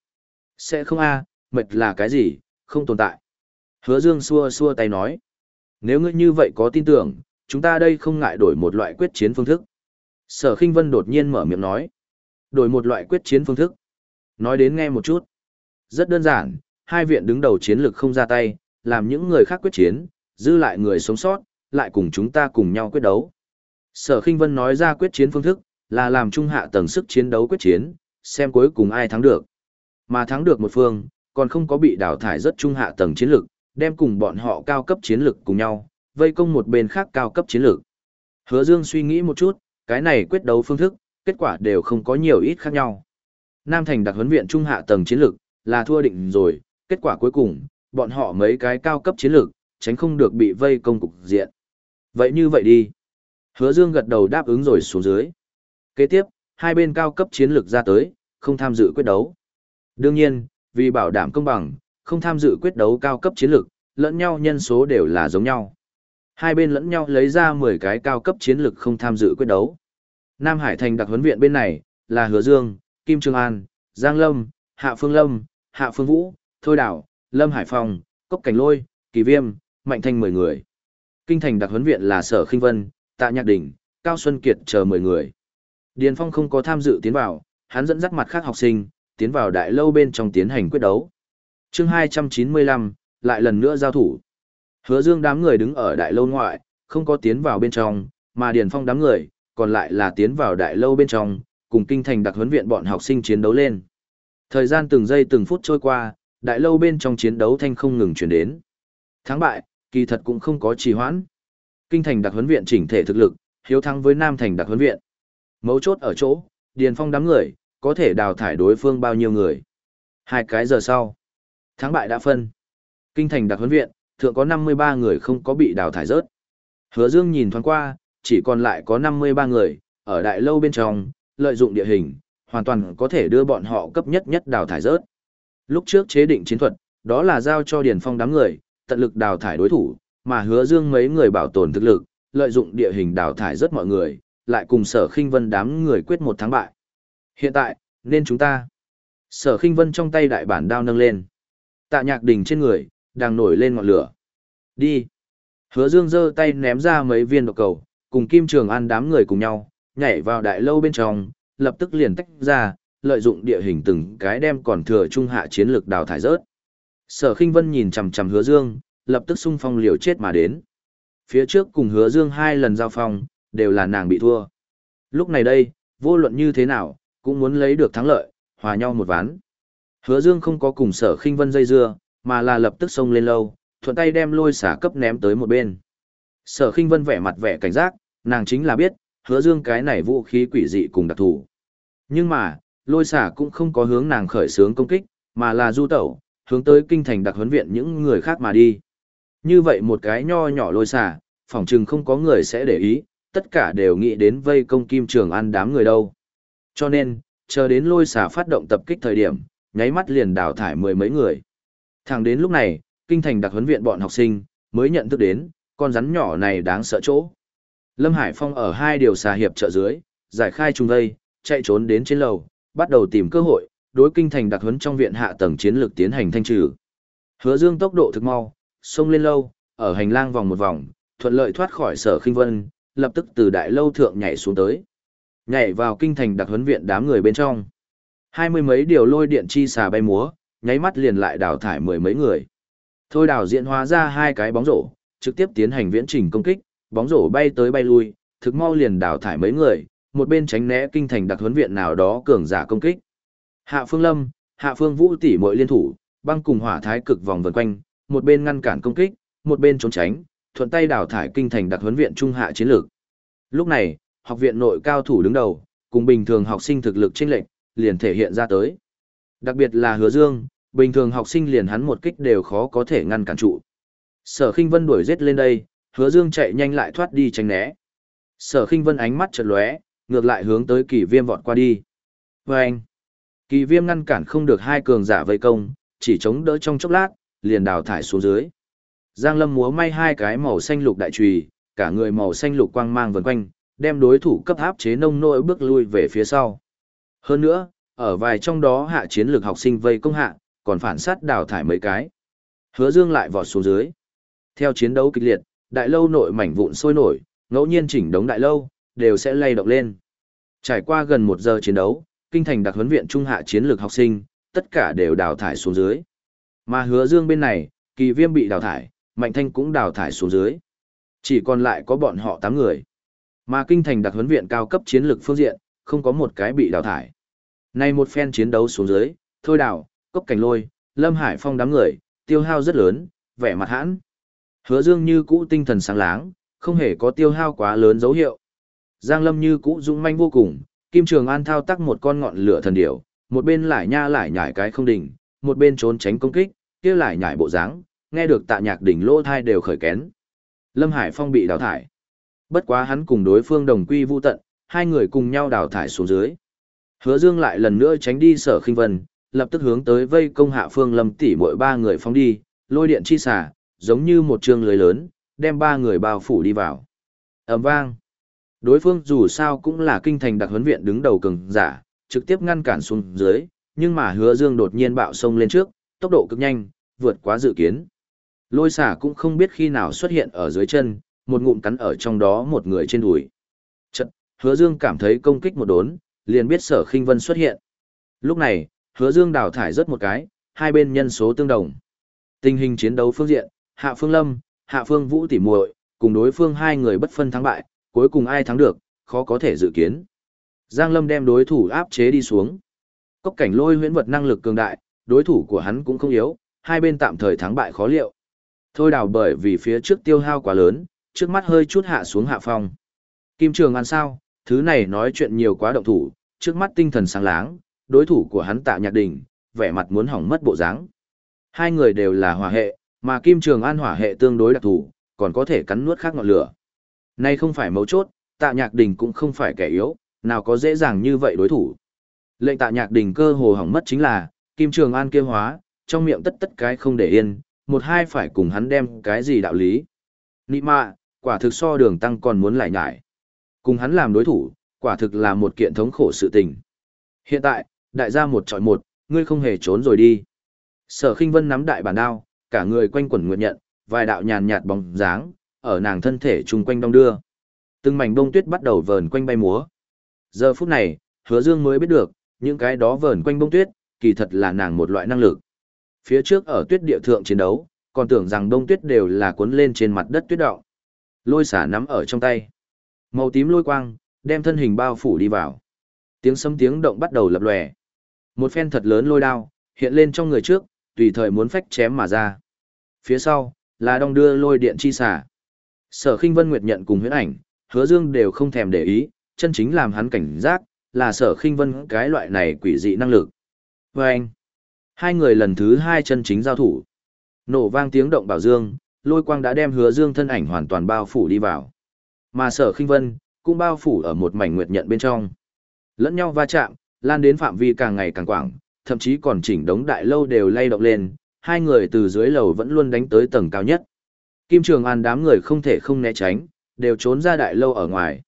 [SPEAKER 1] Sẽ không a, mệt là cái gì, không tồn tại. Hứa Dương xua xua tay nói. Nếu ngươi như vậy có tin tưởng, chúng ta đây không ngại đổi một loại quyết chiến phương thức. Sở Kinh Vân đột nhiên mở miệng nói. Đổi một loại quyết chiến phương thức. Nói đến nghe một chút. Rất đơn giản, hai viện đứng đầu chiến lược không ra tay, làm những người khác quyết chiến, dư lại người sống sót, lại cùng chúng ta cùng nhau quyết đấu. Sở Kinh Vân nói ra quyết chiến phương thức, là làm trung hạ tầng sức chiến đấu quyết chiến, xem cuối cùng ai thắng được. Mà thắng được một phương, còn không có bị đào thải rất trung hạ tầng chiến lược, đem cùng bọn họ cao cấp chiến lược cùng nhau, vây công một bên khác cao cấp chiến lược. Hứa Dương suy nghĩ một chút, cái này quyết đấu phương thức, kết quả đều không có nhiều ít khác nhau. Nam Thành đặc huấn viện trung hạ tầng chiến lược, là thua định rồi, kết quả cuối cùng, bọn họ mấy cái cao cấp chiến lược, tránh không được bị vây công cục diện. Vậy như vậy đi. Hứa Dương gật đầu đáp ứng rồi xuống dưới. Kế tiếp, hai bên cao cấp chiến lược ra tới, không tham dự quyết đấu. Đương nhiên, vì bảo đảm công bằng, không tham dự quyết đấu cao cấp chiến lược, lẫn nhau nhân số đều là giống nhau. Hai bên lẫn nhau lấy ra 10 cái cao cấp chiến lược không tham dự quyết đấu. Nam Hải Thành đặc huấn viện bên này, là Hứa Dương, Kim Trương An, Giang Lâm, Hạ Phương Lâm, Hạ Phương Vũ, Thôi Đảo, Lâm Hải Phong, Cốc Cảnh Lôi, Kỳ Viêm, Mạnh Thanh 10 người. Kinh thành đặc huấn viện là Sở Khinh Vân, Tạ Nhạc Đình, Cao Xuân Kiệt chờ 10 người. Điền Phong không có tham dự tiến vào, hắn dẫn dắt mặt khác học sinh, tiến vào đại lâu bên trong tiến hành quyết đấu. Chương 295, lại lần nữa giao thủ. Hứa Dương đám người đứng ở đại lâu ngoại, không có tiến vào bên trong, mà Điền Phong đám người, còn lại là tiến vào đại lâu bên trong, cùng kinh thành đặc huấn viện bọn học sinh chiến đấu lên. Thời gian từng giây từng phút trôi qua, đại lâu bên trong chiến đấu thanh không ngừng chuyển đến. Thắng bại, kỳ thật cũng không có trì hoãn. Kinh thành đặc huấn viện chỉnh thể thực lực, hiếu thắng với Nam thành đặc huấn viện. Mấu chốt ở chỗ, Điền Phong đám người, có thể đào thải đối phương bao nhiêu người. Hai cái giờ sau, thắng bại đã phân. Kinh thành đặc huấn viện, thượng có 53 người không có bị đào thải rớt. Hứa Dương nhìn thoáng qua, chỉ còn lại có 53 người, ở đại lâu bên trong, lợi dụng địa hình, hoàn toàn có thể đưa bọn họ cấp nhất nhất đào thải rớt. Lúc trước chế định chiến thuật, đó là giao cho Điền Phong đám người, tận lực đào thải đối thủ, mà hứa dương mấy người bảo tồn thực lực, lợi dụng địa hình đào thải rất mọi người, lại cùng sở khinh vân đám người quyết một thắng bại. Hiện tại, nên chúng ta. Sở khinh vân trong tay đại bản đao nâng lên. Tạ nhạc đỉnh trên người, đang nổi lên ngọn lửa. Đi. Hứa dương giơ tay ném ra mấy viên độc cầu, cùng Kim Trường An đám người cùng nhau, nhảy vào đại lâu bên trong, lập tức liền tách ra, lợi dụng địa hình từng cái đem còn thừa trung hạ chiến lược đào thải rớt. Sở Khinh Vân nhìn chằm chằm Hứa Dương, lập tức xung phong liều chết mà đến. Phía trước cùng Hứa Dương hai lần giao phong, đều là nàng bị thua. Lúc này đây, vô luận như thế nào, cũng muốn lấy được thắng lợi, hòa nhau một ván. Hứa Dương không có cùng Sở Khinh Vân dây dưa, mà là lập tức xông lên lâu, thuận tay đem lôi xả cấp ném tới một bên. Sở Khinh Vân vẻ mặt vẻ cảnh giác, nàng chính là biết, Hứa Dương cái này vũ khí quỷ dị cùng đặc thù. Nhưng mà, lôi xả cũng không có hướng nàng khởi xướng công kích, mà là du tẩu, hướng tới kinh thành đặc huấn viện những người khác mà đi. Như vậy một cái nho nhỏ lôi xả, phỏng chừng không có người sẽ để ý, tất cả đều nghĩ đến vây công Kim Trường An đám người đâu. Cho nên, chờ đến lôi xả phát động tập kích thời điểm, nháy mắt liền đào thải mười mấy người. Thẳng đến lúc này, kinh thành đặc huấn viện bọn học sinh, mới nhận thức đến, con rắn nhỏ này đáng sợ chỗ. Lâm Hải Phong ở hai điều xà hiệp trợ dưới, giải khai trùng vây, chạy trốn đến trên lầu, bắt đầu tìm cơ hội, đối kinh thành đặc huấn trong viện hạ tầng chiến lược tiến hành thanh trừ. Hứa Dương tốc độ thực mau, xông lên lâu, ở hành lang vòng một vòng, thuận lợi thoát khỏi Sở Khinh Vân, lập tức từ đại lâu thượng nhảy xuống tới. Nhảy vào kinh thành đặc huấn viện đám người bên trong. Hai mươi mấy điều lôi điện chi xà bay múa, nháy mắt liền lại đào thải mười mấy người. Thôi đào diễn hóa ra hai cái bóng rổ, trực tiếp tiến hành viễn trình công kích, bóng rổ bay tới bay lui, thực mau liền đào thải mấy người, một bên tránh né kinh thành đặc huấn viện nào đó cường giả công kích. Hạ Phương Lâm, Hạ Phương Vũ tỷ muội liên thủ, băng cùng hỏa thái cực vòng vần quanh, một bên ngăn cản công kích, một bên trốn tránh, thuận tay đào thải kinh thành đặc huấn viện trung hạ chiến lược. Lúc này, học viện nội cao thủ đứng đầu, cùng bình thường học sinh thực lực chênh lệch, liền thể hiện ra tới. Đặc biệt là Hứa Dương, bình thường học sinh liền hắn một kích đều khó có thể ngăn cản trụ. Sở Khinh Vân đuổi giết lên đây, Hứa Dương chạy nhanh lại thoát đi tránh né. Sở Khinh Vân ánh mắt chợt lóe, ngược lại hướng tới Kỳ Viêm vọt qua đi. Oeng! Kỳ Viêm ngăn cản không được hai cường giả vây công, chỉ chống đỡ trong chốc lát, liền đào thải xuống dưới. Giang Lâm múa may hai cái màu xanh lục đại chùy, cả người màu xanh lục quang mang vần quanh, đem đối thủ cấp áp chế nông nỗi bước lui về phía sau. Hơn nữa, ở vài trong đó hạ chiến lược học sinh vây công hạ, còn phản sát đào thải mấy cái. Hứa Dương lại vọt xuống dưới. Theo chiến đấu kịch liệt, đại lâu nội mảnh vụn sôi nổi, ngẫu nhiên chỉnh đống đại lâu, đều sẽ lay động lên. Trải qua gần một giờ chiến đấu, kinh thành đặc huấn viện trung hạ chiến lược học sinh, tất cả đều đào thải xuống dưới. Mà hứa dương bên này, kỳ viêm bị đào thải, mạnh thanh cũng đào thải xuống dưới. Chỉ còn lại có bọn họ 8 người. Mà kinh thành đặc huấn viện cao cấp chiến lược phương diện, không có một cái bị đào thải. Nay một phen chiến đấu xuống dưới, thôi đào, cốc cảnh lôi, lâm hải phong đám người, tiêu hao rất lớn, vẻ mặt hãn. Hứa dương như cũ tinh thần sáng láng, không hề có tiêu hao quá lớn dấu hiệu. Giang lâm như cũ dũng manh vô cùng, Kim Trường An thao tác một con ngọn lửa thần điểu, một bên lại nha lại nhảy cái không đỉnh, một bên trốn tránh công kích, kia lại nhảy bộ dáng, nghe được tạ nhạc đỉnh lỗ thai đều khởi kén. Lâm Hải Phong bị đào thải. Bất quá hắn cùng đối phương đồng quy vu tận, hai người cùng nhau đào thải xuống dưới. Hứa Dương lại lần nữa tránh đi sở khinh vân, lập tức hướng tới vây công hạ phương lâm tỷ mỗi ba người phóng đi, lôi điện chi xả, giống như một trường lưới lớn, đem ba người bao phủ đi vào. ầm vang. Đối phương dù sao cũng là kinh thành đặc huấn viện đứng đầu cường giả, trực tiếp ngăn cản xuống dưới, nhưng mà hứa dương đột nhiên bạo sông lên trước, tốc độ cực nhanh, vượt quá dự kiến. Lôi xả cũng không biết khi nào xuất hiện ở dưới chân, một ngụm cắn ở trong đó một người trên đùi. Chật, hứa dương cảm thấy công kích một đốn, liền biết sở khinh vân xuất hiện. Lúc này, hứa dương đào thải rất một cái, hai bên nhân số tương đồng. Tình hình chiến đấu phương diện, Hạ Phương Lâm, Hạ Phương Vũ tỉ muội cùng đối phương hai người bất phân thắng bại, cuối cùng ai thắng được, khó có thể dự kiến. Giang Lâm đem đối thủ áp chế đi xuống. Cốc cảnh lôi huyễn vật năng lực cường đại, đối thủ của hắn cũng không yếu, hai bên tạm thời thắng bại khó liệu. Thôi đào bởi vì phía trước tiêu hao quá lớn, trước mắt hơi chút hạ xuống hạ phong. Kim Trường ăn sao, thứ này nói chuyện nhiều quá động thủ, trước mắt tinh thần sáng láng, đối thủ của hắn tạ nhạc đỉnh, vẻ mặt muốn hỏng mất bộ dáng. Hai người đều là hòa hệ, mà Kim Trường An hỏa hệ tương đối đặc thù, còn có thể cắn nuốt khác ngọn lửa. Nay không phải mấu chốt, tạ nhạc đình cũng không phải kẻ yếu, nào có dễ dàng như vậy đối thủ. Lệnh tạ nhạc đình cơ hồ hỏng mất chính là, Kim Trường An kia hóa, trong miệng tất tất cái không để yên, một hai phải cùng hắn đem cái gì đạo lý. Nị mạ, quả thực so đường tăng còn muốn lại nhải. Cùng hắn làm đối thủ, quả thực là một kiện thống khổ sự tình. Hiện tại, đại gia một trọi một, ngươi không hề trốn rồi đi. Sở khinh vân nắm đại bản đao, cả người quanh quẩn nguyện nhận, vài đạo nhàn nhạt bóng dáng, ở nàng thân thể chung quanh đông đưa. Từng mảnh bông tuyết bắt đầu vờn quanh bay múa. Giờ phút này, hứa dương mới biết được, những cái đó vờn quanh bông tuyết, kỳ thật là nàng một loại năng lực. Phía trước ở tuyết địa thượng chiến đấu, còn tưởng rằng bông tuyết đều là cuốn lên trên mặt đất tuyết động. Lôi xả nắm ở trong tay. Màu tím lôi quang, đem thân hình bao phủ đi vào. Tiếng sấm tiếng động bắt đầu lập lòe. Một phen thật lớn lôi đao, hiện lên trong người trước, tùy thời muốn phách chém mà ra. Phía sau, là đong đưa lôi điện chi xả. Sở Khinh Vân Nguyệt nhận cùng huyễn ảnh, Hứa Dương đều không thèm để ý, chân chính làm hắn cảnh giác là Sở Khinh Vân cái loại này quỷ dị năng lực. Và anh, hai người lần thứ hai chân chính giao thủ. Nổ vang tiếng động bảo dương, lôi quang đã đem hứa dương thân ảnh hoàn toàn bao phủ đi vào. Mà sở khinh vân, cũng bao phủ ở một mảnh nguyệt nhận bên trong. Lẫn nhau va chạm, lan đến phạm vi càng ngày càng quảng, thậm chí còn chỉnh đống đại lâu đều lay động lên, hai người từ dưới lầu vẫn luôn đánh tới tầng cao nhất. Kim Trường An đám người không thể không né tránh, đều trốn ra đại lâu ở ngoài.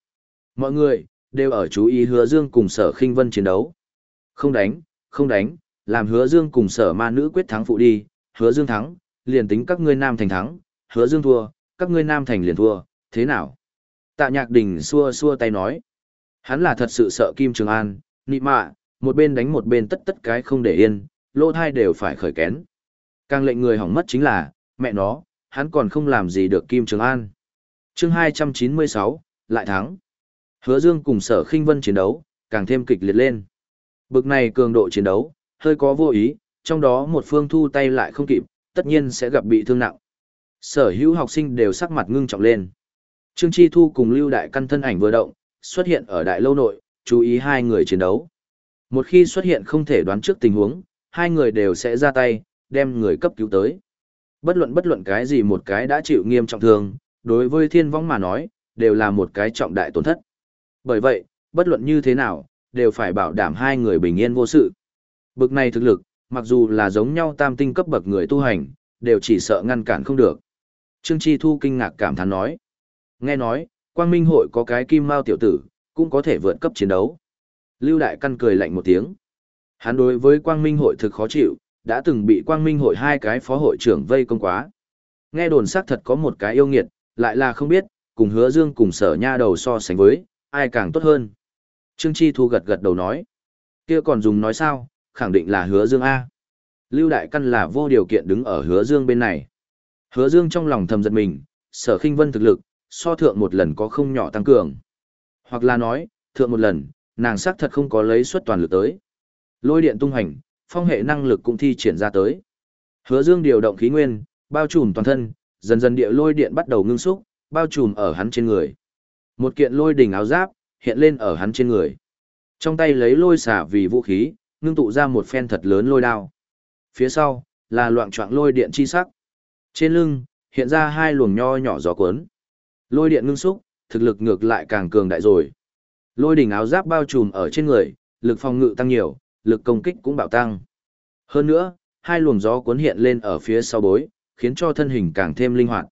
[SPEAKER 1] Mọi người, đều ở chú ý hứa dương cùng sở khinh vân chiến đấu. Không đánh, không đánh, làm hứa dương cùng sở ma nữ quyết thắng phụ đi, hứa dương thắng, liền tính các ngươi nam thành thắng, hứa dương thua, các ngươi nam thành liền thua, thế nào? Tạ nhạc đình xua xua tay nói. Hắn là thật sự sợ Kim Trường An, nị mạ, một bên đánh một bên tất tất cái không để yên, lỗ thai đều phải khởi kén. Càng lệnh người hỏng mất chính là, mẹ nó, hắn còn không làm gì được Kim Trường An. chương 296, lại thắng. Hứa Dương cùng sở khinh vân chiến đấu, càng thêm kịch liệt lên. Bực này cường độ chiến đấu, hơi có vô ý, trong đó một phương thu tay lại không kịp, tất nhiên sẽ gặp bị thương nặng. Sở hữu học sinh đều sắc mặt ngưng trọng lên. Trương Chi Thu cùng Lưu Đại Căn thân ảnh vừa động, xuất hiện ở đại lâu nội, chú ý hai người chiến đấu. Một khi xuất hiện không thể đoán trước tình huống, hai người đều sẽ ra tay, đem người cấp cứu tới. Bất luận bất luận cái gì một cái đã chịu nghiêm trọng thương, đối với thiên vong mà nói, đều là một cái trọng đại tổn thất. Bởi vậy, bất luận như thế nào, đều phải bảo đảm hai người bình yên vô sự. Bực này thực lực, mặc dù là giống nhau tam tinh cấp bậc người tu hành, đều chỉ sợ ngăn cản không được. Trương Chi Thu kinh ngạc cảm thán nói. Nghe nói, Quang Minh hội có cái kim mao tiểu tử, cũng có thể vượt cấp chiến đấu. Lưu Đại Căn cười lạnh một tiếng. Hắn đối với Quang Minh hội thực khó chịu, đã từng bị Quang Minh hội hai cái phó hội trưởng vây công quá. Nghe đồn xác thật có một cái yêu nghiệt, lại là không biết, cùng hứa dương cùng sở nha đầu so sánh với, ai càng tốt hơn. Trương Chi Thu gật gật đầu nói. kia còn dùng nói sao, khẳng định là hứa dương A. Lưu Đại Căn là vô điều kiện đứng ở hứa dương bên này. Hứa dương trong lòng thầm giật mình, sở khinh vân thực lực, so thượng một lần có không nhỏ tăng cường. Hoặc là nói, thượng một lần, nàng xác thật không có lấy suất toàn lực tới. Lôi điện tung hành, phong hệ năng lực cũng thi triển ra tới. Hứa Dương điều động khí nguyên, bao trùm toàn thân, dần dần địa lôi điện bắt đầu ngưng xúc, bao trùm ở hắn trên người. Một kiện lôi đỉnh áo giáp hiện lên ở hắn trên người. Trong tay lấy lôi xả vì vũ khí, ngưng tụ ra một phen thật lớn lôi đao. Phía sau là loạn choạng lôi điện chi sắc. Trên lưng hiện ra hai luồng nho nhỏ gió cuốn. Lôi điện ngưng xúc, thực lực ngược lại càng cường đại rồi. Lôi đỉnh áo giáp bao trùm ở trên người, lực phòng ngự tăng nhiều, lực công kích cũng bạo tăng. Hơn nữa, hai luồng gió cuốn hiện lên ở phía sau bối, khiến cho thân hình càng thêm linh hoạt.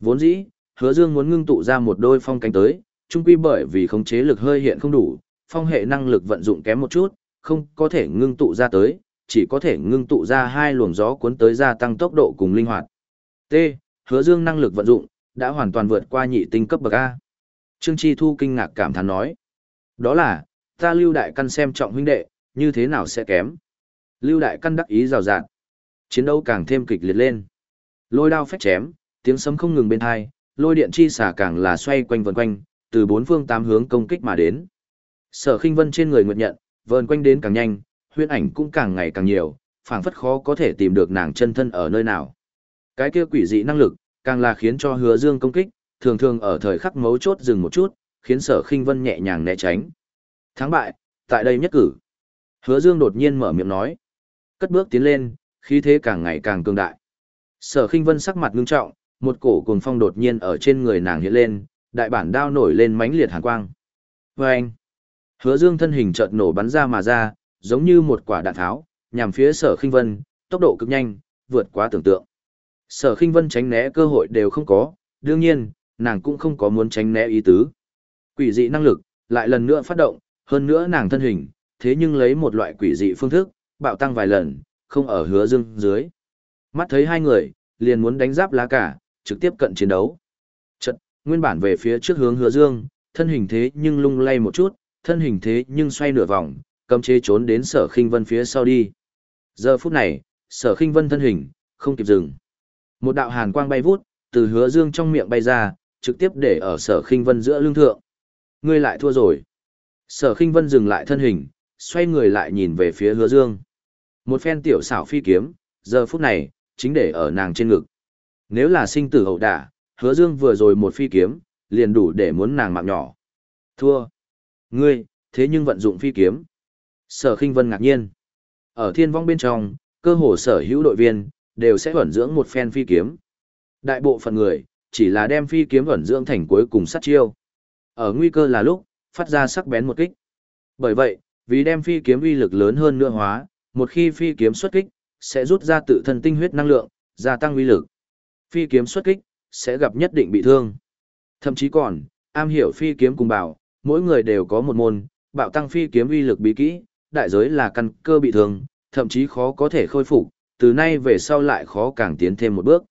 [SPEAKER 1] Vốn dĩ, Hứa Dương muốn ngưng tụ ra một đôi phong cánh tới, chung quy bởi vì khống chế lực hơi hiện không đủ, phong hệ năng lực vận dụng kém một chút, không có thể ngưng tụ ra tới, chỉ có thể ngưng tụ ra hai luồng gió cuốn tới gia tăng tốc độ cùng linh hoạt. T. Hứa Dương năng lực vận dụng đã hoàn toàn vượt qua nhị tinh cấp bậc A. Trương Chi Thu kinh ngạc cảm thán nói. Đó là, ta lưu đại căn xem trọng huynh đệ, như thế nào sẽ kém. Lưu đại căn đắc ý rào rạt. Chiến đấu càng thêm kịch liệt lên. Lôi đao phách chém, tiếng sấm không ngừng bên hai, lôi điện chi xả càng là xoay quanh vần quanh, từ bốn phương tám hướng công kích mà đến. Sở khinh vân trên người nguyện nhận, vờn quanh đến càng nhanh, huyễn ảnh cũng càng ngày càng nhiều, phảng phất khó có thể tìm được nàng chân thân ở nơi nào. Cái kia quỷ dị năng lực, càng là khiến cho hứa dương công kích, thường thường ở thời khắc mấu chốt dừng một chút, khiến sở khinh vân nhẹ nhàng né tránh. Thắng bại, tại đây nhất cử. Hứa dương đột nhiên mở miệng nói. Cất bước tiến lên, khí thế càng ngày càng cường đại. Sở khinh vân sắc mặt ngưng trọng, một cổ cuồng phong đột nhiên ở trên người nàng hiện lên, đại bản đao nổi lên mãnh liệt hàn quang. Vâng! Hứa dương thân hình chợt nổ bắn ra mà ra, giống như một quả đạn tháo, nhằm phía sở khinh vân, tốc độ cực nhanh, vượt quá tưởng tượng. Sở khinh vân tránh né cơ hội đều không có, đương nhiên, nàng cũng không có muốn tránh né ý tứ. Quỷ dị năng lực, lại lần nữa phát động, hơn nữa nàng thân hình, thế nhưng lấy một loại quỷ dị phương thức, bạo tăng vài lần, không ở hứa dương dưới. Mắt thấy hai người, liền muốn đánh giáp lá cả, trực tiếp cận chiến đấu. Trận, nguyên bản về phía trước hướng hứa dương, thân hình thế nhưng lung lay một chút, thân hình thế nhưng xoay nửa vòng, cầm chế trốn đến sở khinh vân phía sau đi. Giờ phút này, sở khinh vân thân hình, không kịp dừng. Một đạo hàn quang bay vút, từ hứa dương trong miệng bay ra, trực tiếp để ở sở khinh vân giữa lưng thượng. Ngươi lại thua rồi. Sở khinh vân dừng lại thân hình, xoay người lại nhìn về phía hứa dương. Một phen tiểu xảo phi kiếm, giờ phút này, chính để ở nàng trên ngực. Nếu là sinh tử hậu đả, hứa dương vừa rồi một phi kiếm, liền đủ để muốn nàng mạng nhỏ. Thua. Ngươi, thế nhưng vận dụng phi kiếm. Sở khinh vân ngạc nhiên. Ở thiên vong bên trong, cơ hồ sở hữu đội viên, đều sẽ ẩn dưỡng một phen phi kiếm. Đại bộ phận người, chỉ là đem phi kiếm ẩn dưỡng thành cuối cùng sát chiêu. Ở nguy cơ là lúc, phát ra sắc bén một kích. Bởi vậy, vì đem phi kiếm uy lực lớn hơn nữa hóa, một khi phi kiếm xuất kích, sẽ rút ra tự thân tinh huyết năng lượng, gia tăng uy lực. Phi kiếm xuất kích, sẽ gặp nhất định bị thương. Thậm chí còn, am hiểu phi kiếm cùng bảo, mỗi người đều có một môn, bạo tăng phi kiếm uy lực bí kỹ, đại giới là căn cơ bị thương, thậm chí khó có thể khôi phục, từ nay về sau lại khó càng tiến thêm một bước.